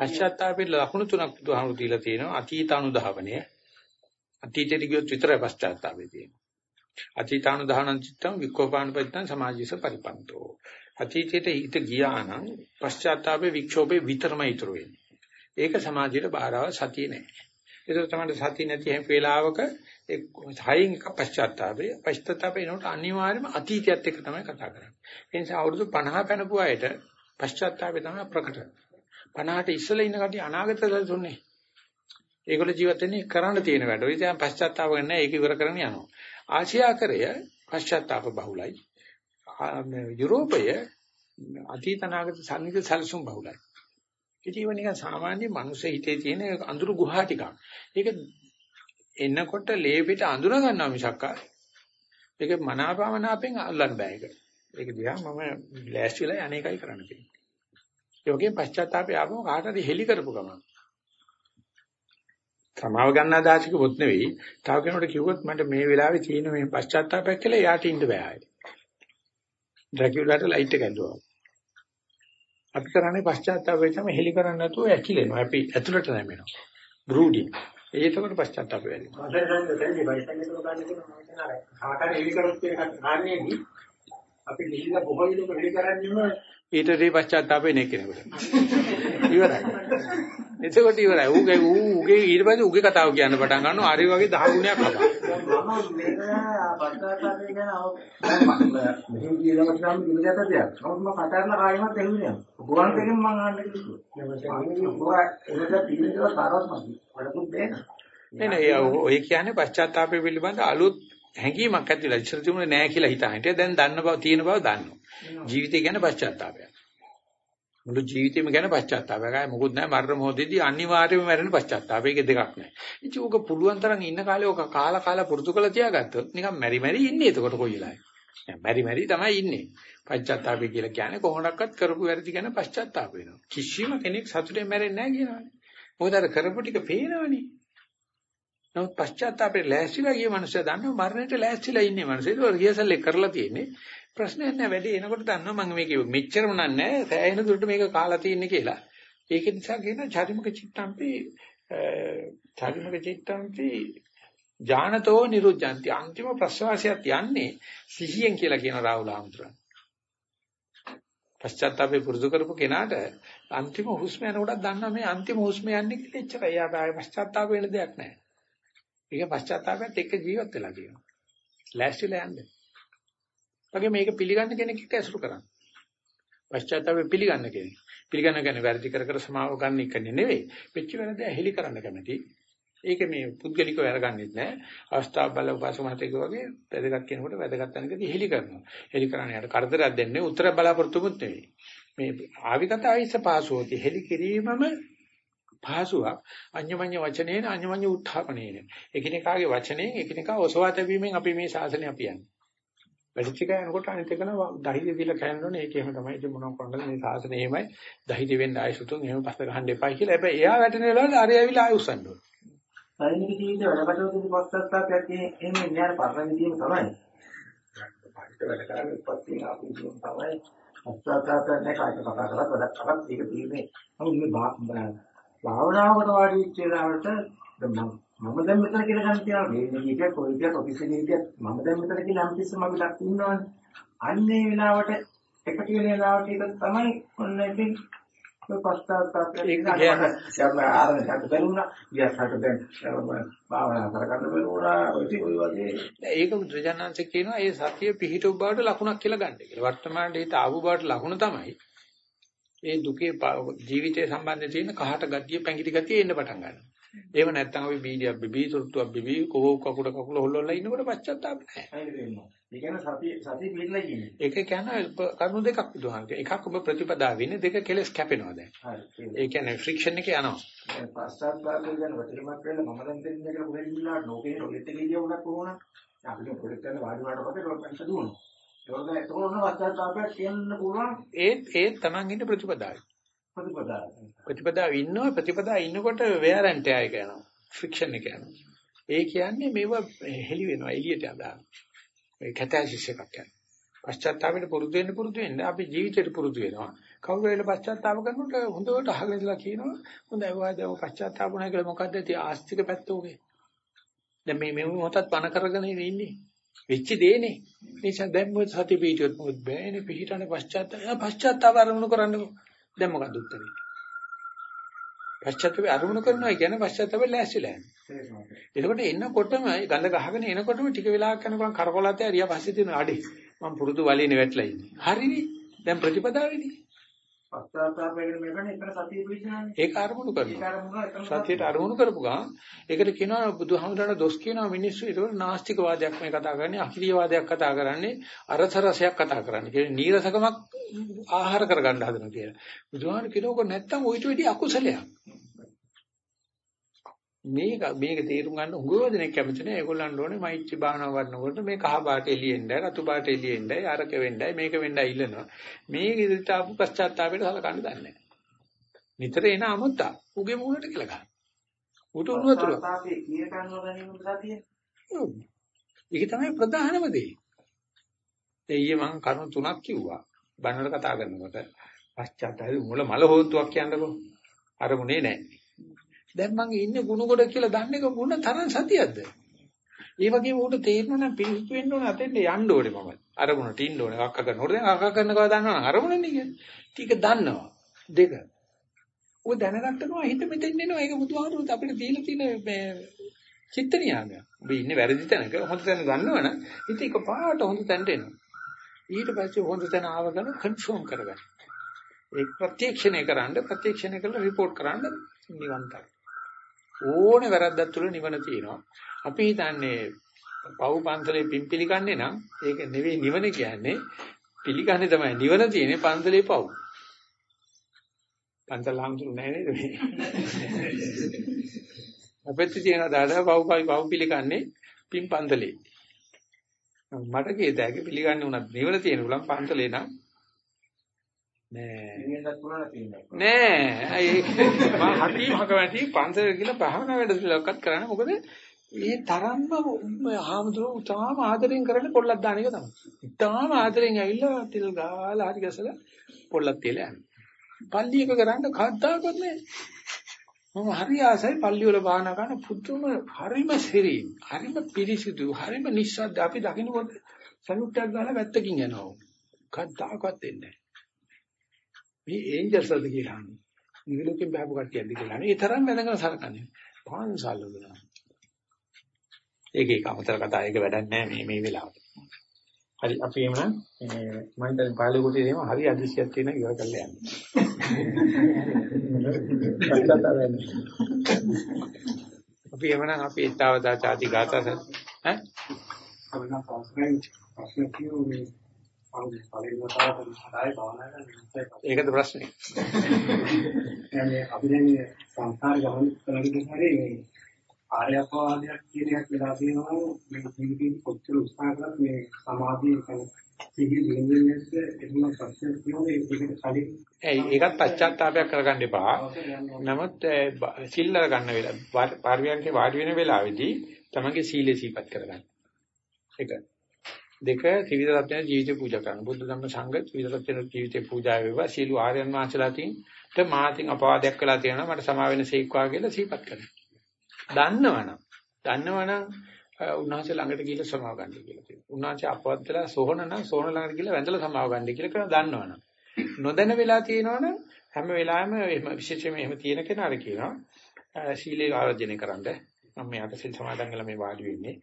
පශ්චාත්තාපයේ ලක්ෂණ තුනක් බුදුහාමුදුරු දීලා තියෙනවා. අතීතානුධාවනය. අතීතයට ගියොත් විතරයි පශ්චාත්තාපය තියෙන්නේ. අතීතානුධානං චිත්තං වික්ඛෝපානපත්තං සමාජීස පරිපන්තෝ. අතීතයට හිත ගියා නම් පශ්චාත්තාපේ වික්ෂෝපේ විතරමයි ඉතුරු වෙන්නේ. ඒක සමාජයට බාරව සතිය නෑ. ඒක තමයි සතිය නැති හැම වෙලාවක ඒ හයින් එක පශ්චාත්තාපේ පශ්චාත්තාපේ නෝට අනිවාර්යයෙන්ම අතීතයත් එක්ක තමයි කතා කරන්නේ. ඒ නිසා අවුරුදු 50 පැනපු අයට පශ්චාත්තාපේ තමයි ප්‍රකට. 50ට ඉස්සෙල්ලා ඉන්න කටි අනාගත දල්තුන්නේ. ඒගොල්ලෝ ජීවත් වෙන්නේ කරන්න තියෙන වැඩ. ඒ නිසා පශ්චාත්තාප වෙන්නේ ඒක ඉවර කරන්න යනවා. ආසියාකරය පශ්චාත්තාප බහුලයි. යුරෝපය අතීත නාගත සම්නිත සැලසුම් බහුලයි. ඉතින් නිකන් සාමාන්‍ය මනුස්ස හිතේ තියෙන අඳුරු ගුහා ටිකක්. ඒක එන්නකොට ලේ පිට අඳුර ගන්නවා මිසක් ඒක මනාපමනාපෙන් අල්ලන්න බෑ ඒක. ඒක දිහා මම ලෑස්ති වෙලා අනේකයි කරන්න තියෙන්නේ. ඒ වගේම පශ්චාත්තාපය ආවම කාට හරි හෙලි කරපු ගමන්. සමාව ගන්න අදාසිකුත් නෙවෙයි. තව කෙනෙකුට කිව්වොත් මට මේ වෙලාවේ තියෙන මේ පශ්චාත්තාපයක් කියලා යාට ඉන්න බෑ. ඩ්‍රැකියුලාට ලයිට් එක ඇදුවා. අපි කරන්නේ පශ්චාත්තාප වෙච්චම හෙලි කරන්නේ නැතුව ඇකිලෙනවා. අපි ඇතුළට නැමෙනවා. බ්‍රූඩි. ඒකකට පශ්චාත්තාප වෙන්නේ.
අපි ලිහිලා බොහෝ විට හෙලි කරන්නේ
ඊට දී පශ්චාත්තාපේ නේ කෙනෙකුට. ඉවරයි. එතකොට ඉවරයි. ඌගේ ඌගේ ඊට පස්සේ ඌගේ කතාව කියන්න පටන් ගන්නවා. හරි වගේ 10 ගුණයක් හදා.
මම මේක පශ්චාත්තාපේ ගැන මම මෙහෙම කියලා නම් ඉන්නකට දෙයක්. නමුත් මම කතා කරන කාගෙවත් ඇහුවේ නෑ. ගුවන් දෙකෙන් මම අහන්න කිව්වා. මම ගුවා එනද පිළිදෙල තරවත් මදි. වඩකුත් දෙන්න.
නෑ නෑ ඔය කියන්නේ පශ්චාත්තාපය පිළිබඳ අලුත් හැඟීමක් ඇතිලා ඉස්සර තිබුණේ නෑ කියලා හිතා හිටිය දැන් දන්න බව තියෙන බව දන්නවා. ජීවිතය ගැන පශ්චාත්තාපයක්. මුළු ජීවිතේම ගැන පශ්චාත්තාපයක්. ආයේ මොකුත් නැහැ මරණ මොහොතේදී අනිවාර්යයෙන්ම මැරෙන පශ්චාත්තාපය. ඒක දෙකක් නැහැ. ඉතින් ඕක පුළුවන් තරම් ඉන්න කාලේ ඕක කාලා කාලා පුරුදු කරලා තියාගත්තොත් නිකන් මෙරි මෙරි ඉන්නේ එතකොට කොයි වෙලාවෙ. මෙරි මෙරි තමයි ඉන්නේ. පශ්චාත්තාපය කියලා කියන්නේ කොහොමඩක්වත් කරපු වැරදි ගැන පශ්චාත්තාප වෙනවා. කිසිම කෙනෙක් සතුටෙන් මැරෙන්නේ නැහැ කියනවානේ. මොකද අර කරපු ටික පේනවනේ. නමුත් පශ්චාත්තාපේ ලෑස්තිලා ගිය මනුස්සයා දන්නවා මරණයට ලෑස්තිලා ඉන්නේ මනුස්සයා. ඒක රියසල් එක කරලා තියෙන්නේ. ප්‍රශ්නයක් නැහැ වැඩි එනකොට දන්නවා මම මේක මෙච්චරම නෑ සෑහෙන දුරට මේක කාලා තියෙන්නේ කියලා. ඒක නිසා කියන චරිමුක චිත්තම්පි චරිමුක චිත්තම්පි ඥානතෝ නිරුද්ධಂತಿ අන්තිම ප්‍රසවාසයත් යන්නේ සිහියෙන් කියලා කියන රාහුල ආමතුරන්. පශ්චාත්තාපේ පුරුදු කරපු කෙනාට අන්තිම හුස්ම යනකොට දන්නවා මේ අන්තිම හුස්ම යන්නේ කියලා එච්චරයි. එයා බය පශ්චාත්තාප වෙන දෙයක් නැහැ. ඒක පශ්චාත්තාපයත් එක්ක ජීවත් වෙලා කියනවා. ලෑස්තිලා යන්නේ. වගේ මේක පිළිගන්න කෙනෙක් එක්ක ඇසුරු කරන්න. පශ්චාත්තාපය පිළිගන්න කෙනෙක්. පිළිගන්න කියන්නේ වැරදි කර කර සමාව ගන්න එක නෙවෙයි. පිච්ච වැරදි හෙලි කරන්න කැමති. ඒක මේ පුද්ගලිකව අරගන්නෙත් නෑ. අවස්ථාව බල උපසමහතක වගේ වැදගත් කෙනෙකුට වැදගත් තැනකදී හෙලි කරනවා. හෙලි කරන්නේ යට කරදරයක් දෙන්නේ උත්තර බලාපොරොත්තුමුත් නෙවෙයි. මේ ආවිගත ආයිස පාසෝති හෙලි කිරීමම පහසුවක් අඤ්ඤමඤ්ඤ වචනේන අඤ්ඤමඤ්ඤ උත්ථාපනේන එකිනෙකාගේ වචනේ එකිනෙකා ඔසවා තැබීමෙන් අපි මේ ශාසනය අපි යන්නේ වැඩිච්ච කයනකොට අනිත් එකන දහිත දීලා කයනෝනේ ඒක එහෙම තමයි ඉතින් මොනව කරන්නද මේ සාසනය එහෙමයි දහිත වෙන්න ආයසුතුන් එහෙම පස්ස ගහන්න එපා කියලා. හැබැයි එයා වැටෙන වෙලාවට අර ඇවිල්ලා ආය උස්සන්න ඕනේ.
සායනික ජීවිතේ වැඩපටවදී පස්සත්තාපයක් එහෙම ඉන්නේ අර පරණ විදියම තමයි. පිට වැඩ කරන්නේ අපි කියන තමයි පස්සත්තාපයක් නැහැ කායික කතා කරලා වැඩක් කරත් ඒක තියෙන්නේ. නමුත් මේ භාවනාවකට වාඩි වෙච්ච වෙලාවට මම දැන් මෙතන කියලා ගන්න තියනවා මේ මේක කොයිද ඔෆිස් එකේ ගියත් මම දැන් මෙතන කියලා හැමතිස්සෙම අපි ලක් ඉන්නවනේ අන්නේ වෙලාවට එක කියන වෙලාවට ඒක තමයි ඔන්න ඉතින් ඔය පස්තාවතාවය ඒක කියන්නේ. ආරම්භයට බැලුණා ගියස්සට දැන් භාවනා කරගන්න බැලුණා ඔය වගේ.
ඒක බුද්ධජනනාංශ කියනවා ඒ සතිය පිහිටු බවට ලකුණක් කියලා ගන්න කියලා. වර්තමානයේ හිත ආපු බවට ලකුණ තමයි ඒ දුකේ ජීවිතය සම්බන්ධ තියෙන කහට ගතිය පැංගිටි ගතිය එන්න පටන් ගන්නවා එහෙම නැත්නම් අපි බීඩියක් බිබී තුරුට්ටුවක් බිබී කෝ කකුල කකුල හොල්ලලා ඉන්නකොට පච්චත්තාප නැහැ.
කියන්නේ කියන්නේ.
ඒක කියන්නේ කරුණු දෙකක් බුදුහාමක. එකක් ඔබ ප්‍රතිපදා වෙන්නේ දෙක කෙලස් කැපෙනවා දැන්. හරි. ඒ කියන්නේ ෆ්‍රික්ෂන් එකේ යනවා.
පශ්චාත්තාපය ගැන වටිනමක් වෙන්න මම දැන් දෙන්නේ කියලා කොහෙද ගිහිල්ලා ලෝකේ රොකට් එකේ ගියා උනක් කොහොමද? අපිට පොඩ්ඩක් යන වාඩි වුණාට පස්සේ රොකට් එක දුවනවා. ඒක ඒක උන පශ්චාත්තාපයක් කියන්න පුළුවන්.
ඒත් ඒත් Taman ඉන්න ප්‍රතිපදාවයි.
ප්‍රතිපදාව.
ප්‍රතිපදාව ඉන්නවා ප්‍රතිපදාව ඉන්නකොට වෙයරන්ට් එක යනවා. ෆ්‍රික්ෂන් එක යනවා. ඒ කියන්නේ මේව හෙලි වෙනවා එළියට යනවා. ඒ කැටැසිස් එකක් කියන්නේ. පශ්චාත්තාපයට පුරුදු වෙන්න පුරුදු වෙන්න අපි ජීවිතේට පුරුදු වෙනවා. කවුරු වෙල පශ්චාත්තාප කරනකොට හොඳට අහගෙන ඉඳලා කියනවා හොඳයි වාදව පශ්චාත්තාප නැහැ කියලා මොකද්ද තිය ආස්තික පැත්ත උගේ. දැන් මේ මේ මොහොතත් පණ කරගෙන ඉන්නේ. වෙච්ච දේනේ. නිසා දැන් මොකද සති පිටියොත් මොකද බෑනේ පිටිටනේ පශ්චාත්තාප පශ්චාත්තාප අරමුණු කරන්නකෝ. දැන් මොකද උත්තරේ? පශ්චාත්තාපේ අරමුණු කරනවා කියන්නේ පශ්චාත්තාපේ ලෑස්තිලා යනවා. එතකොට එන්නකොටම ගඳ ගහගෙන එනකොටම ටික වෙලාවක් යනකොට කරකොලතේ හරියා පස්සේ තියෙන අඩේ. මම පුරුදු වලිනේ වැටලා ඉන්නේ. හරිනේ. දැන් ප්‍රතිපදාවේදී.
පශ්චාත්තාපයෙන් මේකනේ එතන සතිය පිළිසනන්නේ.
ඒක අරමුණු කරනවා. සතියට අරමුණු කරපු ගමන් ඒකට කියනවා බුදුහාමුදුරන දොස් කියනවා මිනිස්සු ඒක නාස්තික වාදයක් මේ කතා කරන්නේ අකිරිය වාදයක් කතා කරන්නේ අරස රසයක් කතා කරන්නේ. කියන්නේ නීරසකමක් ආහාර කරගන්න හදනවා කියලා. බුදුහාමුදුරන කියනකො නැත්තම් ඔయిత වෙඩි අකුසලයක්. මේක මේක තේරුම් ගන්න උගව දෙනෙක් කැමති නැහැ. ඒගොල්ලන්ට ඕනේ මෛත්‍රී භාවනාව කරනකොට මේ කහ පාට එළියෙන්ද, රතු පාට එළියෙන්ද, අරක වෙන්නයි, මේක වෙන්නයි ඉල්ලනවා. මේක ඉදිරියට ආපු පශ්චාත්තාපයට සලකන්න දන්නේ නැහැ. නිතර එන අමුත්තා උගේ මූණට කියලා ගන්න. උට උණු වතුර.
පශ්චාත්තාපේ කීය ගන්නව ගැනීම සතිය.
ඒක තමයි ප්‍රධානම දේ. එయ్యේ මම කරුණු තුනක් කිව්වා. බණවල කතා කරනකොට පශ්චාත්තාපේ මුල මල හොත්තුවක් කියන්නකෝ. අරමුණේ නැහැ. දැන් මං ඉන්නේ ගුණගොඩ කියලා දන්නේ කො මොන තරම් සතියක්ද? ඒ වගේම උට තේරෙනවා නම් පිළිසු වෙන්න ඕන අතෙන්ට යන්න ඕනේ මම. අරමුණට ඉන්න ඕනේ. අක්ක කරනකොට දැන් අක්ක කරනකව දන්නවනම් අරමුණනේ කියන්නේ. ටික දන්නවා. දෙක. ඔය දැනගත්තනවා හිත මෙතෙන් එනවා. ඒක බුදුහාමුදුරුවෝ අපිට දීලා තියෙන මේ චිත්ත නියාමය. ඔබ ඉන්නේ වැරදි තැනක හොඳ තැන දන්නවනම් හිත එකපාරට හොඳ තැනට එනවා. ඊට පස්සේ හොඳ තැන ආව ගමන් කන්ෆර්ම් කරගන්න. ඒක ප්‍රත්‍යක්ෂණය කරන්න ප්‍රත්‍යක්ෂණය කරලා report කරන්න නිවන් තමයි. ඕනේ වැරද්දක් තුල නිවන තියෙනවා. අපි හිතන්නේ පව් පන්සලේ පින් පිළිගන්නේ නම් ඒක නෙවෙයි නිවන කියන්නේ පිළිගන්නේ තමයි නිවන තියෙන්නේ පන්සලේ පව්. පන්සල හම්තුරු නැහැ නේද මේ? අපිට තියෙන දාදා පව් පව් පිළිගන්නේ පින් පන්සලේ. මට කීයදැයි පිළිගන්නේ උනත් නිවන තියෙන උලම් පන්සලේ නම් නෑ මම හටිම කැමති පන්සල කියලා භාවනා වැඩසටහනක්වත් කරන්න මොකද ඒ තරම්ම හාමුදුරුවෝ උතාම ආදරෙන් කරන්නේ පොල්ලක් දාන එක තමයි. ඉතාම ආදරෙන් ඇවිල්ලා තිල් ගාලා හරි ගැසලා පොල්ලක් තියලා යනවා. පල්ලියක කරන්න කද්දාකවත් නෑ. මම හරි ආසයි පල්ලි වල භාවනා කරන පුදුම හරිම සිරි හරිම පිරිසිදු හරිම නිස්සද්ද අපි දකින්නකොට සලුට් එකක් ගාලා වැත්තකින් යනවා. කද්දාකවත් දෙන්නේ නෑ. මේ ඒන්ජල්ස්ද කියලා අහන්නේ. නිවිලකින් බහපු කට්ටියක්ද කියලා අහන්නේ. ඒ තරම් වැදගත් සලකන්නේ. පාන්සල් වල. ඒක ඒක අමතර කතා ඒක වැඩක් නෑ මේ මේ වෙලාවට. හරි අපි එමුනම් මම දැන් පාලි කොටේ දෙම හරි අදිසියක් තියෙන ඉවර කරලා යන්න. අපි එමුනම් අපි ඊතාවදා ചാති ගාථා ඈ
අපි නම් ප්‍රශ්න කියුවේ
ඒකද ප්‍රශ්නේ.
يعني අපි දැන් සංසාර ගමන කරනකොට හරිය මේ ආර්යපවාදයක් කියන එකක් වෙලා තියෙනවා මේ ජීවිතේ කොච්චර උත්සාහ කරත් මේ සමාධිය කියන්නේ සිහි දිනෙන්නේත් එහෙම ප්‍රශ්න තියෙනවා ඒකට කලින්
ඒ ඒකත් පශ්චාත්තාවයක් කරගන්න එපා. නමුත් සිල් අරගන්න වෙලාව පාරිවර්තේ වාඩි වෙන වෙලාවේදී තමන්ගේ සීලය සීපත් කරගන්න. ඒක. දෙක ත්‍රිවිධ රත්න ජීවිතේ පූජා කරන්න. බුද්ධ ධම්ම සංඝ ත්‍රිවිධ රත්න ජීවිතේ පූජා වේවා. සීල ආර්යයන් වහන්සේලා තින්ට මාතින් අපවාදයක් කළා තියෙනවා මට සමා වෙන සීක්වා කියලා සීපත් කරනවා. දන්නවනම් දන්නවනම් උන්වහන්සේ ළඟට ගිහිල්ලා සමාව ගන්න කියලා තියෙනවා. උන්වහන්සේ අපවත් වෙලා සෝහන නම් සෝහන ළඟට ගිහිල්ලා වැඳලා සමාව ගන්න කියලා කරන දන්නවනම්. නොදැන වෙලා තියෙනවනම් හැම වෙලාවෙම එහෙම විශේෂයෙන්ම එහෙම තියෙන කෙනාට කියනවා සීලේ ආරෝධනය කරන්න. මම මේ අටසිල් සමාදන් වෙලා මේ වාඩි වෙන්නේ.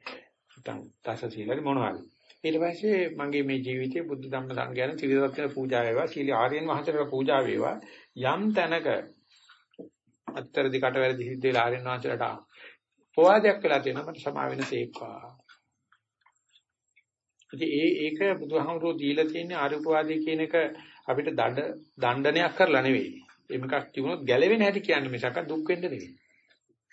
නැත්නම් දස සීලෙ මොනවද? ඊට පස්සේ මගේ මේ ජීවිතයේ බුද්ධ ධම්ම සංඝයාන ත්‍රිවිධ පූජා වේවා සීල ආර්යයන් වහන්සේලා පූජා වේවා යම් තැනක අත්තරදි කට වැරදි සිද්ධ වෙලා ආර්යයන් වහන්සේලාට පොවාදයක් වෙලා තියෙනවා මට සමා වෙන සේක්වා. ඉතින් ඒ ඒක බුදුහාමුදුරුවෝ දීලා තියෙන ආරුපවාදී කියන එක අපිට දඩ දණ්ඩනයක් කරලා නෙවෙයි. මේකක් තිබුණොත් ගැලවෙන හැටි කියන්නේ මිසක දුක් වෙන්න නෙවෙයි.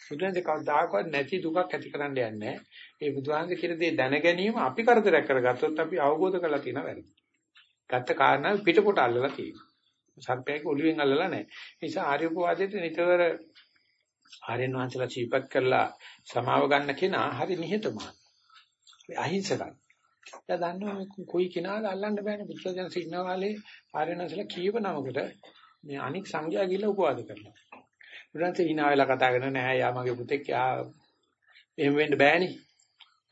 බුදුන්සේ කවදාකවත් නැති දුකක් ඇති කරන්න යන්නේ ඒ බුදුහාමුදුරුවෝ කියන දේ දැන ගැනීම අපි කරදරයක් කරගත්තොත් අපි අවබෝධ කරලා තියෙන වැඩි. ගත්ත කාරණා පිටපොට අල්ලලා තියෙනවා. සර්පයාගේ ඔළුවෙන් අල්ලලා නැහැ. ඒ නිසා ආර්යපවාදයට නිතර ආර්යයන් වහන්සේලා චීපත් කරලා සමාව ගන්න කෙනා හරි නිහතමානී. අහිංසකයි. එයා දන්නවා මේ කොයි කෙනාද අල්ලන්න බෑනේ පුත්‍රයන්ස ඉන්නවාලේ ආර්යයන් වහන්සේලා කීව නමකට මේ අනික් සංඝයා ගිහිල්ලා උපවාද කරනවා. බුදුන්සේ hina වෙලා කතා කරන නෑ යා මගේ පුතෙක් යා එහෙම වෙන්න බෑනේ.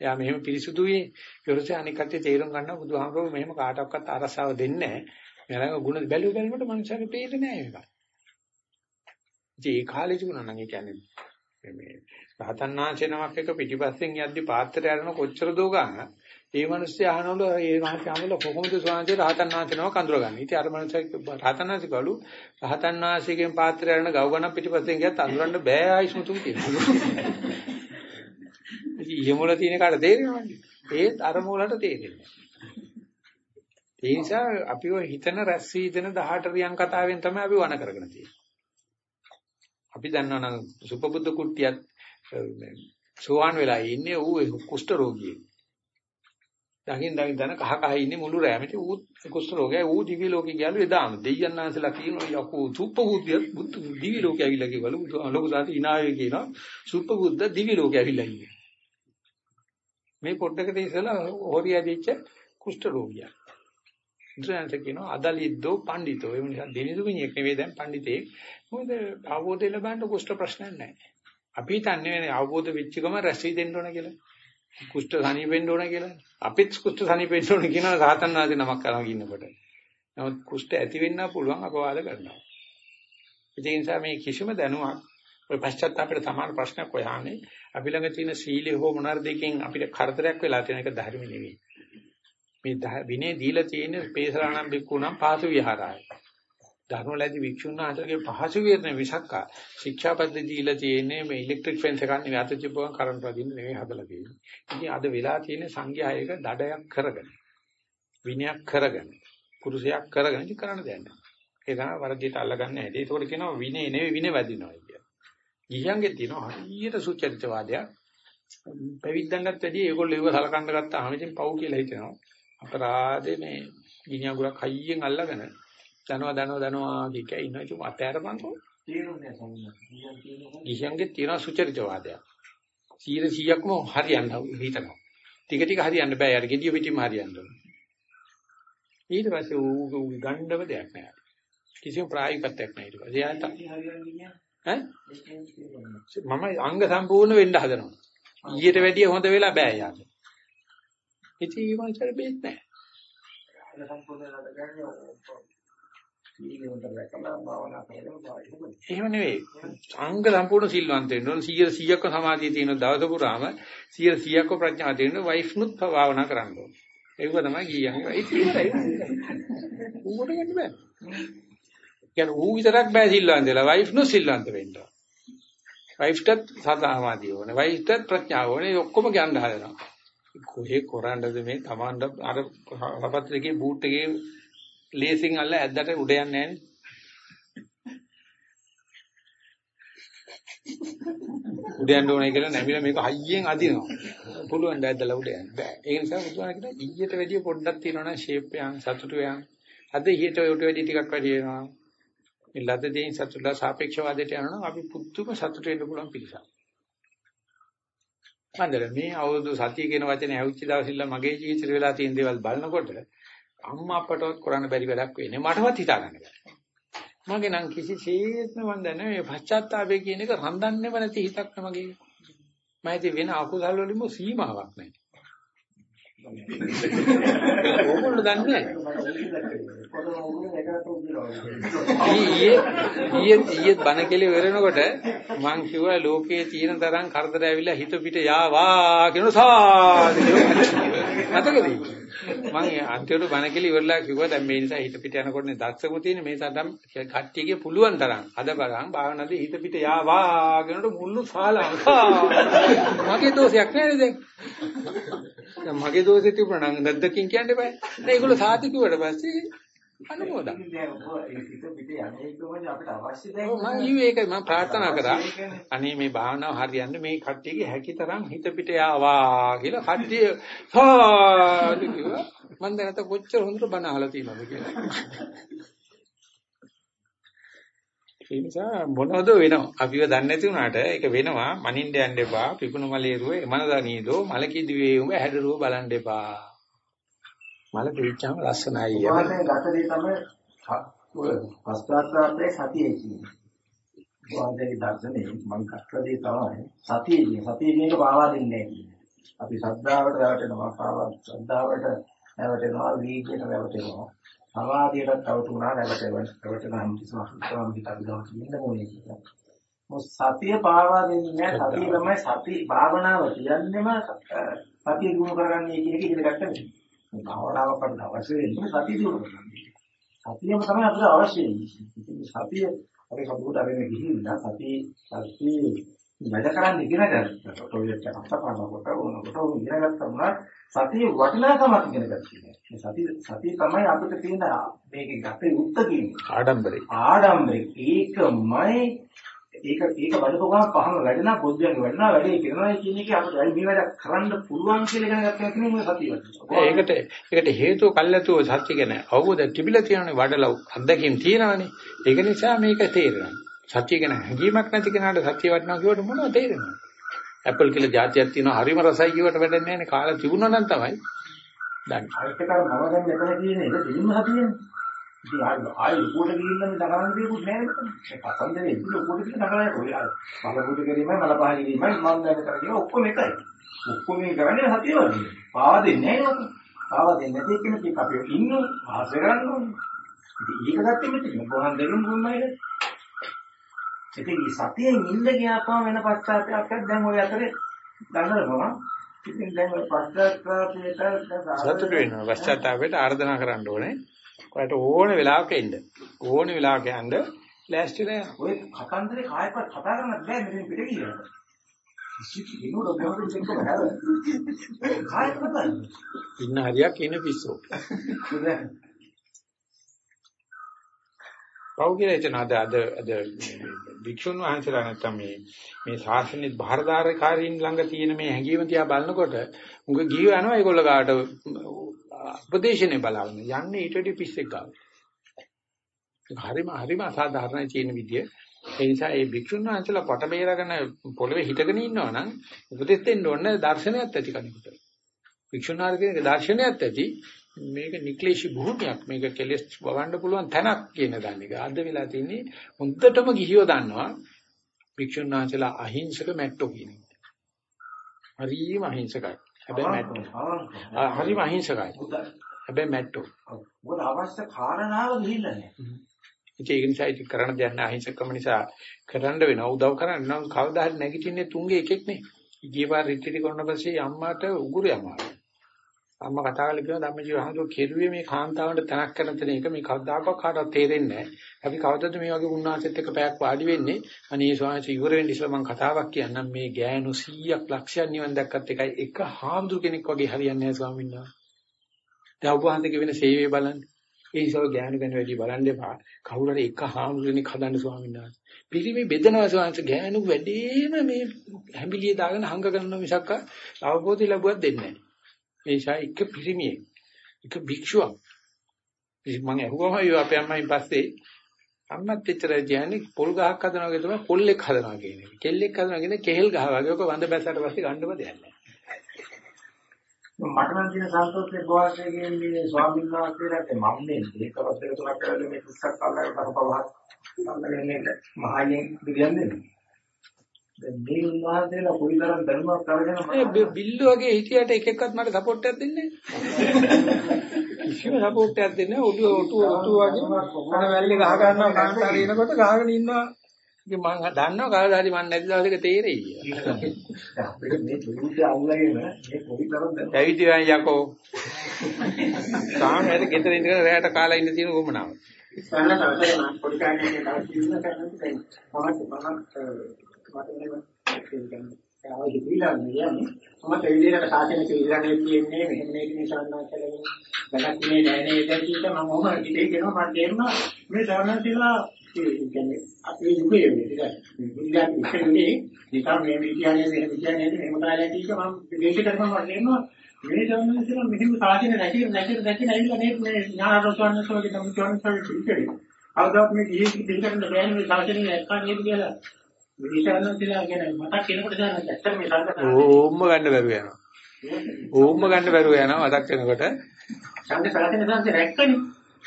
එයා මෙහෙම පිරිසුදුයි. ඊටසේ අනික් කට්ටිය තේරුම් ගන්නවා බුදුහාමරෝ මෙහෙම කාටවත් අරසාව දෙන්නේ නෑ. මෙලඟ ಗುಣ බැලුව බැලුවට මනුස්සයෙක් පේන්නේ නෑ මේක. ඉතින් ඒ කාලේ තිබුණා නම් ඒ කියන්නේ මේ රහතන් වහන්සේ නමක් එක පිටිපස්සෙන් යද්දි පාත්‍රය අරන කොච්චර දෝ ගන්න ඒ මිනිස්සු අහනවලු ඒ මහත්යමල කොහොමද ස්වාමීන් රහතන් වහන්සේ නමක් අඳුරගන්නේ? ඉතින් අර මිනිස්සු රහතන් වහන්සේ කළු රහතන් වහන්සේගෙන් පාත්‍රය අරන ගව ගණන් පිටිපස්සෙන් ගියත් අඳුරන්න බෑ ආයිස්මුතුන් කියනවා ඉතින් ඊයමුල තියෙන කාට තේරෙනවද ඒත් අර මූලට තේරෙන්නේ. ඒ නිසා අපිව හිතන රැස් වී දෙන 18 රියන් කතාවෙන් තමයි අපි වණ කරගෙන තියෙන්නේ. අපි දන්නවා නම් සුපබුද්ධ කුට්ටියත් සෝවාන් වෙලා ඉන්නේ ඌ කුෂ්ඨ රෝගියෙක්. දකින් දකින් දන කහ කහ ඉන්නේ මුළු රැමෙට ඌ කුෂ්ඨ රෝගය. ඌ දිවි ලෝකේ ගියලු එදාම. දෙයයන් ආන්සලා කියනවා යකෝ සුපබුද්ධිය බුද්ධ දිවි ලෝකේ ඇවිල්ලා කිවලු ලොකු සාති ඉනාවේ කියනවා සුපබුද්ධ දිවි ලෝකේ ඇවිල්ලා ඉන්නේ. මේ පොඩ්ඩකට ඉස්සලා හොරියා දෙච්ච කුෂ්ඨ රෝගියා. බුදුරජාණන් කියනවා අදලිද්දෝ පඬිතෝ ඒ නිසා දිනිදු මිනිහෙක් නෙවෙයි දැන් පඬිතෙක් මොකද අවබෝධය ලබන්න කුෂ්ඨ ප්‍රශ්නයක් නැහැ. අපි හිතන්නේ අවබෝධ වෙච්ච ගම රැසී දෙන්න ඕන කියලා. කුෂ්ඨ සනීපෙන්න ඕන කියලා. අපිත් කුෂ්ඨ සනීපෙන්න ඕන කියන රහතන් වහන්සේ නමක් කරන් ඉන්නකොට. නමුත් කුෂ්ඨ ඇති වෙන්න පුළුවන් අපවාද කරනවා. ඒ නිසා මේ කිසිම දැනුමක් ඔය පශ්චාත්තාපයට සමාන ප්‍රශ්නයක් හොයන්නේ අපි ළඟ තියෙන සීලය හෝ මොනාර දෙකෙන් අපිට කරදරයක් වෙලා තියෙන එක ධර්ම නෙවෙයි. මේ විනේ දීලා තියෙන පේසරාණම් බික්කුණම් පහසු විහාරය. ධර්මලැදි වික්ෂුන් වහන්සේගේ පහසු විහරණ විසක්කා ශික්ෂාපද්ධති දීලා තියෙන්නේ මේ ඉලෙක්ට්‍රික් ෆෙන්ස් එකක් නෙවෙයි අත චිපුවන් කරන්ට් වදින්න නෙවෙයි හදලා තියෙන්නේ. ඉතින් අද වෙලා තියෙන සංඝයායක දඩයක් කරගෙන විනයක් කරගෙන කුරුසයක් කරගෙන ඉතින් කරන්න දෙයක් නැහැ. ඒ තමයි වරදියට අල්ලගන්න හැටි. ඒකෝට කියනවා විනේ නෙවෙයි විනේ වදිනවා කියලා. ගිහියන්ගේ තියෙනවා හරියට සුචරිතවාදයක්. පැවිද්දන්ටත් වැඩිය ඒගොල්ලෝ ඒව සලකන්න ගත්තාම ඉතින් පව් කියලා හිතනවා. අපරාධේ මේ ගිනි අඟුරක් හයියෙන් අල්ලගෙන දනවා දනවා දනවා කිය ඉන්නවා. ඒක අතෑරපන්කෝ
තේරුන්නේ නැහැ
ගිහියන්ගේ තියෙන සුචරිතවාදයක්. 100%ක්ම හරියන්න හිතනවා. ටික ටික හරියන්න බෑ. යාර gediya පිටින්ම හරියන්න ඕන. ඊට පස්සේ ඌ ගණ්ඩව දෙයක් නෑ කිසිම ප්‍රායෝගිකත්වයක් නෑ ඊට පස්සේ. යාට ඈ? මම අංග සම්පූර්ණ වෙන්න හදනවා. ඊට වැඩිය හොඳ වෙලා බෑ යාට. ඉතින් ඒ වගේ බේත් නැහැ. එහෙම නෙවෙයි. අංග සම්පූර්ණ සිල්වන්ත වෙන්න ඕන 100 100ක්ව සමාධිය තියෙන දවස පුරාම 100 100ක්ව ප්‍රඥා තියෙන වයිෆ් නුත් භාවනා කරන්න ඕන. ඒක තමයි කියන්නේ. ඒක ඉවරයි. ඌකට ගන්න බෑ. කියන්නේ ඌ විතරක් බෑ සිල්වන්ත වෙලා වයිෆ් නුත් සිල්වන්ත වෙන්න ඕන. වයිෆ්ටත් සදාමාදී ඕනේ. වයිෆ්ටත් ප්‍රඥාව ඕනේ. ඔක්කොම ගන්න හදනවා. කොහේ කරන්නද මේ Tamanda අර රපත් එකේ බූට් එකේ ලේසින් අල්ල ඇද්දට උඩ යන්නේ නැහැ උඩ යන්න ඕනේ කියලා නැමිලා මේක හයියෙන් අදිනවා. පුළුවන් දැද්දලා උඩ යන්න. බෑ. ඒ නිසා බුදුහාම කියනවා ඊට වැඩිය පොඩ්ඩක් තියෙනවා නම් ෂේප් එකක් සතුටු යන්. අද ඊට උඩ වැඩි ටිකක් වැඩි වෙනවා. මේ ලද දෙයින් සතුටුලා සාපේක්ෂවාදයට යනවා නම් අපි පුදුම සතුට වෙන්න පුළුවන් පිළිසක්. මන්දර මේ අවුරුදු සතිය කියන වචනේ ඇවිච්ච දවසිල්ල මගේ ජීවිතේ වෙලා තියෙන දේවල් බලනකොට අම්මා අපටවත් කරන්න බැරි වැඩක් වෙන්නේ මටවත් හිතා ගන්න බැහැ. මගේ නම් කිසිසේත්ම මන් දන්නේ මේ පශ්චාත්තාපය කියන එක රඳන්නේම නැති හිතක් නමගේ. මම ඉතින් වෙන අකුසල් වලින්ම සීමාවක් නැහැ. ඕගොල්ලෝ දන්නේ ඊයේ ඊයේ ඊයේ බණ කෙලි වෙරනකොට මං කිව්වා ලෝකයේ තියෙන තරම් කරදර ඇවිල්ලා හිත පිට යාවා කියන සාදු මතකද මං අන්තිමට බණ කෙලි ඉවරලා කිව්වා. දැන් මේ නිසා හිත පිට යනකොටනේ දක්ෂකම තියෙන මේ තරම් කට්ටියගේ පුළුවන් තරම්. අද බලන් භාවනාවේ හිත පිට යාවා කියනකොට මුළු ශාලාව. මගේ දෝෂයක් නෑ නේද දැන්? මගේ දෝෂෙ තිබුණා නම් නැද්දකින් කියන්න බෑ. දැන් ඒගොල්ලෝ සාදු කිව්වට පස්සේ අනුමෝදන්. මම ඒකයි මම ප්‍රාර්ථනා කරා. අනේ මේ භාවනාව හරියන්නේ මේ කට්ටියගේ හැකිතරම් හිත පිට යාවා කියලා කට්ටිය සාදු කිව්වා. මම දැනට කොච්චර හොඳට බණ අහලා තියෙනවද කියලා. ඒ නිසා මොනවද වෙනව අපිව දන්නේ නැති වුණාට ඒක වෙනවා මනින්න යන්න එපා පිපුණු මලේරුව එමනදනීදෝ මල කිදුවේ උඹ හැඩරුව බලන්න එපා මල පිළිච්චාම ලස්සනයි
යන්නේ ගතදී තමයි පස්තාත්‍රාපේ සතියේ කියන්නේ වාදයේ දර්ශනේ මම කට්ටදී තමයි සතියේ කියන්නේ සතියේ කියන පාවා දෙන්නේ නැහැ අපි ශ්‍රද්ධාවට රැවටෙනවා පාවා ශ්‍රද්ධාවට රැවටෙනවා වීර්යයට රැවටෙනවා. සමාධියටත් අවතුනා නැවතෙවන ප්‍රවචනම් කිසිම හිතක් ගන්න කියන්න ඕනේ කියලා. මොස් සතිය පාවා දෙන්නේ නැහැ. සතිය තමයි සති භාවනාව කියන්නේම සතිය දිනු කරගන්නේ කියන එක ඉගෙන ගන්න මේ භාවනාව කරන්න අවශ්‍ය වෙන්නේ සතිය දිනු කරගන්න. සතියම තමයි අපිට අවශ්‍ය වෙන්නේ. සතිය අපි කවුරුත් අරගෙන ගිහිල්ලා සතිය සතිය වැඩ කරන්න ඉගෙන ගන්න. ටොයිලට් එකක් අතපනකොට ඕනකොට ඕන ඉගෙන ගත්තා සතිය වටිනාකමක් ඉගෙන ගන්න. මේ සතිය සතිය තමයි අපිට තියෙන මේකේ ගතේ උත්ත කියන්නේ.
ආඩම්බරේ.
ආඩම්බරේ. ඒකමයි ඒක ඒක වඩපුවාම පහම වැඩෙනා පොද්දයන් වැඩෙනා වැඩේ කරනවා කියන එක අපිට මේ වැඩ කරන්න පුළුවන් කියලා ගන්න කෙනෙක් මේ සතිය.
ඒකට ඒකට හේතුව කල්ැතුව සත්‍ය ගැන අවබෝධ තිබිලා තියෙනනේ වඩලා අත්දැකීම් තියෙනවානේ. ඒක නිසා මේක තේරෙනවා. සත්‍ය ගැන හැඟීමක් නැති කෙනාට සත්‍ය වඩනවා කියවට මොනවද තේරෙන්නේ? ඇපල් කියලා જાතියක් තියෙනවා හරිම රසයි කියවට වැඩක් නැහැ නේ. කාලා තිබුණා නම් තමයි
දන්නේ. අනිත් එක මම දැන් මෙතන කියන එක දෙලින්ම හදින්නේ. ඉතින් ආයි ආයි උඩට ගිහින් නම් දගරන්න දෙයක් නෑ මෙතන. ඒ පසන්දේ ඉතින් උඩට ගිහින් දගරන්න ඔය අර මල බුදු කිරීමයි මල පහ කිරීමයි මම දැන් කරගෙන ඔක්කොම එකයි. ඔක්කොම මේ කරන්නේ සතිය වගේ. පාවා දෙන්නේ නෑ නේද? පාවා දෙන්නේ නැති කෙනෙක් අපි ඉන්නේ ආශ්‍රය කරන්න ඕනේ. ඉතින් ඒක ගත්තේ මෙතන බොහන් දෙනුම් දුන්නයිද? ඉතින් මේ සතියෙන් ඉන්න ගියාපම වෙන පශ්චාත්තාවයක් දැන් ඔය අතරේ දඟලනවා. ඉතින් දැන් ඔය පශ්චාත්තාපයට
සතුට වෙනවා. පශ්චාත්තාපයට ආර්දනා කරන්න ඕනේ. ඔයාලට ඕන වෙලාවක එන්න. ඕන වෙලාවක යන්න ලෑස්තිලා
ඔය කතන්දරේ කායපත් කතා කරන්නත් බෑ මෙතන පිට. කායපත්
ඉන්න හරියක් ඉන්න පිස්සෝ. පව් කියලා එතන අද අද අද වික්ෂුන් වහන්සේලා නැත්තම් මේ මේ ශාසනික භාරදාරකාරීන් ළඟ තියෙන මේ හැඟීම තියා බලනකොට උඟ ගිහිව යනවා ඒගොල්ල ගාට උපදේශනේ බලන්න යන්නේ ඊට වඩා පිස්සෙක් ගාව. හරිම හරිම අසාධාරණයි කියන විදිය. ඒ නිසා මේ වික්ෂුන් වහන්සේලා පට බේරගෙන පොළවේ හිටගෙන ඉන්නවා නම් උපදෙස් දෙන්න ඕනේ දර්ශනයක් ඇති කෙනෙකුට. වික්ෂුන් වහන්සේගේ දර්ශනයක් ඇති මේක නික්ලේශී භූමියක් මේක කෙලස් වවන්න පුළුවන් තැනක් කියන දන්නේ. අද වෙලා තින්නේ හොඳටම ගිහියෝ දන්නවා භික්ෂුන් වහන්සේලා අහිංසක මැට්ටෝ කියන එක. හරිම අහිංසකයි. හැබැයි මැට්ටෝ. හරිම අහිංසකයි. හැබැයි මැට්ටෝ.
මොකද අවශ්‍ය කාරණාව ගිහිල්ලා නැහැ.
ඒක නිසා ඉතින් කරන්න දෙයක් නැහැ අහිංසකම නිසා කරන්න වෙනවා උදව් කරන්න නම් කවදා හරි නැගිටින්නේ තුන්ගේ එකෙක් නේ. ඊගේපාර රිට්‍රීටි කරන පස්සේ අම්මාට උගුරු යමාරු. අම්මා කතා කරලා කියනවා ධම්මජීව හඳුර කෙරුවේ මේ කාන්තාවන්ට තනක් කරන තැන එක මේ කවදාකවත් කාටවත් තේරෙන්නේ නැහැ. අපි කවදද මේ වගේ උන්වහන්සේත් එක්ක පැයක් වාඩි වෙන්නේ? අනේ ස්වාමීන් ඉවර වෙන්න ඉස්සෙල්ලා මම කතාවක් කියන්නම් මේ ගෑනු 100ක් ලක්ෂයක් නිවන් දැක්කත් එකයි එක හාමුදුර කෙනෙක් වගේ හරියන්නේ නැහැ ස්වාමීන් වහන්සේ. දැන් ඔබ වහන්සේ කියන සේවය බලන්න. ඒ නිසා ඥාන ගැන වැඩි බලන්න එපා. කවුරු හරි එක හාමුදුරනේ හදන්න ස්වාමීන් වහන්සේ. පිරිමි බෙදනවා ස්වාමීන් ගෑනු වැඩිම මේ හැඹිලිය දාගෙන හංග කරන මිසක් අවබෝධය ලැබුවත් දෙන්නේ නැහැ. ඒ නිසා එක පිරිමියෙක් එක භික්ෂුවක් මම අහුවම අයියෝ අපේ අම්මයින් පස්සේ අම්මත් එච්චර කියන්නේ පොල් ගහක් හදනවා වගේ තමයි කොල්ලෙක් හදනවා කියන්නේ. කෙල්ලෙක් හදනවා කියන්නේ කෙහෙල් ගහ වගේ. ඔක වඳ බැසට පස්සේ ගන්නව දෙයක් නැහැ.
මට නම් තියෙන සන්තෝෂයේ ගෝවාසේ කියන්නේ ස්වාමීන් වහන්සේලාට මම මේ ඒකවත් දෙක තුනක් කරලා මේ පුස්තක අල්ලගෙන තහපවහක් අල්ලගෙන ඉන්න මහයෙන් කියන්නේ. දැන් මේ උන්වහන්සේලා කොයිතරම් ධර්මයක් කරගෙන
මේ බිල්ල වගේ හිටියට එක එක්කත් මට සපෝට් එකක් දෙන්නේ නැහැ. කිසිම සපෝට් එකක් දෙන්නේ නැහැ. ඔළුව ඔටුව ඔටුව වගේ අර වැල්ලේ ගහ ගන්නවා කාන්තාර එනකොට ගහගෙන ඉන්නවා. ඉතින් මම දන්නවා කවදාද මම නැති දවසක තේරෙයි.
අපිට මේ දුරුට අවුලගෙන මේ කොයිතරම් දැන්
යන් යකෝ. තාමයට ගෙදර ඉඳගෙන රැයට කාලා ඉන්න තියෙන ගොමනාව.
ඉස්සන්න තවසේ මම පොඩි කාණේ තව කිව්ව කරන්නේ මම මම මට නේ ආව හිතිලා කියන්නේ මම ඒ විදිහට සාසන කියලා කියන්නේ මෙහෙම මේක නිසා නම් කියලා වැඩක් නේ නෑ නේද කියලා මම ඔහම ඉතින් කියනවා මම තේරුණා මේ සාමාන්‍යලා කියන්නේ අපේ යුගයේ මේක බුද්ධාගම ඉන්නේ නිකන් මේ විද්‍යාවේ මේ විද්‍යාවේ එහෙම කාලයක් ඉන්න මම විදේශයට කරනවා කියනවා මේ සාමාන්‍යලා මෙහෙම සාසන නැති නැති නැති නැවිලා මේ මේ ඥානරසවන්න සෝගේ නම් චෝන්සල් ඉතිරි අවදාත් මේ ජීවිත දෙකකට බෑනේ මේ සාසනේ නැත්නම් නේද කියලා මේ
ඕම්ම ගන්න බැරුව යනවා. ඕම්ම ගන්න බැරුව යනවා මතක් වෙනකොට.
සංකල්ප සාධන සංස රැක්කනේ.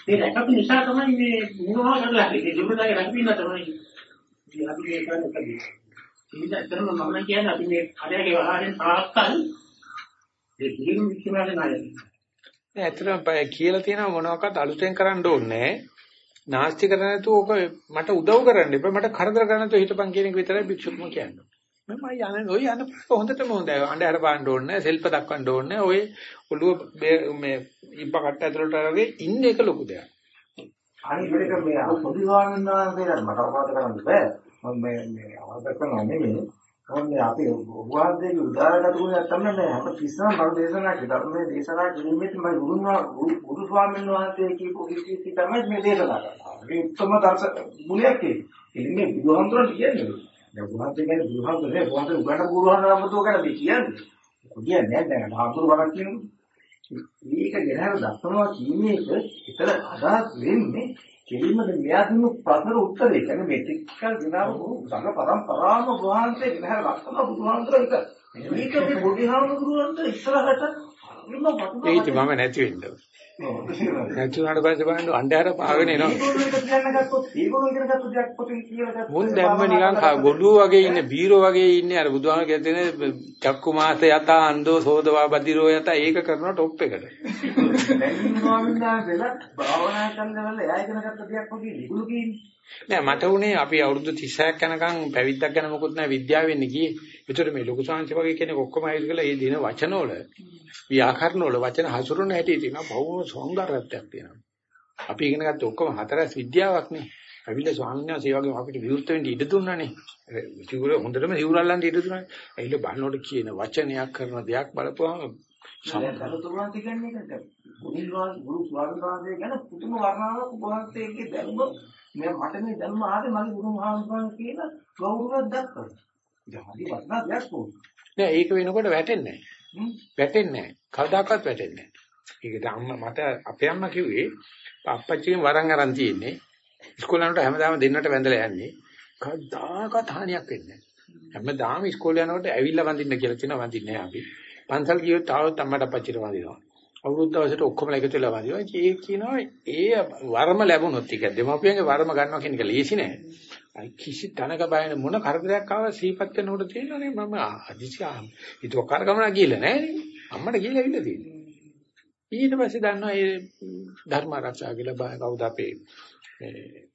මේ රැකපු නිසා තමයි මේ මොනවා කරලා තියෙන්නේ. ජීවිතයේ රැකපින්න තමයි. මේ අපි මේ කරන්නේ. ඉතින් මම කියන්නේ අපි මේ හදේ වහාරෙන් තාක්කල් ඒ කිලින් විශ්වාස නැහැ.
ඇත්තටම කියලා තියෙනවා මොනවාක්වත් අලුතෙන් කරන්න ඕනේ නැහැ. නාස්ති කරන්නේ නැතුව ඕක මට උදව් කරන්න එපා මට කරදර කරන්න නැතුව හිටපන් කියන එක විතරයි භික්ෂුත්ම කියන්නේ. මම යන්නේ ඔය යන හොඳටම හොඳයි. අnder පාන්න ඕනේ නැහැ, සෙල්ප දක්වන්න ඕනේ නැහැ. ඔය ඔළුව මේ ඉබ්බ කට්ට ඇතුළට වගේ ඉන්න එක ලොකු දෙයක්.
අනිත් එක මේ පොඩි ස්වාමීන් වහන්සේලා මට අවබෝධ කරගන්න බෑ. මම මේ මේ අවබෝධ කරගන්න නෙමෙයි. මොන්නේ අපි උපාද්දේක උදාහරණයක් දුන්නා තමයි මේ හැම කිසිම බල දේශනා ධර්මයේ දේශනා කිරීමෙත් මම ගුරුනා ගුරු ස්වාමීන් වහන්සේ කියපු කිසි තමයි මේ දේශනා කරනවා. ඒ උත්තම දර්ශ ගුණයක් ඒ. ඉන්නේ බුදුහන්තුරන් කියන්නේ. දැන් බුදුහන්තුර කියන්නේ බුදුහන්තුරේ බුදුහන්තුර උගන්න බුදුහන්තුරමතු ගැන මේ කියන්නේ. කියන්නේ නැහැ දැන් හාමුදුරු බණක් කියනවා. මේක ගෙනහැර දක්වනවා කියන එක එතන අදහස් වෙන්නේ කෙලින්ම මෙයා දුන්නු ප්‍රශ්නට උත්තරේ කියන්නේ මෙතිකල් ගෙනාව සංඝ පරම්පරාවම වහන්සේ ගෙනහැර දක්වන බුදුහාමුදුර එක. මේක මේ බුදුහාමුදුරන්ට ඉස්සරහට
ඒක මම නැති වෙන්න. නැති වුණාට පස්සේ බලන්න අnder පාගෙන එනවා. මුන් දැම්ම නිකන් ගොඩුව වගේ ඉන්නේ බීරෝ වගේ ඉන්නේ අර බුදුහාම කියන්නේ චක්කු මාස යත අන්දෝ සෝදවා බදිරෝ යත ඒක කරනවා টොප් එකට. නෑ මට උනේ අපි අවුරුදු 36ක් යනකම් පැවිද්දක් ගැන මොකුත් නෑ විද්‍යාව වෙන්නේ ගියේ. ඒතර මේ ලොකු සංහස වගේ කෙනෙක් ඔක්කොම ආයෙත් කියලා ඒ දින වචනවල ව්‍යාකරණ වල වචන හසුරුවන හැටි තියෙනවා බහුම සෞන්දර්යයක් තියෙනවා. අපි ඉගෙන ගත්ත ඔක්කොම හතරස් විද්‍යාවක් නේ. ඇවිල්ලා ස්වාමීන් වහන්සේ වගේම අපිට විවෘත වෙන්න ඉඩ දුන්නානේ. සිවුර හොඳටම සිවුරල්ලන්න ඉඩ දුන්නානේ. ඇවිල්ලා බලනකොට කියන වචනයක් කරන දෙයක් බලපුවම
සමතුලන කියන්නේ ඒකට. ගුරුවාන් ගුරු ස්වාමීන් වහන්සේ ගැන පුදුම වර්ණනාවක් උපවාසයේගේ දැනුම මේ මට මේ දැනුම ආවේ මගේ ගුරු මහාන්සන් කියන ගෞරවයක් දක්වනවා. ඉතින් හරි වටිනා දෙයක් ඕන.
නෑ ඒක වෙනකොට වැටෙන්නේ නෑ. වැටෙන්නේ නෑ. කවදාකවත් වැටෙන්නේ නෑ. ඒකට අම්මා මට අපේ අම්මා කිව්වේ අප්පච්චිගෙන් වරන් අරන් තියෙන්නේ. ඉස්කෝලේ හැමදාම දෙන්නට වැඳලා යන්නේ. කවදාකවත් හානියක් වෙන්නේ නෑ. හැමදාම ඉස්කෝලේ යනකොට ඇවිල්ලා වඳින්න කියලා කියනවා වඳින්නේ නෑ අපි. පන්සල් ගියොත් තාවත් අම්මට අප්පච්චිට වඳිනවා. අවුරුදු දවසට ඔක්කොම එකතු වෙලා වඳිනවා. ඒ කියනවා ඒ වරම ලැබුණොත් ටික දෙමාපියන්ගේ වරම ගන්නවා කියන එක ලේසි නෑ. අයි කිසි තනක බයන මොන කරදරයක් ආව සීපත් වෙනකොට තියෙනනේ මම අදිසියා ඊට ඔක්කාර ගමන ගිහලා නෑනේ. අම්මට ගිහලා ඇවිල්ලා තියෙන්නේ. ඊට පස්සේ දන්නවා මේ ධර්ම ආරක්ෂා කියලා බය කවුද අපේ මේ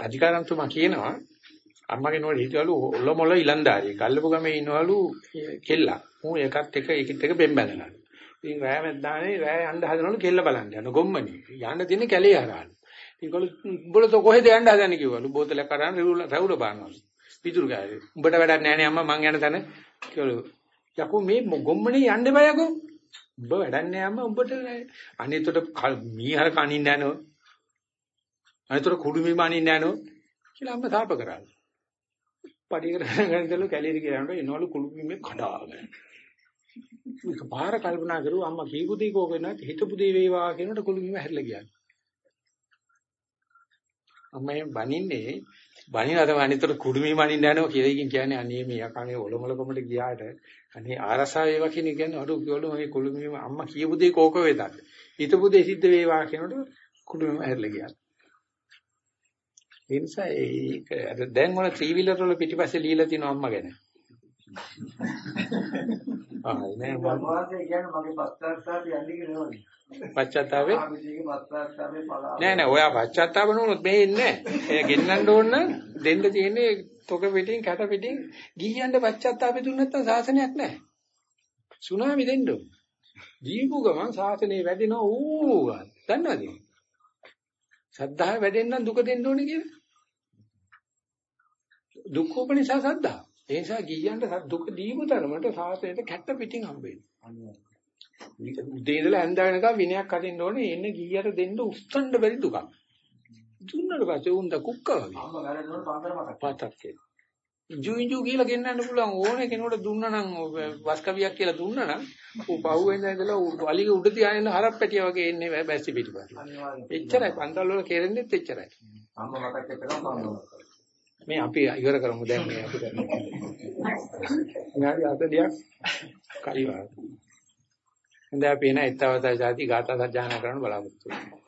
අධිකාරම්තුමා කියනවා අම්මගේ නෝඩ හිටවලු ඔලොමොල ඉලන්දාරිය. කල්ලපු ගමේ ඉන්නවලු කෙල්ලා. මූ එකත් එක එකත් එක බෙන් බැලනවා. ඉතින් රෑ මැද්දානේ රෑ යන්න හදනවලු කෙල්ල බලන්න යන ගොම්මනේ. යන්න තියෙන්නේ කැලේ හරහාන. ඒගොල්ලෝ උඹලතෝ කොහෙද යන්න හදන්නේ කිව්වලු. බෝතලයක් අරන් රැවුල රැවුල බානවලු. පිටුරු ගාවේ. උඹට වැඩක් නැහැ නේ අම්මා මං යන තැන. කිව්වලු. යකෝ මේ ගොම්මනේ යන්න බෑ යකෝ. උඹ වැඩක් නැහැ අම්මා උඹට අනේතොට මීහර කනින්න යනවා. අනිතර කුඩුමි මනින්න යනෝ කියලා අම්ම තාප කරා. පඩියකට ගන්නදලු කැලේට ගියාම එනවලු කුඩුමිමේ කඩාගෙන. මේක බාහිර කල්පනා කරුවා අම්මා කීපු දේ කෝක වෙනත් හිතපු දේ වේවා කියනකොට කුළුමිම හැරිලා ගියා. අම්මා එම් බනින්නේ බනිනා තමයි අනිතර කුළුමිම බනින්න යනවා කියලා ඉකින් කියන්නේ අනේ මේ යකනේ ඔලොමලකමට ගියාට අනේ ආරසාව වේවා කියන කියන්නේ අර කිව්වලු මේ කුළුමිම අම්මා කියපු දේ කෝක වේදත් හිතපු දේ සිද්ධ වේවා කියනකොට කුළුමිම හැරිලා ගියා. ඒ නිසා ඒක දැන් මොන ත්‍රිවිලර් වල පිටිපස්සේ লীලා තියෙනවා අම්මා ගැන.
ආ නෑ මම කියන්නේ මගේ පස්සාත්තාපය යන්නේ කියලා නෙවෙයි.
පච්චත්තාවේ නෑ නෑ ඔයා පච්චත්තාව නෝනොත් මේ ඉන්නේ නෑ. ඒ ගෙන්නන්න ඕන දෙන්න තියෙන්නේ තොක පිටින් කැට පිටින් ගිහියන්ට පච්චත්තාපෙ දුන්න නැත්නම් සාසනයක් නෑ. සුනාමි දෙන්න ඕන. දීපු ගමන් සාසනේ වැඩෙනවා ඌ ගන්න. දන්නවද? සද්ධාය වැඩෙන්න දුක දෙන්න ඕනේ කියලා. දුක්ඛ උපනිෂා සද්ධා. ඒ නිසා ගියන්ට දුක දීම තරමට සාසනයට කැට්ට පිටින් හම්බෙන්නේ. උදේ ඉඳලා හැන්ද වෙනකම් විනයක් අදින්න ඕනේ එන්නේ ගියට දෙන්න උස්සන්න බැරි දුකක්. දුන්නට පස්සේ උන්ද කුක්ක වගේ.
අම්ම වැරදුනොත් පන්දර මතක්.
පාතක් කියලා. ජුයින්ජු කියලා ගෙන්නන්න පුළුවන් ඕනේ කෙනෙකුට දුන්නා නම් වස්කවියක් කියලා දුන්නා නම් ඌ පහුවෙන්ද ඉඳලා ඌ අලිගේ උඩ තියාගෙන හරප්පැටිය වගේ එන්නේ බැස්සි පිටිපස්ස. එච්චරයි පන්තල් වල කෙරෙන්නෙත් එච්චරයි.
අම්ම මතක් මම
මේ අපි ඉවර කරමු දැන් මේ අපිට. විනාඩි 40ක් කලිවා. අපි එන ඊතවතා ಜಾති ගාථා සජ්ජායනා කරන්න බලාපොරොත්තු වෙනවා.